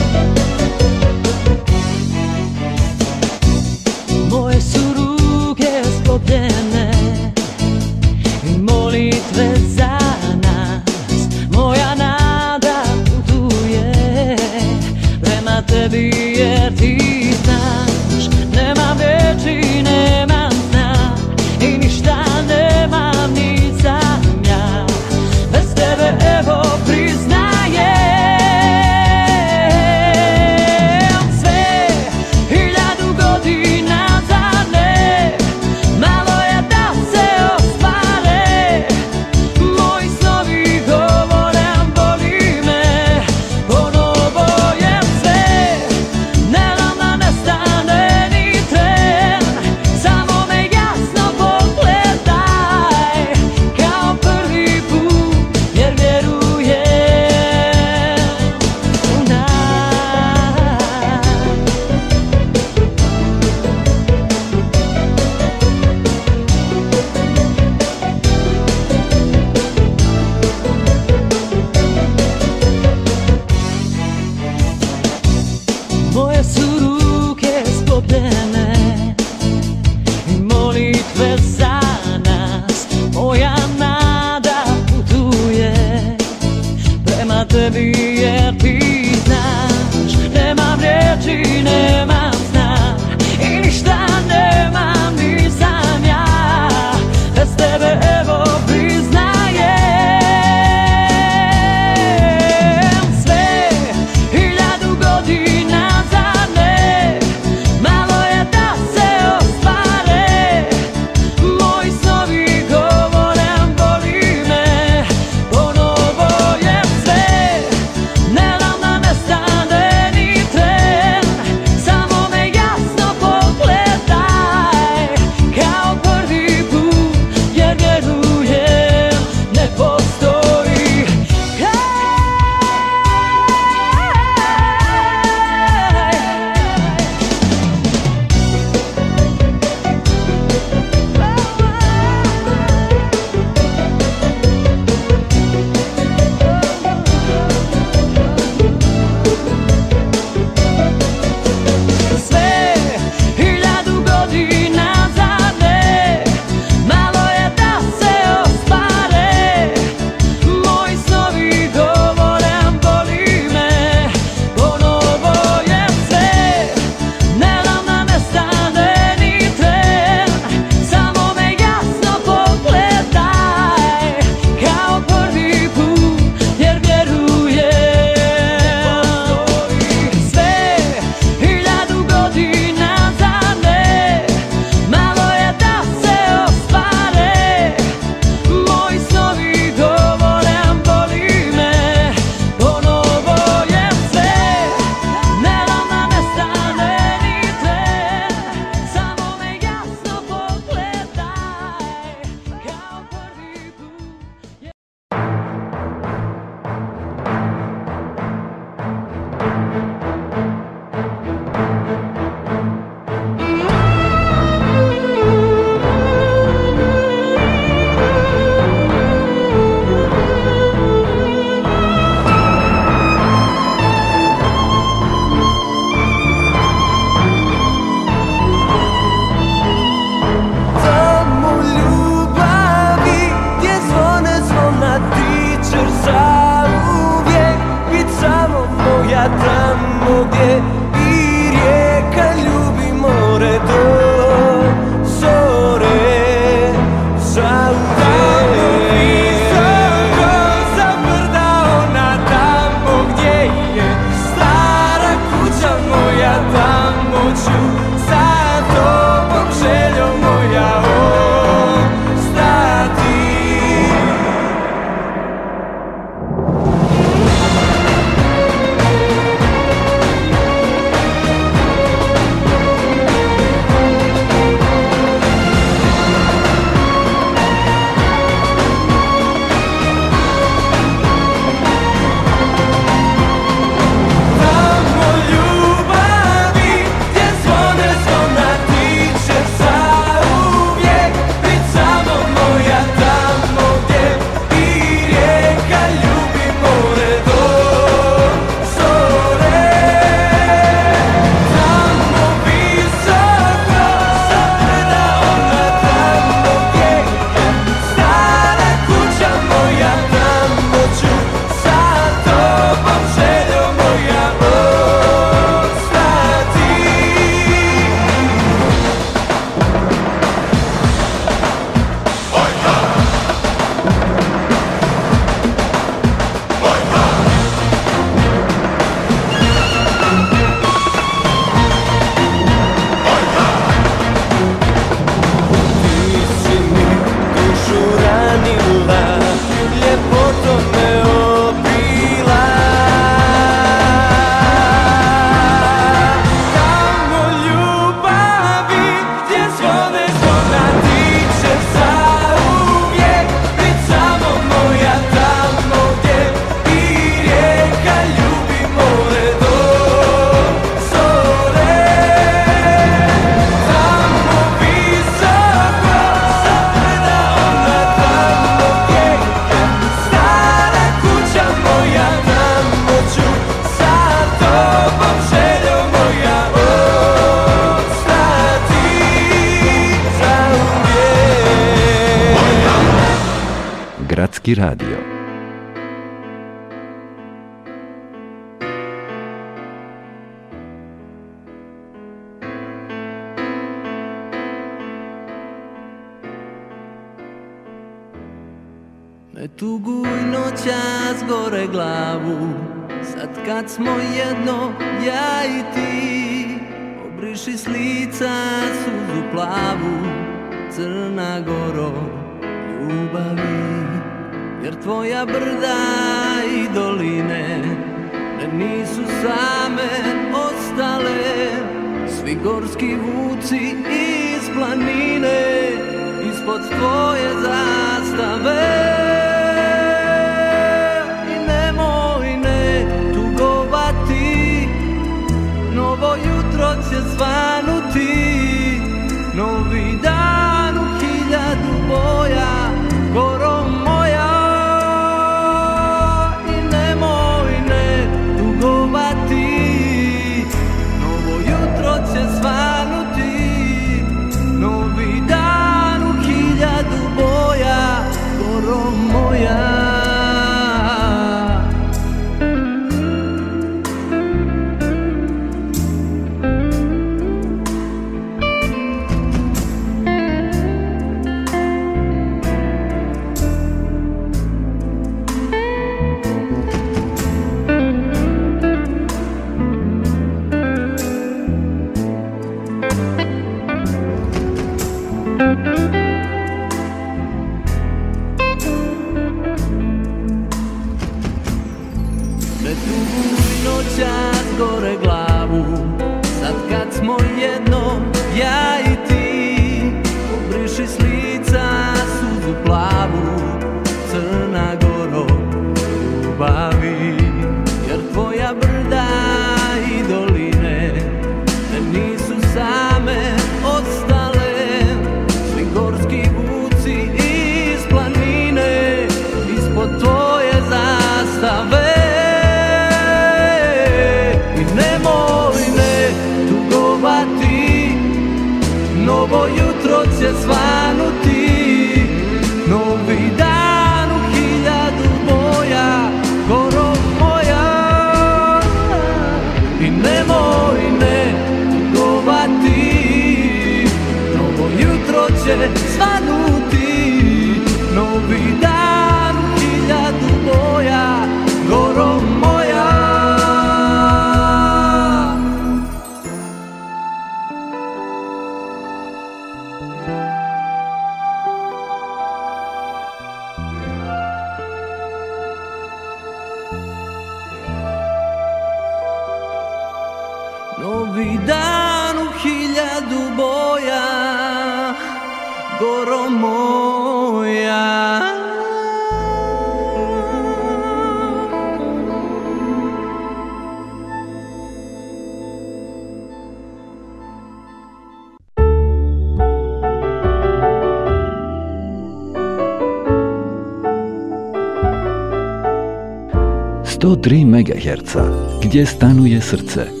S20: Gdje stanuje srce.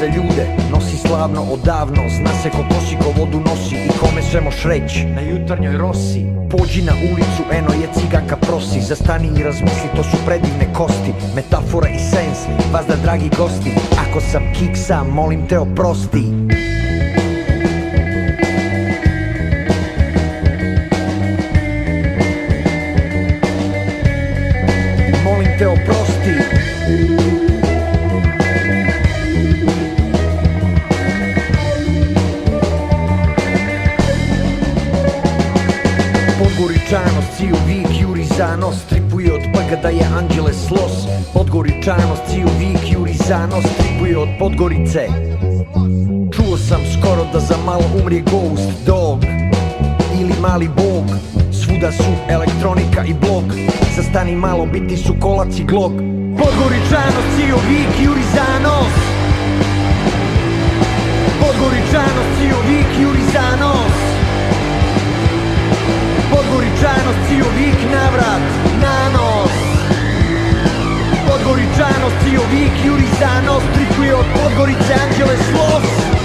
S33: Za ljude. Nosi slavno odavno Zna se ko kosi ko vodu nosi I kome sve moš reć Na jutarnjoj rosi. Pođi na ulicu, eno je ciganka prosi. Zastani i razmisli, to su predivne kosti. Metafora i sens, vas da dragi gosti. Ako sam kiksa, molim te oprosti od Podgorice Čuo sam skoro da za malo umrije Ghost Dog Ili mali bog. Svuda su elektronika i blog Zastani malo, biti su kolac i glog Podgoričanost, ciju vik, juri za nos Podgoričanost, ciju vik, juri za nos Podgoričanost, navrat, na nos Podgoričanost, ciju vik, juri za Trikuje od Podgorice, Anđele Slos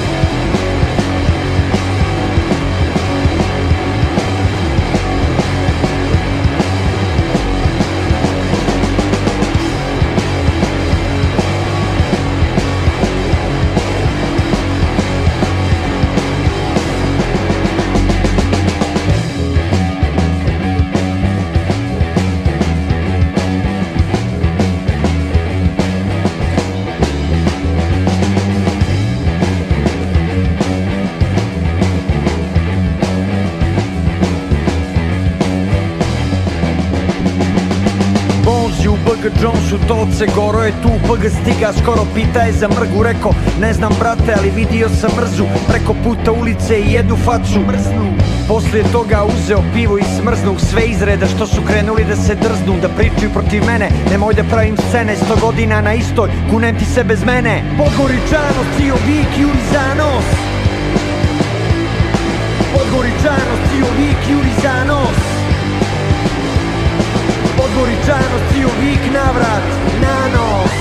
S33: Toce, Goro je tu, PG stiga, skoro pita je za mrgu. Reko, ne znam brate, ali vidio sam mrzu. Preko puta ulice i jedu facu. Mrznu. Poslije toga uzeo pivo i smrznu Sve izreda što su krenuli da se drznu Da pričaju protiv mene, nemoj da pravim scene Sto godina na istoj, kunem ti se bez mene. Podgoričanost, cio vik, juri za nos. Podgoričanost, cio vik, juri za nos Podgoričanost, cio vik, navrat, na nos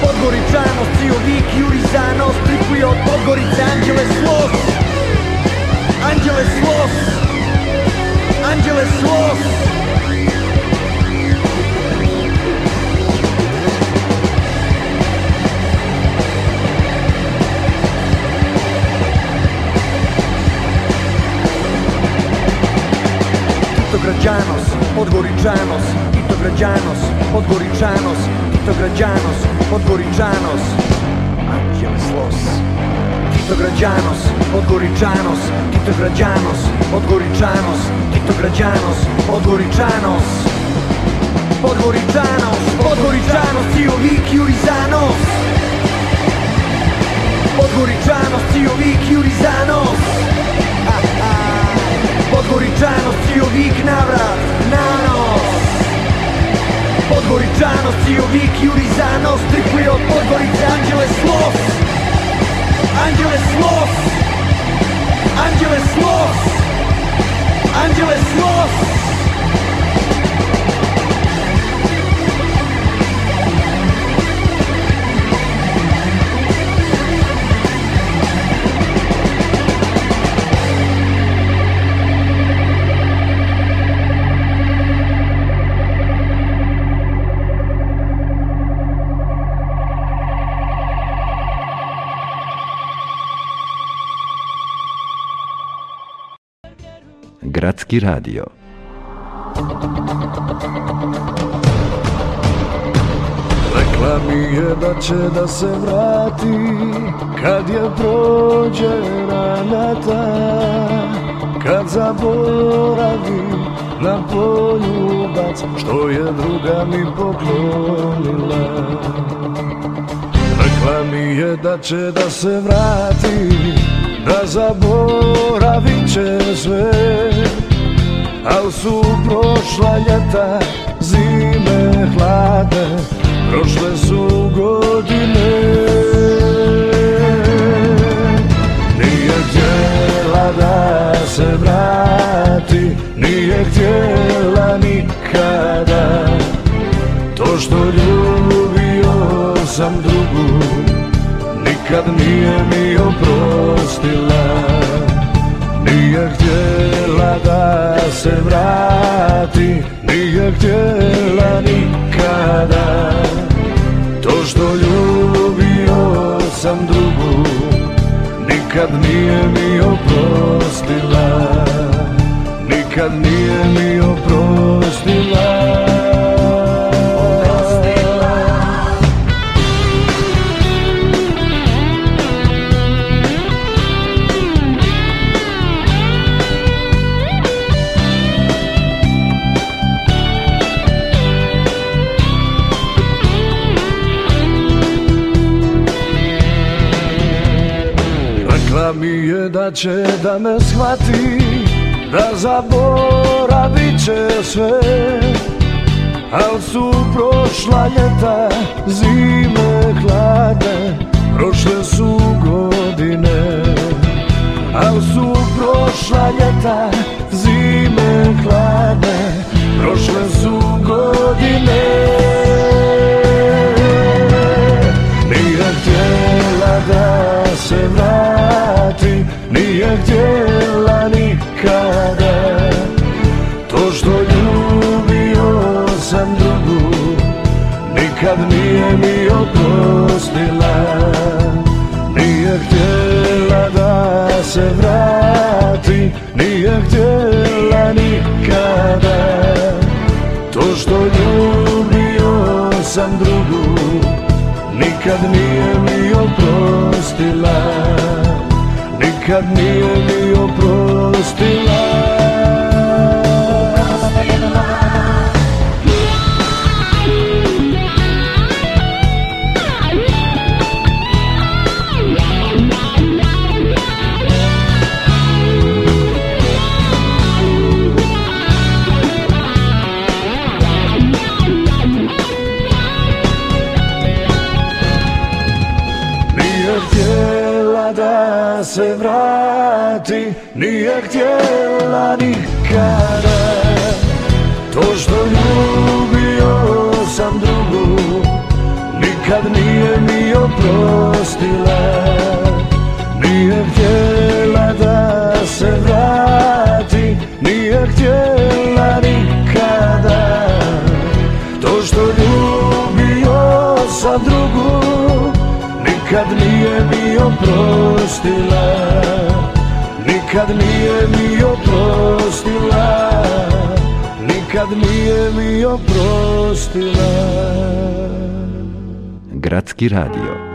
S33: Podgoričanost, cio vik, juri za nos Tripuje od Podgorice, Anđele Slos. Anđele Slos. Anđele Slos Podgoričanos Tito Građanos, Podgoričanos Tito Građanos, Podgoričanos Anđele Slos Tito Građanos, Podgoričanos Tito Građanos, Podgoričanos Tito Građanos, Podgoričanos Podgoričanos, Podgoričanos Cio vik, juri za nos Podgoričanos, cio vik, juri za nos Podgoričanost, cio vik, navrat, na nos Podgoričanost, cio vik, juri za nos Tripuje od Podgorice, Anđele Slos Anđele Slos Anđele Slos Anđele Slos
S3: Gradski radio.
S34: Rekla mi je da će da se vrati Kad je prođe ranata Kad zaboravi na poljubac Što je druga mi poklonila Rekla mi je da će da se vrati Da zaboravit će sve Al su prošla ljeta, zime hladne Prošle su godine. Nije htjela da se vrati Nije htjela nikada. To što ljubio sam drugu Nikad nije mi oprostila. Nije htjela da se vrati Nije htjela nikada. To što ljubio sam drugu Nikad nije mi oprostila. Nikad nije mi oprostila će da me shvati Da zaboravit će sve. Al su prošla ljeta, zime hladne Prošle su godine. Al su prošla ljeta, zime hladne Prošle su godine nikada. To što ljubio sam drugu Nikad nije mi oprostila. Nije htjela da se vrati Nije htjela nikada. To što ljubio sam drugu Nikad nije mi oprostila Nikad nije mi oprostila oprostila Nikad nije mi oprostila Nikad nije mi oprostila
S9: Gradski radio.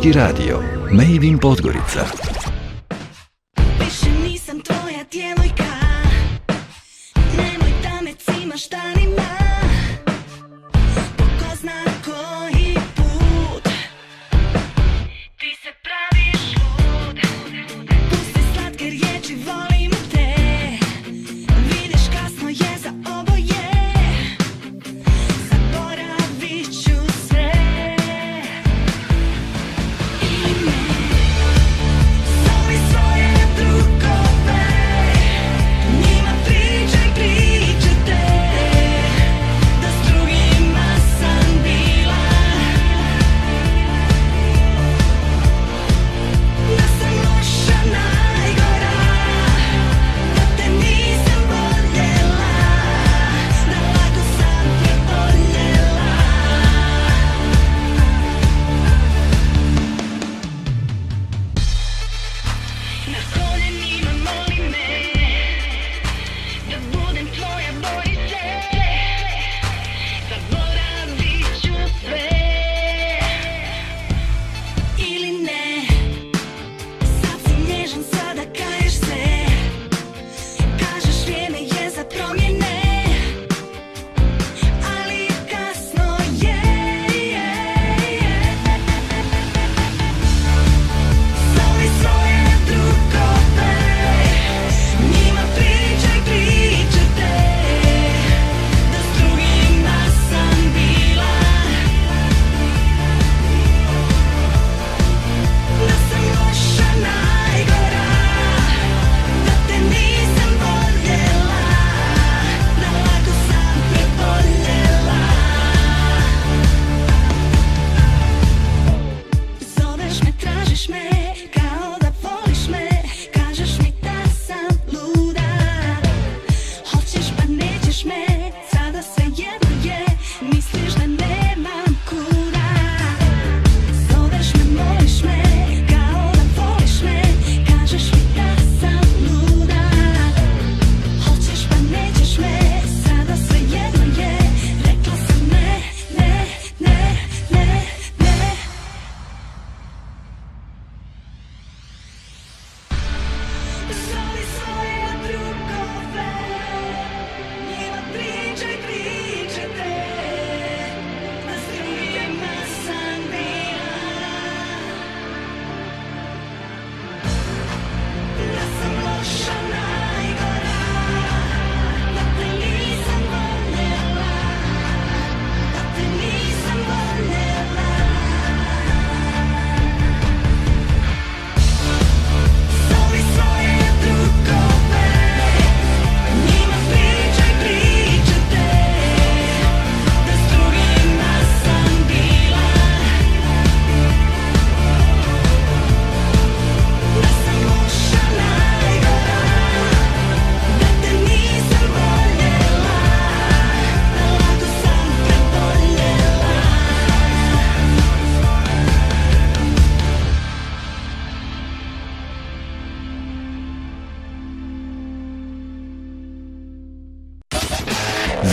S3: Hrvatski radio. Made in Podgorica.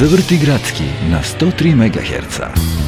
S20: Roberty na
S3: 103 MHz.